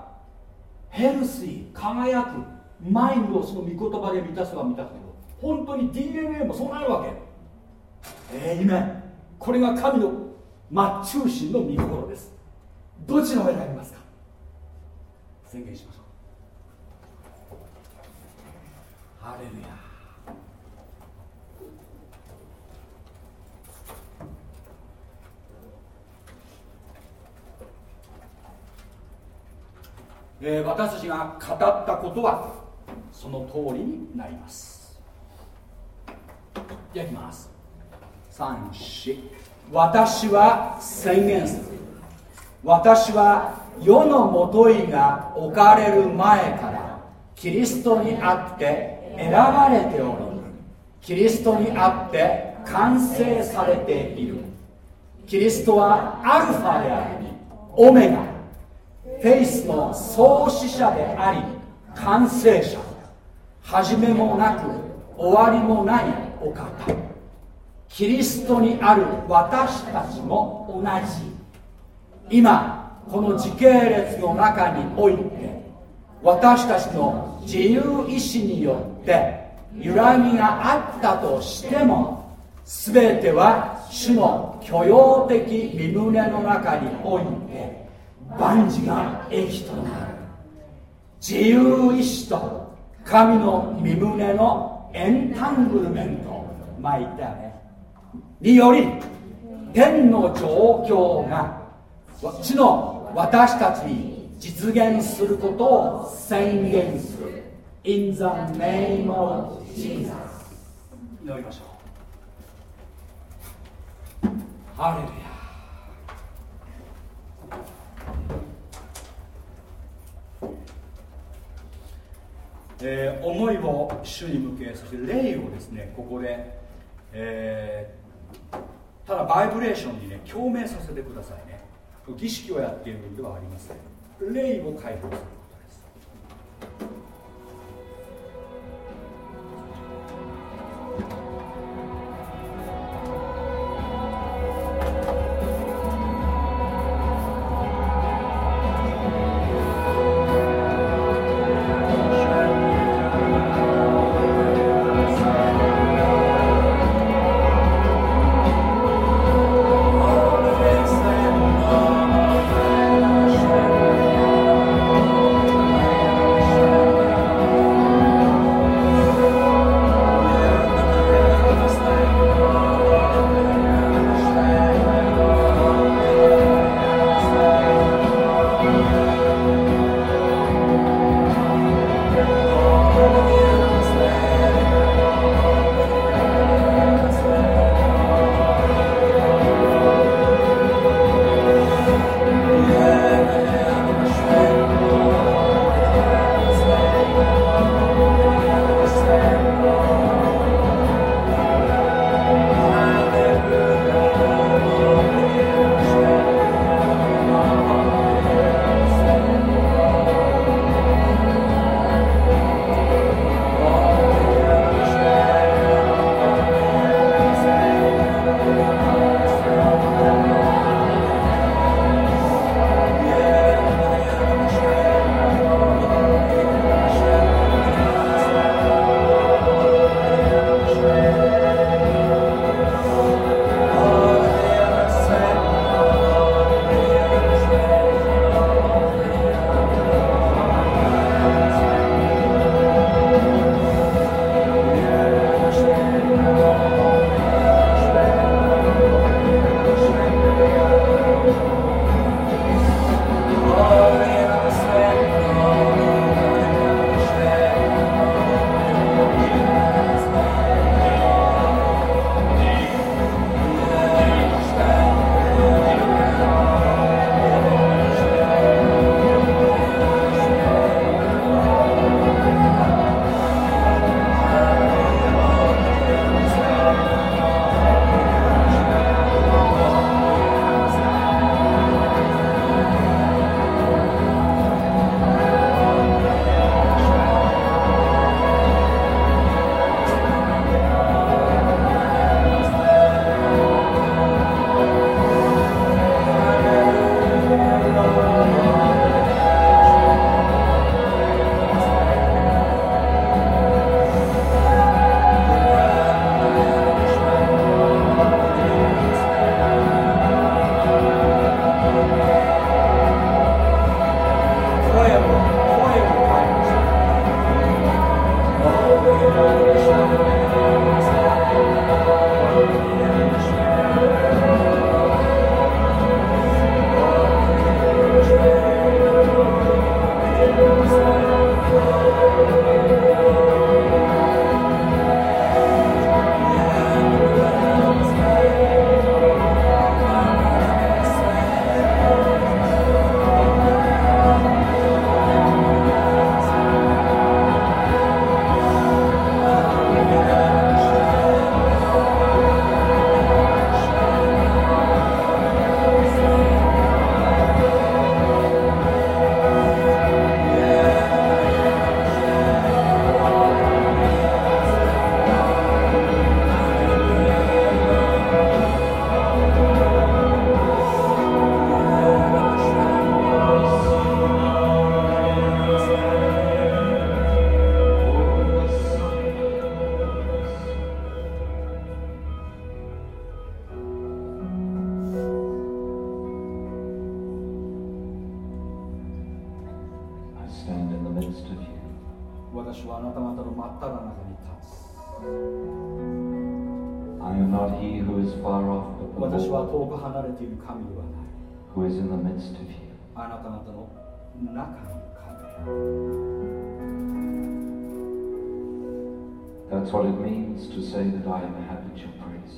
ヘルシー輝くマインドをその御言葉で満たせば満たすけど本当に DNA もそうなるわけ。えいめこれが神の末中心の御心です。どちらを選びますか？宣言しましょう。ハレルヤ。えー、私たちが語ったことはその通りになります。じゃあいきます。34私は宣言する。私は世のもといが置かれる前からキリストにあって選ばれておりキリストにあって完成されている。キリストはアルファでありオメガ。フェイスの創始者であり完成者。始めもなく終わりもないお方。キリストにある私たちも同じ。今この時系列の中において私たちの自由意志によって揺らぎがあったとしても全ては主の許容的身胸の中において万事が益となる。自由意志と神の身胸のエンタングルメントまあ言ったよね。により天の状況が地の私たちに実現することを宣言する。In the name of Jesus 祈りましょう。ハレルヤえー、思いを主に向けそして霊をですねここで、えー、ただバイブレーションにね共鳴させてくださいね。儀式をやっているのではありません。霊を解放することです。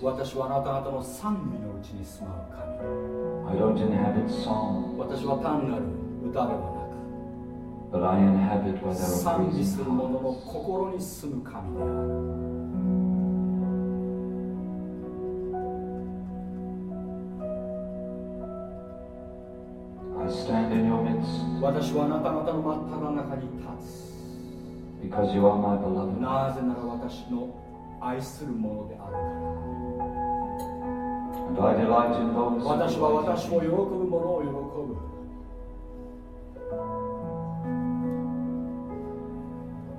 私はあなた方の賛美のうちに住まう神。私は単なる歌ではなく賛美する者の,の心に住む神である。なぜなら私の愛するものであるから私は私を喜ぶものを喜ぶ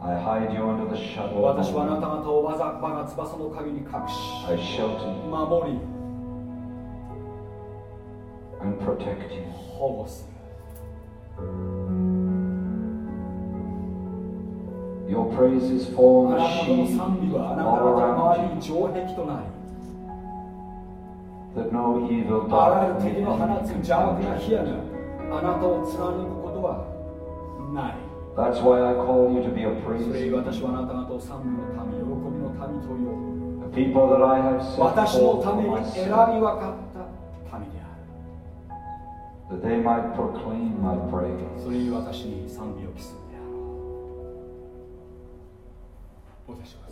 I hide you under the shadow 私はあなた方をわざわが翼の陰に隠し I shelter 守り And protect you. 保護する。Your praise is form な a た方の shield 賛美はあなた all around you、that no evil doctrine is not. That's why I call you to be a それ praise に私はあなた方を賛美の民、喜びの民と呼ぶ。A people that I have set 私の forth ため for に選び myself, 分かった民である。that they might proclaim my praise. それに私に賛美を期するで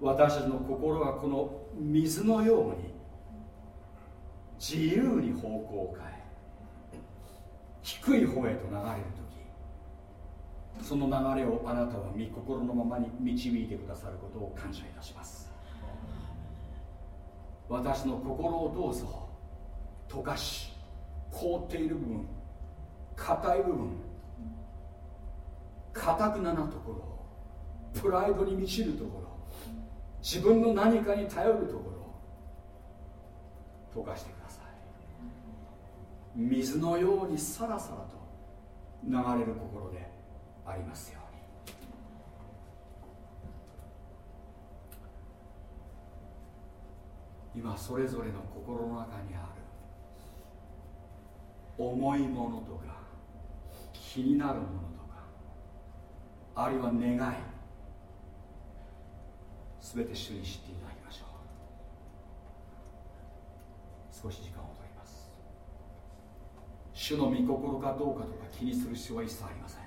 私たちの心がこの水のように自由に方向を変え低い方へと流れる時その流れをあなたは御心のままに導いてくださることを感謝いたします。私の心をどうぞ溶かし凍っている部分硬い部分かたくななところプライドに満ちるところ自分の何かに頼るところを溶かしてください。水のようにさらさらと流れる心でありますように。今それぞれの心の中にある重いものとか気になるものとかあるいは願い。全て主に知っていただきましょう。少し時間を取ります。主の御心かどうかとか気にする必要は一切ありません。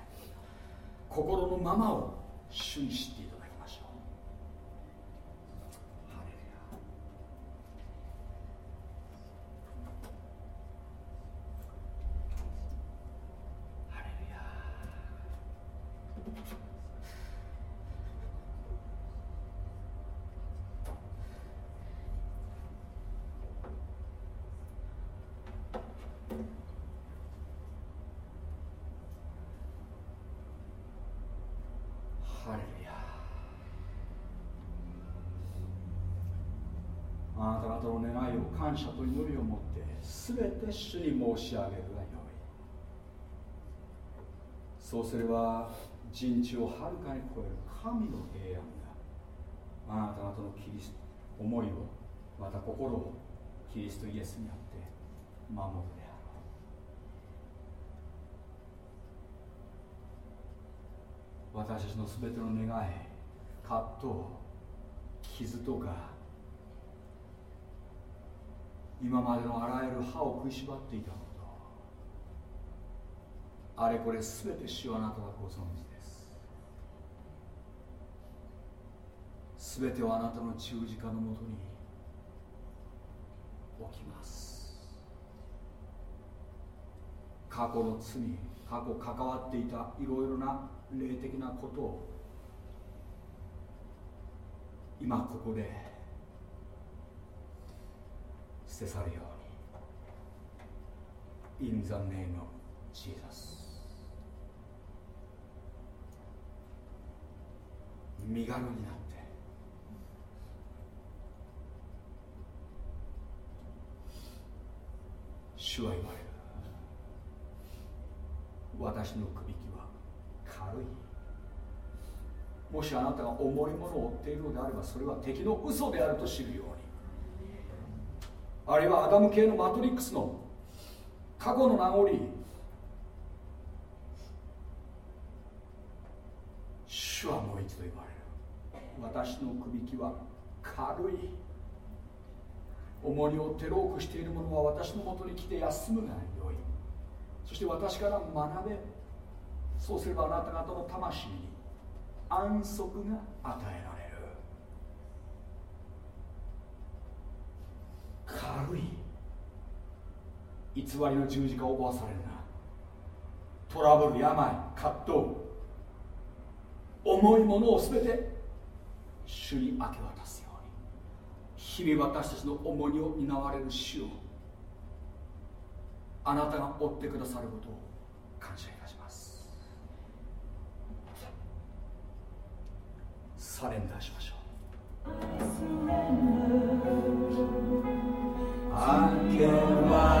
心のままを主に知っていただきましょうハレルヤハレルヤたの願いを感謝と祈りを持って全て主に申し上げるがよい。そうすれば人知をはるかに超える神の平安があなた方のキリスト思いをまた心をキリストイエスにあって守るであろう。私たちの全ての願い葛藤傷とか今までのあらゆる歯を食いしばっていたことあれこれ全て主はあなたはご存知です。全てはあなたの十字架のもとに起きます。過去の罪過去関わっていたいろいろな霊的なことを今ここで捨て去るように。In the name of Jesus 身軽になって。主は言われる。私のくびきは軽い。もしあなたが重いものを追っているのであればそれは敵の嘘であると知るように。あるいはアダム系のマトリックスの過去の名残主はもう一度言われる。私のくびきは軽い重荷を手ロークしている者は私のもとに来て休むがよい。そして私から学べ。そうすればあなた方の魂に安息が与えられる。軽い偽りの十字架を負わされるな。トラブル病葛藤重いものを全て主に明け渡すように。日々私たちの重荷を担われる主をあなたが追ってくださることを感謝いたします。サレンダーしましょう。明け渡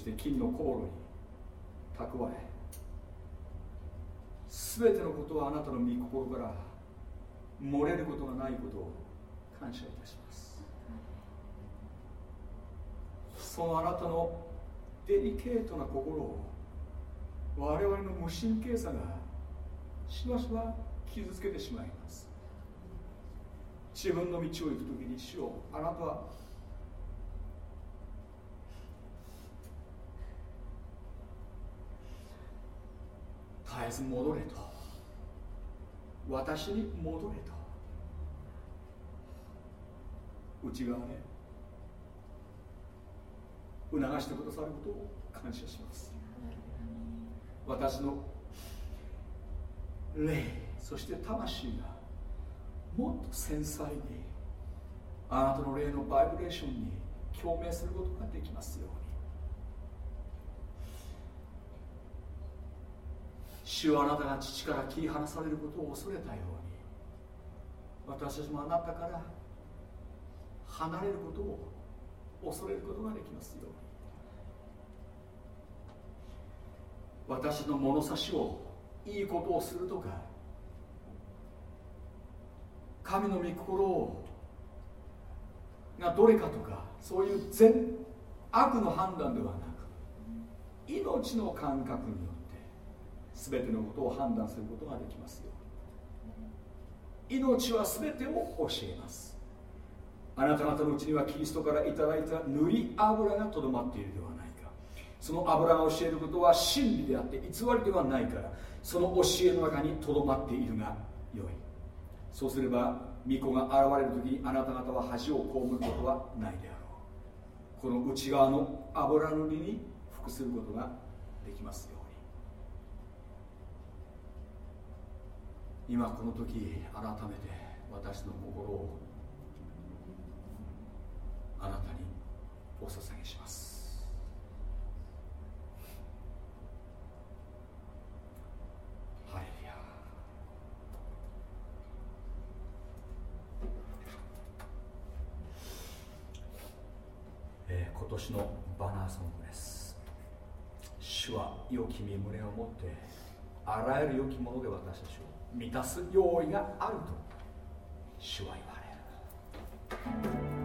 して金の航路に蓄え全てのことはあなたの御心から漏れることがないことを感謝いたします。そのあなたのデリケートな心を我々の無神経さがしばしば傷つけてしまいます。自分の道を行く時に主をあなたは絶えず戻れと。私に戻れと。内側で促してくださることを感謝します。私の霊そして魂がもっと繊細にあなたの霊のバイブレーションに共鳴することができますように。主はあなたが父から切り離されることを恐れたように。私たちもあなたから離れることを恐れることができますように。私の物差しをいいことをするとか神の御心がどれかとかそういう善悪の判断ではなく命の感覚によ全てのことを判断することができますよ命は全てを教えます。あなた方のうちにはキリストからいただいた塗り油がとどまっているではないか。その油が教えることは真理であって偽りではないから。その教えの中にとどまっているがよい。そうすれば巫女が現れる時にあなた方は恥を被ることはないであろう。この内側の油塗りに服することができますよ。今この時改めて私の心をあなたにお捧げします。はいえ、今年のバナーソングです。主は良き身胸を持ってあらゆる良きもので私たちを満たす用意があると主は言われる。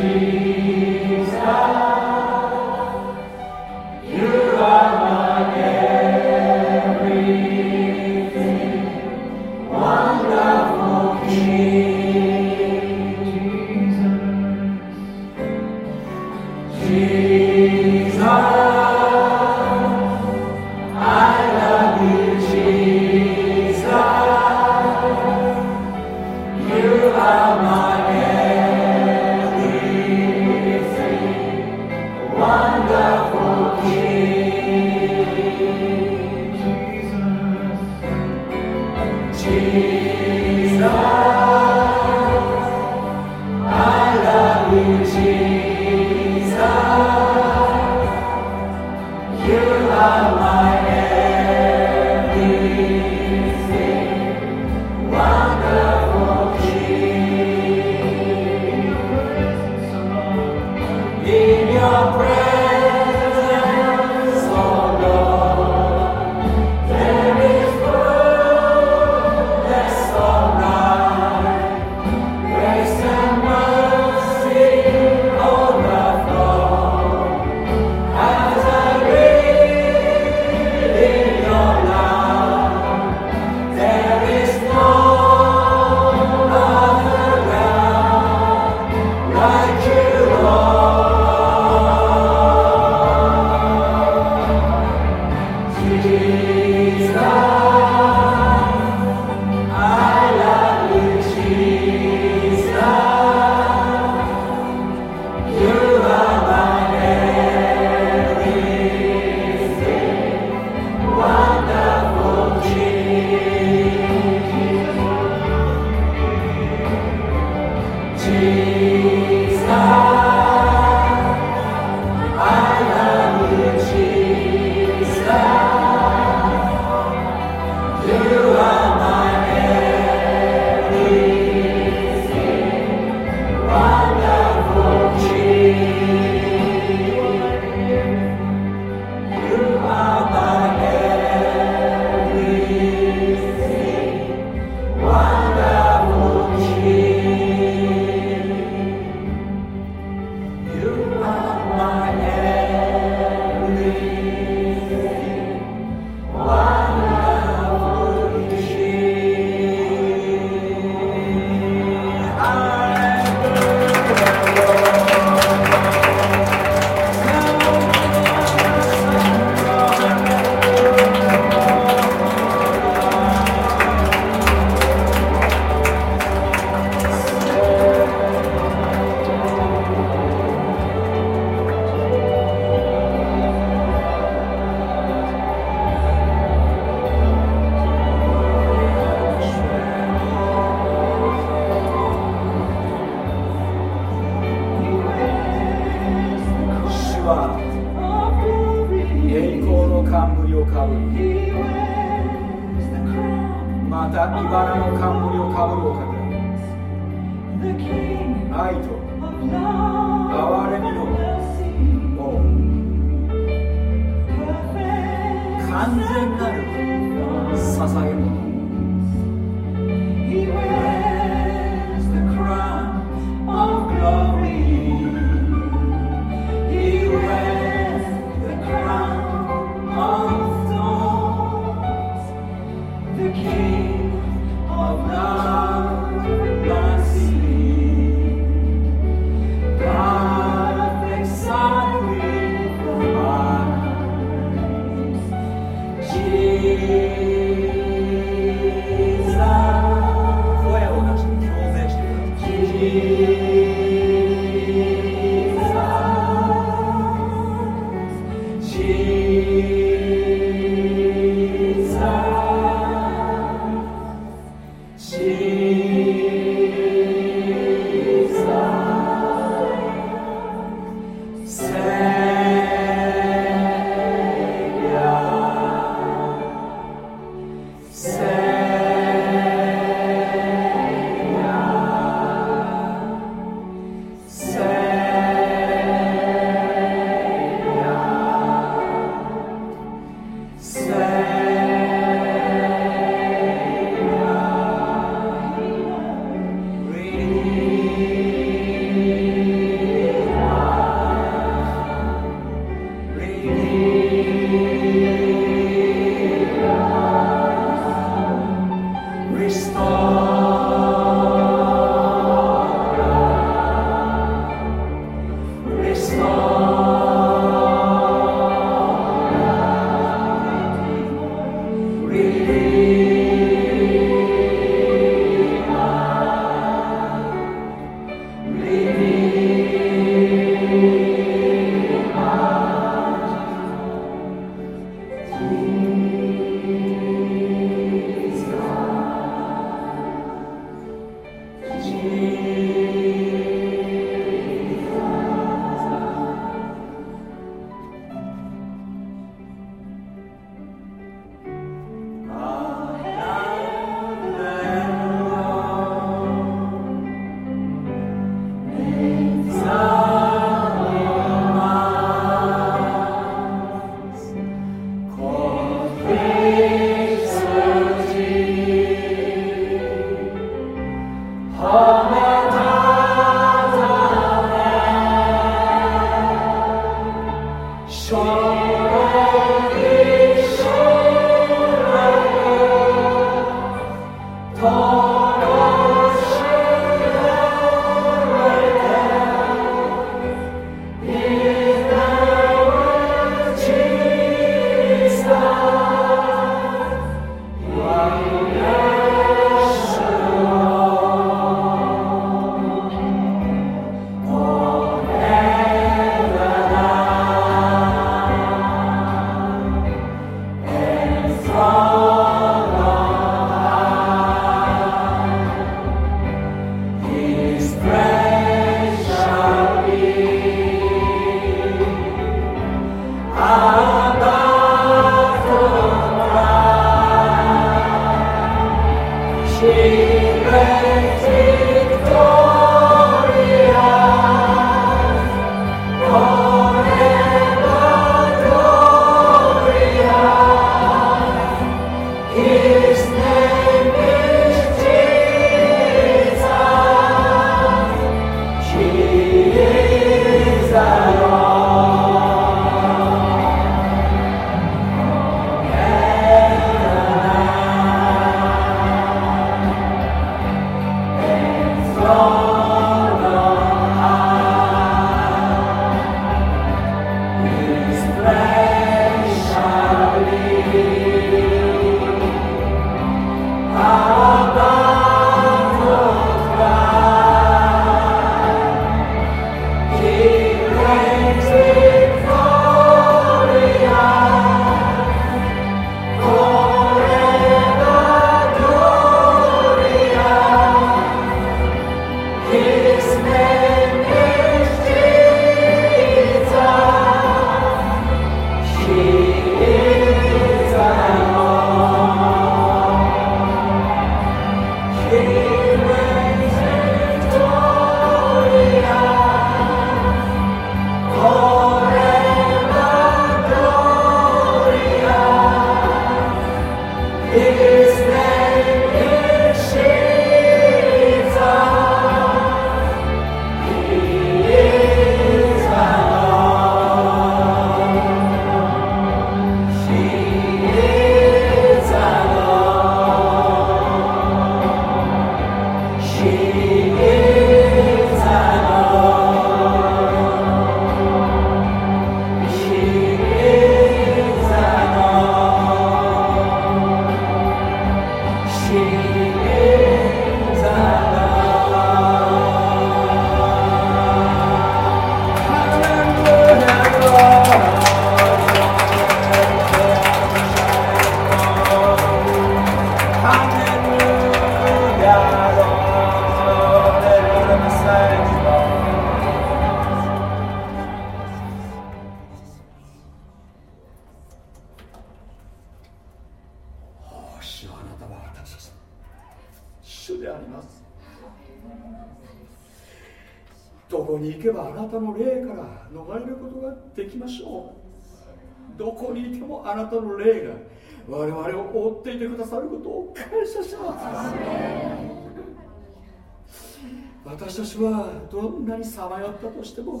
さまよったとしても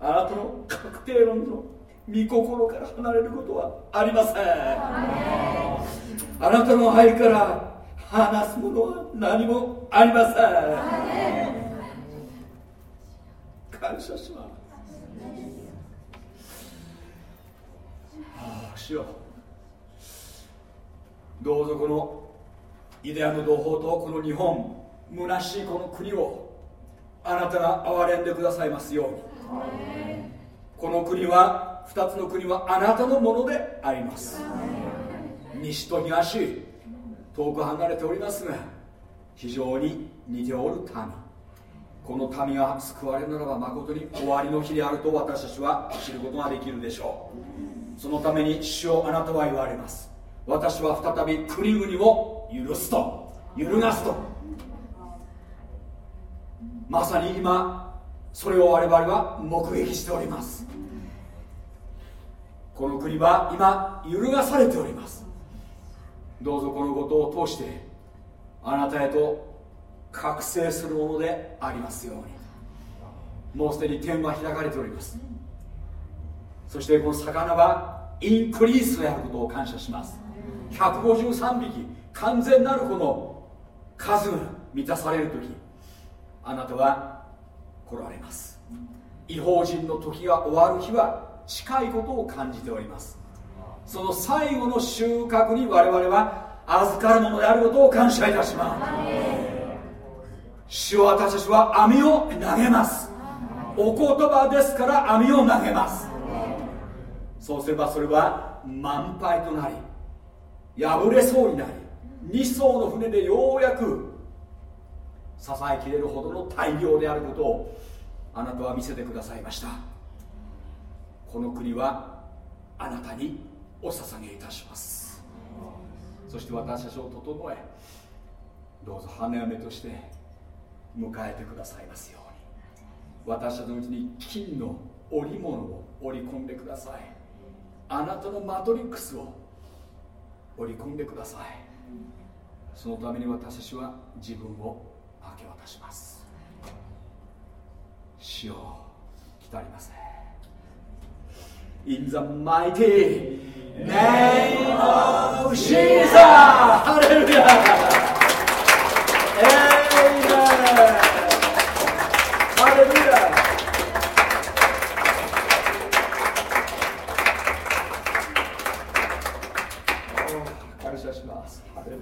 あなたの確定論の御心から離れることはありません。あなたの愛から話すものは何もありません。感謝します。ああしよ。どうぞこのイデアの同胞とこの日本虚しいこの国をあなたが憐れんでくださいますように。この国は2つの国はあなたのものであります。西と東遠く離れておりますが非常に似ておる民。この民が救われるならば誠に終わりの日であると私たちは知ることができるでしょう。そのために主をあなたは言われます。私は再び国々を許すと。揺るがすと。まさに今それを我々は目撃しております。この国は今揺るがされております。どうぞこのことを通してあなたへと覚醒するものでありますように。もうすでに天は開かれております。そしてこの魚はインクリースであることを感謝します。153匹完全なるこの数が満たされる時。あなたは来られます。違法人の時が終わる日は近いことを感じております。その最後の収穫に我々は預かるものであることを感謝いたします。主を私たちは網を投げます。お言葉ですから網を投げます。そうすればそれは満杯となり破れそうになり2艘の船でようやく支えきれるほどの大量であることをあなたは見せてくださいました。この国はあなたにお捧げいたします。そして私たちを整えどうぞ花嫁として迎えてくださいますように。私たちのうちに金の織物を織り込んでください。あなたのマトリックスを織り込んでください。そのために私たちは自分をたします主を来ります In the mighty name of Jesus! ハレルヤ Amen!